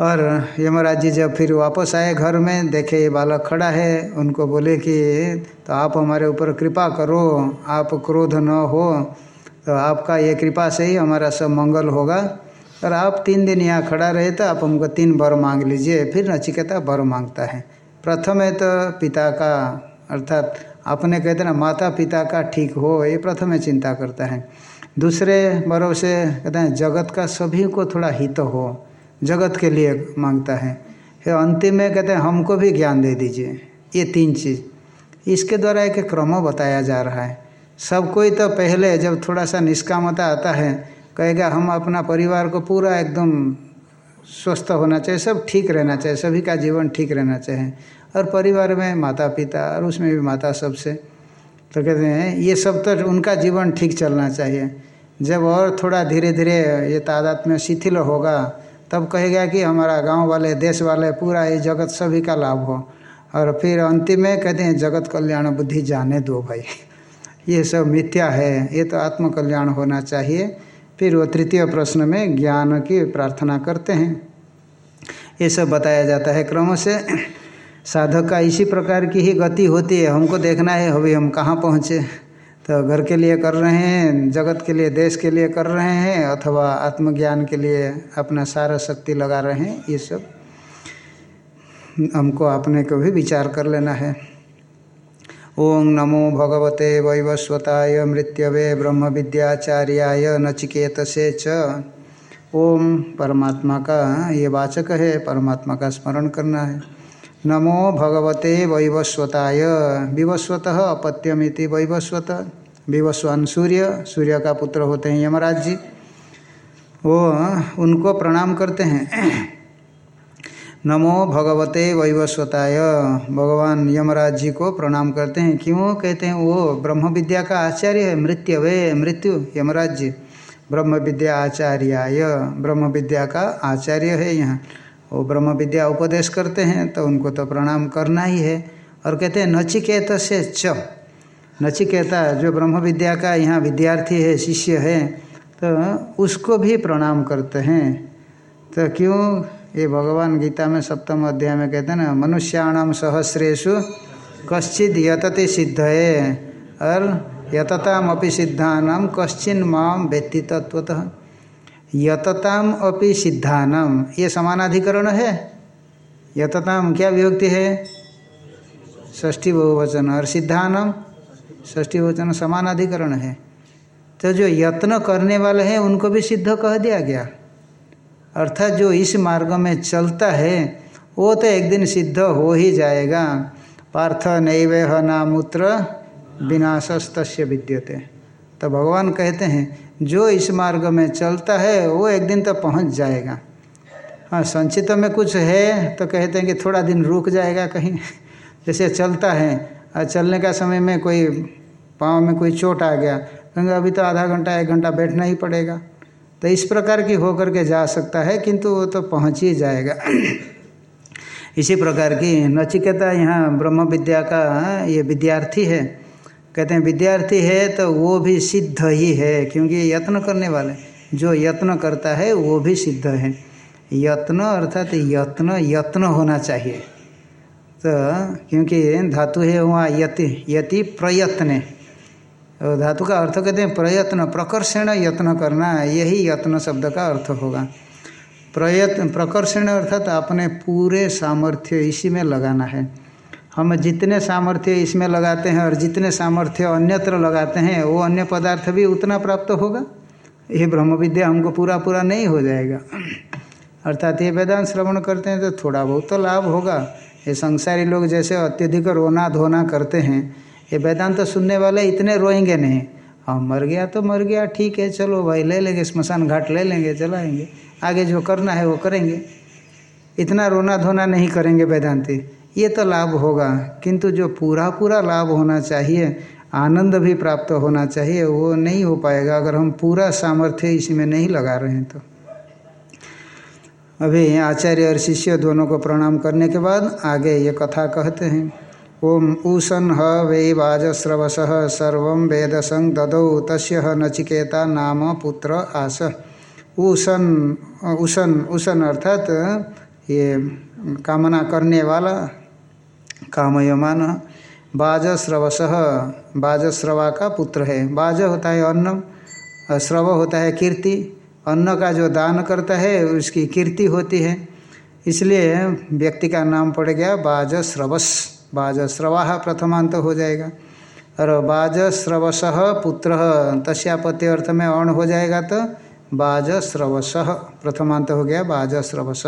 और यमराज जी जब फिर वापस आए घर में, देखे ये बालक खड़ा है। उनको बोले कि तो आप हमारे ऊपर कृपा करो। आप क्रोध न हो। तो आपका ये कृपा से ही हमारा सब मंगल होगा। और आप तीन दिन यहाँ खड़ा रहे तो आप हमको तीन वर मांग लीजिए, फिर नचिकेता वर माँगता है। प्रथम है तो पिता का, अर्थात अपने कहते ना माता पिता का ठीक हो, ये प्रथम चिंता करता है। दूसरे बरों से कहते हैं, जगत का सभी को थोड़ा हित हो, जगत के लिए माँगता है। फिर अंतिम में कहते हैं, हमको भी ज्ञान दे दीजिए, ये तीन चीज़। इसके द्वारा एक क्रम बताया जा रहा है। सब कोई तो पहले जब थोड़ा सा निष्कामता आता है, कहेगा हम अपना परिवार को पूरा एकदम स्वस्थ होना चाहिए, सब ठीक रहना चाहिए, सभी का जीवन ठीक रहना चाहिए। और परिवार में माता पिता और उसमें भी माता सबसे। तो कहते हैं, ये सब तो उनका जीवन ठीक चलना चाहिए। जब और थोड़ा धीरे धीरे ये तादाद में शिथिल होगा, तब कहेगा कि हमारा गाँव वाले, देश वाले, पूरा ये जगत सभी का लाभ हो। और फिर अंतिम में कहते हैं, जगत कल्याण बुद्धि जाने दो भाई। ये सब मिथ्या है, ये तो आत्मकल्याण होना चाहिए। फिर वो तृतीय प्रश्न में ज्ञान की प्रार्थना करते हैं। ये सब बताया जाता है क्रम से साधक का इसी प्रकार की ही गति होती है। हमको देखना है, अभी हम कहाँ पहुँचे? तो घर के लिए कर रहे हैं, जगत के लिए, देश के लिए कर रहे हैं, अथवा आत्मज्ञान के लिए अपना सारा शक्ति लगा रहे हैं, ये सब। हमको अपने को भी विचार कर लेना है। ओम नमो भगवते वैवस्वताय मृत्यवे ब्रह्म विद्याचार्याय नचिकेत से च। ओम परमात्मा का ये वाचक है, परमात्मा का स्मरण करना है। नमो भगवते वैवस्वताय, विवस्वत अपत्यमिति वैवस्वत। विवस्वान सूर्य सूर्य का पुत्र होते हैं यमराज जी। वो उनको प्रणाम करते हैं। नमो भगवते वैवस्वताय। भगवान यमराज जी को प्रणाम करते हैं। क्यों कहते हैं, वो ब्रह्म विद्या का आचार्य है, मृत्यु, वे मृत्यु यमराज जी ब्रह्म विद्या आचार्याय ब्रह्म विद्या का आचार्य है यहाँ। वो ब्रह्म विद्या उपदेश करते हैं तो उनको तो प्रणाम करना ही है। और कहते हैं नचिकेत से च। नचिकेता जो ब्रह्म विद्या का यहाँ विद्यार्थी है, शिष्य है तो उसको भी प्रणाम करते हैं। तो क्यों ये भगवान गीता में सप्तम अध्याय में कहते हैं ना मनुष्याणाम सहस्रेशु कश्चित यतति सिद्ध है और यतताम अपि सिद्धानाम कश्चिन माम व्यक्ति तत्वतः यतताम अपि सिद्धानम ये समानाधिकरण है? यतताम क्या विभक्ति है? षष्ठी बहुवचन और सिद्धानम षष्ठी बहुवचन समानाधिकरण है। तो जो यत्न करने वाले हैं, उनको भी सिद्ध कह दिया गया। अर्थात जो इस मार्ग में चलता है, वो तो एक दिन सिद्ध हो ही जाएगा। पार्थ नैव नामूत्र विनाशस्त विद्यते। तो भगवान कहते हैं, जो इस मार्ग में चलता है, वो एक दिन तो पहुँच जाएगा। हाँ संचित में कुछ है तो कहते हैं कि थोड़ा दिन रुक जाएगा कहीं। *laughs* जैसे चलता है, और चलने का समय में कोई पाँव में कोई चोट आ गया क्योंकि अभी तो आधा घंटा, एक घंटा बैठना ही पड़ेगा। तो इस प्रकार की होकर के जा सकता है, किंतु वो तो पहुँच ही जाएगा। *clears throat* इसी प्रकार की नचिकेता यहाँ ब्रह्म विद्या का ये विद्यार्थी है। कहते हैं, विद्यार्थी है तो वो भी सिद्ध ही है, क्योंकि यत्न करने वाले, जो यत्न करता है वो भी सिद्ध है। यत्न अर्थात यत्न यत्न होना चाहिए। तो क्योंकि धातु है वहाँ यति यति प्रयत्न। और धातु का अर्थ कहते हैं प्रयत्न, प्रकर्षण यत्न करना, यही यत्न शब्द का अर्थ होगा। प्रयत्न, प्रकर्षण अर्थात अपने पूरे सामर्थ्य इसी में लगाना है। हम जितने सामर्थ्य इसमें लगाते हैं और जितने सामर्थ्य अन्यत्र लगाते हैं, वो अन्य पदार्थ भी उतना प्राप्त होगा? ये ब्रह्म विद्या हमको पूरा पूरा नहीं हो जाएगा। अर्थात ये वेदांत श्रवण करते हैं तो थोड़ा बहुत तो लाभ होगा। ये संसारी लोग जैसे अत्यधिक रोना धोना करते हैं ये वेदांत तो सुनने वाले इतने रोएँगे नहीं। हाँ मर गया तो मर गया, ठीक है, चलो भाई, ले लेंगे, स्मशान घाट ले लेंगे, चलाएँगे। आगे जो करना है वो करेंगे। इतना रोना धोना नहीं करेंगे वेदांती। ये तो लाभ होगा, किंतु जो पूरा पूरा लाभ होना चाहिए, आनंद भी प्राप्त होना चाहिए, वो नहीं हो पाएगा, अगर हम पूरा सामर्थ्य इसमें नहीं लगा रहे हैं तो। अभी आचार्य और शिष्य दोनों को प्रणाम करने के बाद आगे ये कथा कहते हैं। ओम ऊषण ह वै वाजस्रवस सर्व वेद वेदसंग ददौ तस् नचिकेता नाम पुत्र आस। ऊषण उषण उषण अर्थात ये कामना करने वाला, कामयमान बाजस्रवस बाजस्रवा का पुत्र है। बाज होता है अन्न श्रव होता है कीर्ति। अन्न का जो दान करता है, उसकी कीर्ति होती है। इसलिए व्यक्ति का नाम पड़ गया बाजस्रवस बाजस्रवा प्रथमांत हो जाएगा। और बाजस्रवस पुत्र तस्यापत्य अर्थ में अण हो जाएगा तो बाजस्रवस प्रथमांत हो गया बाजस्रवस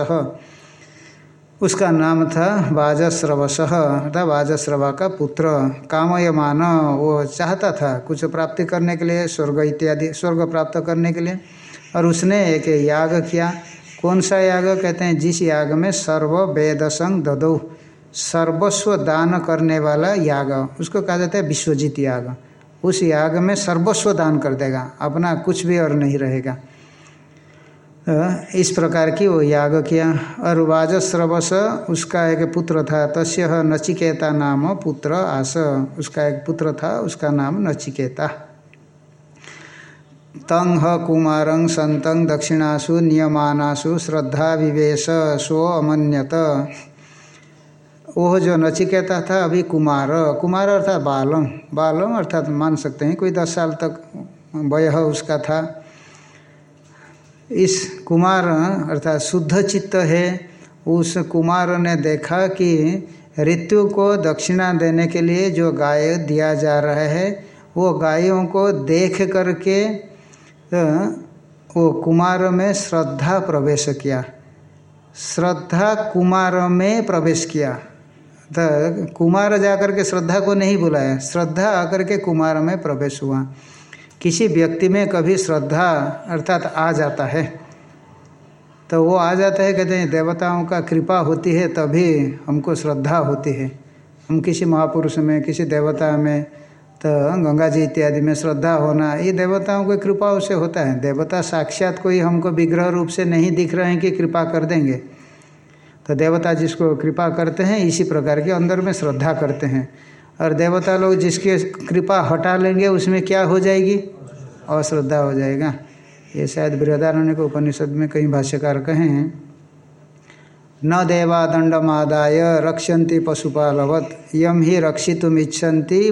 उसका नाम था बाजस्रवस अर्थात बाजस्रवा का पुत्र कामयमान, वो चाहता था कुछ प्राप्ति करने के लिए, स्वर्ग इत्यादि, स्वर्ग प्राप्त करने के लिए। और उसने एक याग किया। कौन सा याग? कहते हैं, जिस याग में सर्व वेद वेदसंग ददो। सर्वस्व दान करने वाला याग। उसको कहा जाता है विश्वजीत याग। उस याग में सर्वस्व दान कर देगा, अपना कुछ भी और नहीं रहेगा। इस प्रकार की वो याग किया। और वाजस्रवस, उसका एक पुत्र था, तस्य नचिकेता नाम पुत्र आस। उसका एक पुत्र था, उसका नाम नचिकेता। तंग कुमारं संतं दक्षिणासु, नियमानासु, श्रद्धा विवेश स्व अमन्यत। वो जो नचिकेता था, अभी कुमार। कुमार अर्थात बालम। बालम अर्थात मान सकते हैं, कोई दस साल तक वय उसका था। इस कुमार अर्थात शुद्ध चित्त है। उस कुमार ने देखा कि ऋतु को दक्षिणा देने के लिए जो गाय दिया जा रहा है, वो गायों को देख करके तो वो कुमार में श्रद्धा प्रवेश किया। श्रद्धा कुमार में प्रवेश किया। तो कुमार जाकर के श्रद्धा को नहीं बुलाया। श्रद्धा आकर के कुमार में प्रवेश हुआ। किसी व्यक्ति में कभी श्रद्धा अर्थात आ जाता है। तो वो आ जाता है, कहते हैं, देवताओं का कृपा होती है, तभी हमको श्रद्धा होती है। हम किसी महापुरुष में, किसी देवता में तो गंगा जी इत्यादि में श्रद्धा होना, ये देवताओं की कृपा से होता है। देवता साक्षात कोई हमको विग्रह रूप से नहीं दिख रहे हैं कि कृपा कर देंगे। तो देवता जिसको कृपा करते हैं, इसी प्रकार के अंदर में श्रद्धा करते हैं। और देवता लोग जिसके कृपा हटा लेंगे, उसमें क्या हो जाएगी? अश्रद्धा हो जाएगा। ये शायद बृहदारण्य को उपनिषद में कहीं भाष्यकार कहे हैं, न देवा दंडमादाय रक्षन्ति पशुपालवत यम ही रक्षितुम इच्छन्ति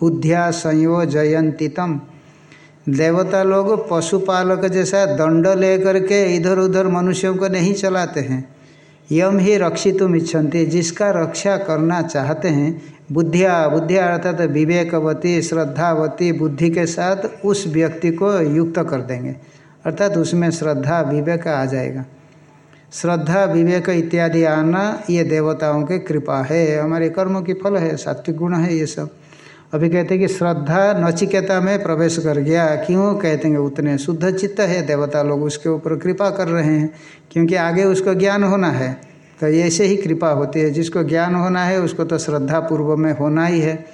बुद्धिया संयोजयंती तम देवता लोग पशुपालक जैसा दंड लेकर के इधर उधर मनुष्यों को नहीं चलाते हैं। यम ही रक्षितुम इच्छन्ति। जिसका रक्षा करना चाहते हैं, बुद्धिया बुद्धिया अर्थात विवेकवती, श्रद्धावती, बुद्धि के साथ उस व्यक्ति को युक्त कर देंगे। अर्थात उसमें श्रद्धा, विवेक आ जाएगा। श्रद्धा, विवेक इत्यादि आना ये देवताओं की कृपा है। हमारे कर्मों की फल है, सात्विक गुण है ये सब। अभी कहते हैं कि श्रद्धा नचिकेता में प्रवेश कर गया। क्यों कहते हैं उतने? शुद्ध चित्त है देवता लोग, उसके ऊपर कृपा कर रहे हैं, क्योंकि आगे उसको ज्ञान होना है। तो ऐसे ही कृपा होती है। जिसको ज्ञान होना है, उसको तो श्रद्धा पूर्व में होना ही है।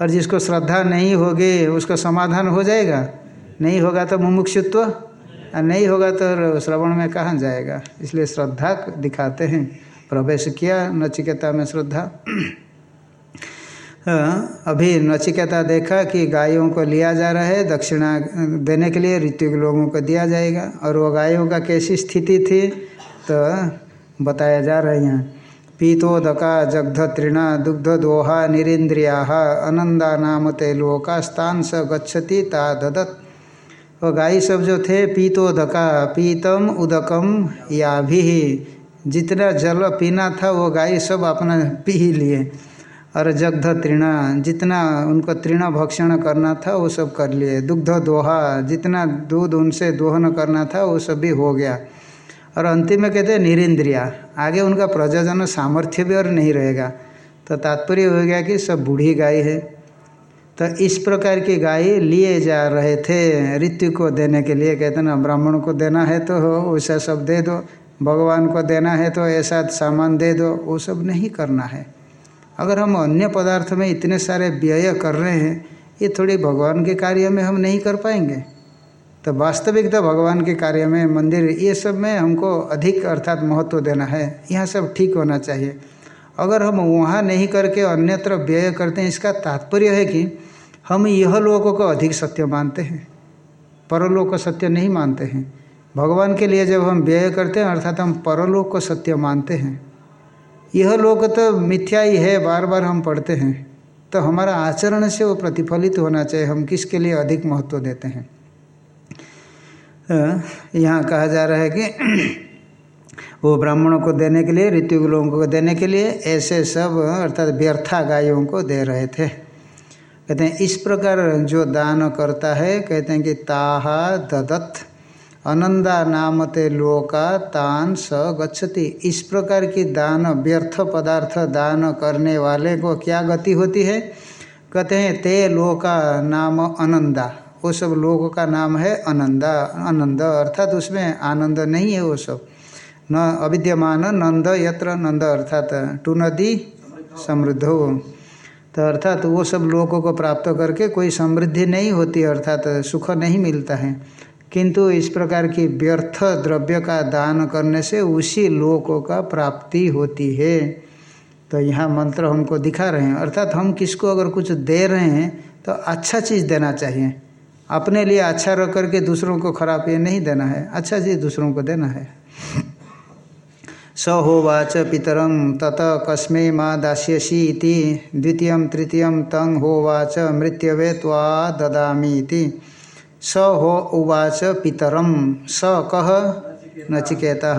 और जिसको श्रद्धा नहीं होगी, उसका समाधान हो जाएगा। नहीं होगा तो मुमुक्षुत्व, और नहीं होगा तो श्रवण में कहाँ जाएगा? इसलिए श्रद्धा दिखाते हैं। प्रवेश किया, नचिकेता में श्रद्धा। अभी नचिकेता देखा कि गायों को लिया जा रहा है, दक्षिणा देने के लिए ऋतिक लोगों को दिया जाएगा। और वो गायों का कैसी स्थिति थी तो बताया जा रहा है यहाँ। पीतोदका जग्ध तृणा दुग्ध दोहा निरिंद्रिया अनंदा नाम ते लोकास्तान स गच्छति ता ददत। वो गाय सब जो थे पीतोदका पीतम उदकम या भी जितना जल पीना था, वो गाय सब अपना पी लिए। और जग्ध तृणा, जितना उनको तृण भक्षण करना था, वो सब कर लिए। दुग्ध दोहा, जितना दूध उनसे दोहन करना था, वो सब भी हो गया। और अंतिम में कहते हैं निरिंद्रिया। आगे उनका प्रजनन सामर्थ्य भी और नहीं रहेगा। तो तात्पर्य हो गया कि सब बूढ़ी गाय है। तो इस प्रकार की गाय लिए जा रहे थे ऋतु को देने के लिए। कहते ना, ब्राह्मण को देना है तो वैसा सब दे दो। भगवान को देना है तो ऐसा सामान दे दो। वो सब नहीं करना है। अगर हम अन्य पदार्थ में इतने सारे व्यय कर रहे हैं, ये थोड़ी भगवान के कार्य में हम नहीं कर पाएँगे। तो वास्तविकता तो भगवान के कार्य में मंदिर, ये सब में हमको अधिक अर्थात महत्व देना है। यह सब ठीक होना चाहिए। अगर हम वहाँ नहीं करके अन्यत्र व्यय करते हैं, इसका तात्पर्य है कि हम यह लोगों को अधिक सत्य मानते हैं। परलोक को सत्य नहीं मानते हैं। भगवान के लिए जब हम व्यय करते हैं, अर्थात हम परलोक को सत्य मानते हैं। यह लोक तो मिथ्या ही है बार बार हम पढ़ते हैं। तो हमारा आचरण से वो प्रतिफलित होना चाहिए, हम किसके लिए अधिक महत्व देते हैं? यहाँ कहा जा रहा है कि वो ब्राह्मणों को देने के लिए ऋतु लोगों को देने के लिए ऐसे सब, अर्थात व्यर्था गायों को दे रहे थे। कहते हैं, इस प्रकार जो दान करता है, कहते हैं कि ताहा ददत। अनंदा नामते लोका तान स गच्छति। इस प्रकार की दान, व्यर्थ पदार्थ दान करने वाले को क्या गति होती है? कहते हैं, ते लोका नाम अनंदा। वो सब लोगों का नाम है अनंदा। आनंद अर्थात उसमें आनंद नहीं है वो सब। न अविद्यमान, नंद यत्र, नंद अर्थात टू नदी, समृद्ध हो। तो अर्थात वो सब लोगों को प्राप्त करके कोई समृद्धि नहीं होती, अर्थात सुख नहीं मिलता है। किंतु इस प्रकार की व्यर्थ द्रव्य का दान करने से उसी लोकों का प्राप्ति होती है। तो यहाँ मंत्र हमको दिखा रहे हैं। अर्थात हम किसको अगर कुछ दे रहे हैं तो अच्छा चीज़ देना चाहिए। अपने लिए अच्छा रख करके दूसरों को खराब ये नहीं देना है। अच्छा चीज़ दूसरों को देना है। स होवाच पितरं तत कस्मै माँ दास्यसी द्वितीय, तृतीय तं होवाच मृत्यवे ददामी स हो उवाच पितरम स कह नचिकेता।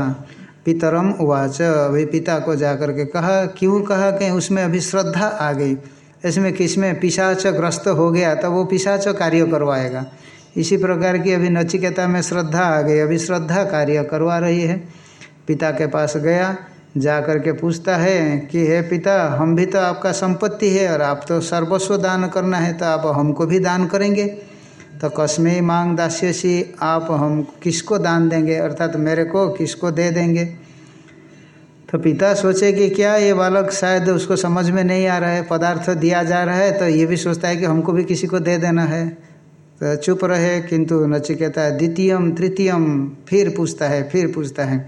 पितरम उवाच। अभी पिता को जाकर के कहा, क्यों कहा कि उसमें अभी श्रद्धा आ गई? इसमें किसमें पिशाच ग्रस्त हो गया तो वो पिशाच कार्य करवाएगा। इसी प्रकार की अभी नचिकेता में श्रद्धा आ गई, अभी श्रद्धा कार्य करवा रही है। पिता के पास गया जा कर के पूछता है कि, हे पिता, हम भी तो आपका संपत्ति है और आप तो सर्वस्व दान करना है तो आप हमको भी दान करेंगे? तो कस्मे मांग दास्यसी आप हम किसको दान देंगे? अर्थात मेरे को किसको दे देंगे? तो पिता सोचे कि क्या ये बालक शायद उसको समझ में नहीं आ रहा है, पदार्थ दिया जा रहा है तो ये भी सोचता है कि हमको भी किसी को दे देना है। तो चुप रहे, किंतु नचिकेता द्वितीयम, तृतीयम, फिर पूछता है, फिर पूछता है।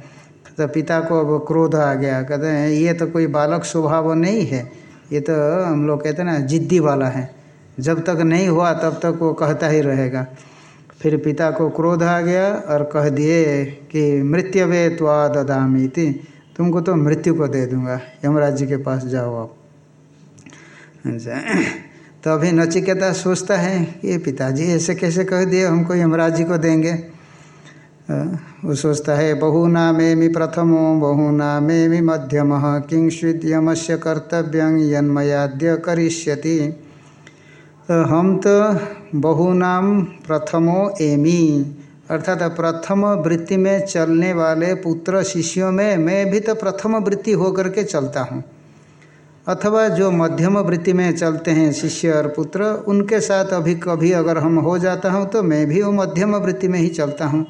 तो पिता को अब क्रोध आ गया, कहते हैं, ये तो कोई बालक स्वभाव नहीं है, ये तो हम लोग कहते हैं ना, जिद्दी वाला है। जब तक नहीं हुआ तब तक वो कहता ही रहेगा। फिर पिता को क्रोध आ गया और कह दिए कि मृत्यवे त्वा ददामी तुमको तो मृत्यु को दे दूँगा। यमराज जी के पास जाओ आप। अच्छा। तो अभी नचिकेता सोचता है कि पिताजी ऐसे कैसे कह दिए, हमको यमराज जी को देंगे। वो सोचता है बहुनामेमि प्रथमो बहुनामेमि मध्यम। किंचित यमस्य कर्तव्य यन्मयाद्य करिष्यति। हम तो बहुनाम प्रथमो एमी। अर्थात प्रथम वृत्ति में चलने वाले पुत्र शिष्यों में मैं भी तो प्रथम वृत्ति होकर के चलता हूँ। अथवा जो मध्यम वृत्ति में चलते हैं शिष्य और पुत्र, उनके साथ अभी कभी अगर हम हो जाता हूँ तो मैं भी वो मध्यम वृत्ति में ही चलता हूँ।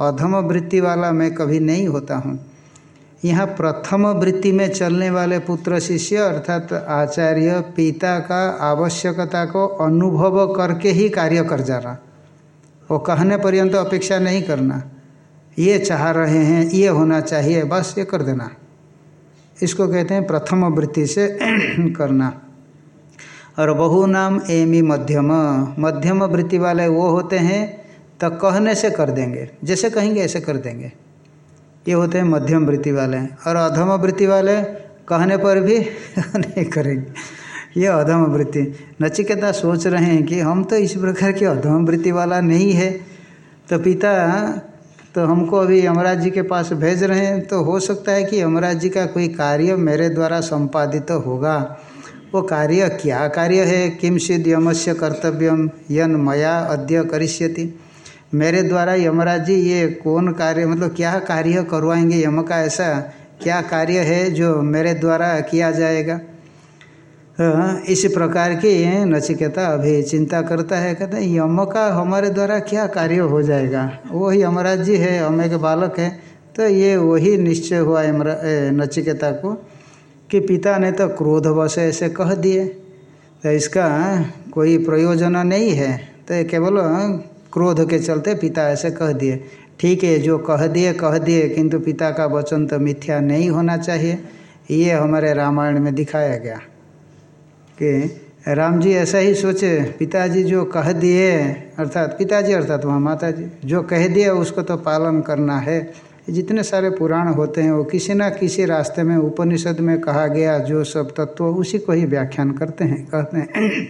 अधम वृत्ति वाला मैं कभी नहीं होता हूँ। यहाँ प्रथम वृत्ति में चलने वाले पुत्र शिष्य अर्थात आचार्य पिता का आवश्यकता को अनुभव करके ही कार्य कर जा रहा। वो कहने पर्यंत तो अपेक्षा नहीं करना। ये चाह रहे हैं, ये होना चाहिए, बस ये कर देना। इसको कहते हैं प्रथम वृत्ति से *clears throat* करना। और बहु नाम एमी मध्यम। मध्यम वृत्ति वाले वो होते हैं तो कहने से कर देंगे। जैसे कहेंगे, ऐसे कर देंगे। ये होते हैं मध्यम वृत्ति वाले। और अधम वृत्ति वाले कहने पर भी *laughs* नहीं करेंगे। ये अधम वृत्ति। नचिकेता सोच रहे हैं कि हम तो इस प्रकार के अधम वृत्ति वाला नहीं है। तो पिता तो हमको अभी यमराज जी के पास भेज रहे हैं तो हो सकता है कि यमराज जी का कोई कार्य मेरे द्वारा संपादित तो होगा। वो कार्य क्या कार्य है? किम सिद्ध यमस्य कर्तव्यम यन मया अद्य करिष्यति। मेरे द्वारा यमराज जी, ये कौन कार्य मतलब क्या कार्य करवाएँगे यम का ऐसा? क्या कार्य है जो मेरे द्वारा किया जाएगा? इस प्रकार की नचिकेता अभी चिंता करता है, कहते हैं यम का हमारे द्वारा क्या कार्य हो जाएगा? वो ही यमराज जी है, हम एक बालक है तो ये वही निश्चय हुआ यमरा नचिकेता को, कि पिता ने तो क्रोधवश ऐसे कह दिए। तो इसका कोई प्रयोजन नहीं है। तो केवल क्रोध के चलते पिता ऐसे कह दिए, ठीक है, जो कह दिए कह दिए, किंतु पिता का वचन तो मिथ्या नहीं होना चाहिए। ये हमारे रामायण में दिखाया गया कि राम जी ऐसा ही सोचे, पिताजी जो कह दिए, अर्थात पिताजी अर्थात वहाँ माता जी जो कह दिए उसको तो पालन करना है। जितने सारे पुराण होते हैं, वो किसी ना किसी रास्ते में, उपनिषद में कहा गया जो सब तत्व, उसी को ही व्याख्यान करते हैं, कहते हैं।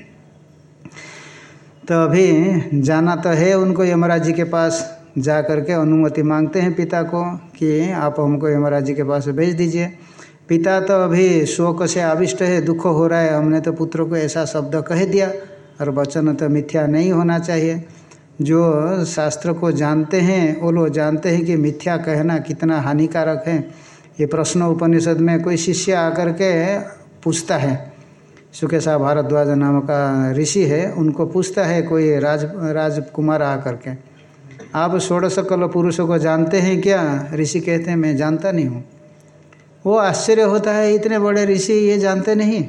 तो अभी जाना तो है उनको यमराज जी के पास जा कर के अनुमति मांगते हैं पिता को कि आप हमको यमराज जी के पास भेज दीजिए। पिता तो अभी शोक से आविष्ट है, दुख हो रहा है, हमने तो पुत्र को ऐसा शब्द कह दिया और वचन तो मिथ्या नहीं होना चाहिए। जो शास्त्र को जानते हैं, वो लोग जानते हैं कि मिथ्या कहना कितना हानिकारक है। ये प्रश्न उपनिषद में कोई शिष्य आकर के पूछता है। सुकेशा भारद्वाज नाम का ऋषि है, उनको पूछता है कोई राज, राजकुमार आ करके आप षोड़श कल पुरुषों को जानते हैं क्या? ऋषि कहते हैं, मैं जानता नहीं हूँ। वो आश्चर्य होता है, इतने बड़े ऋषि ये जानते नहीं?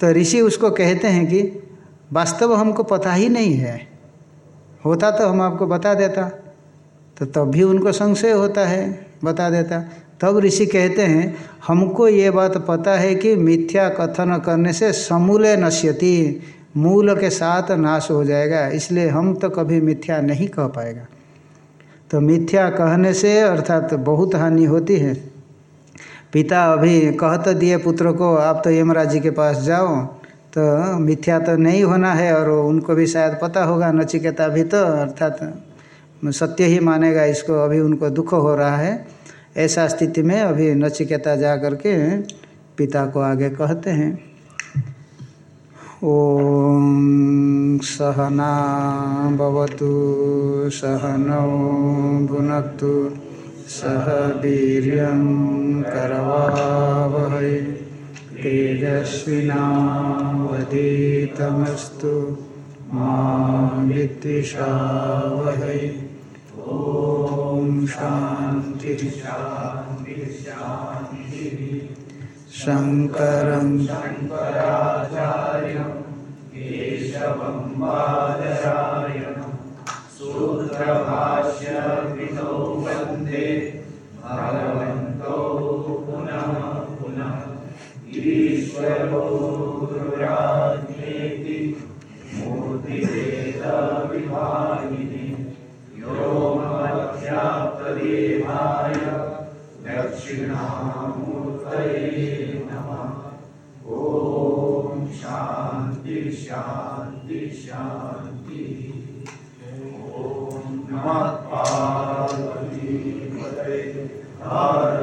तो ऋषि उसको कहते हैं कि, वास्तव हमको पता ही नहीं है। होता तो हम आपको बता देता तो तब भी उनको संशय होता है, बता देता। तब ऋषि कहते हैं, हमको ये बात पता है कि मिथ्या कथन करने से समूले नश्यति, मूल के साथ नाश हो जाएगा, इसलिए हम तो कभी मिथ्या नहीं कह पाएगा। तो मिथ्या कहने से अर्थात तो बहुत हानि होती है। पिता अभी कह तो दिए पुत्र को, आप तो यमराज जी के पास जाओ। तो मिथ्या तो नहीं होना है और उनको भी शायद पता होगा, नचिकेता भी तो अर्थात सत्य ही मानेगा, इसको अभी उनको दुख हो रहा है। ऐसा स्थिति में अभी नचिकेता जा करके पिता को आगे कहते हैं। ओम सहना भवतु, सहनौ भुनक्तु, सह वीर करवावहै। तेजस्विनावधीतमस्तु, माँ शान्ति शान्ति शान्तिः शङ्करं शङ्कराचार्यं केशवं बादरायणं सूत्रभाष्यविदौ वंदे भगवन्तौ पुनः पुनः ईश्वरो गुरुराज्ञेति मूर्तिभेदविभागिनि व्योमध्याप्तदेहाय दक्षिणामूर्तये नमः ॐ शान्ति हर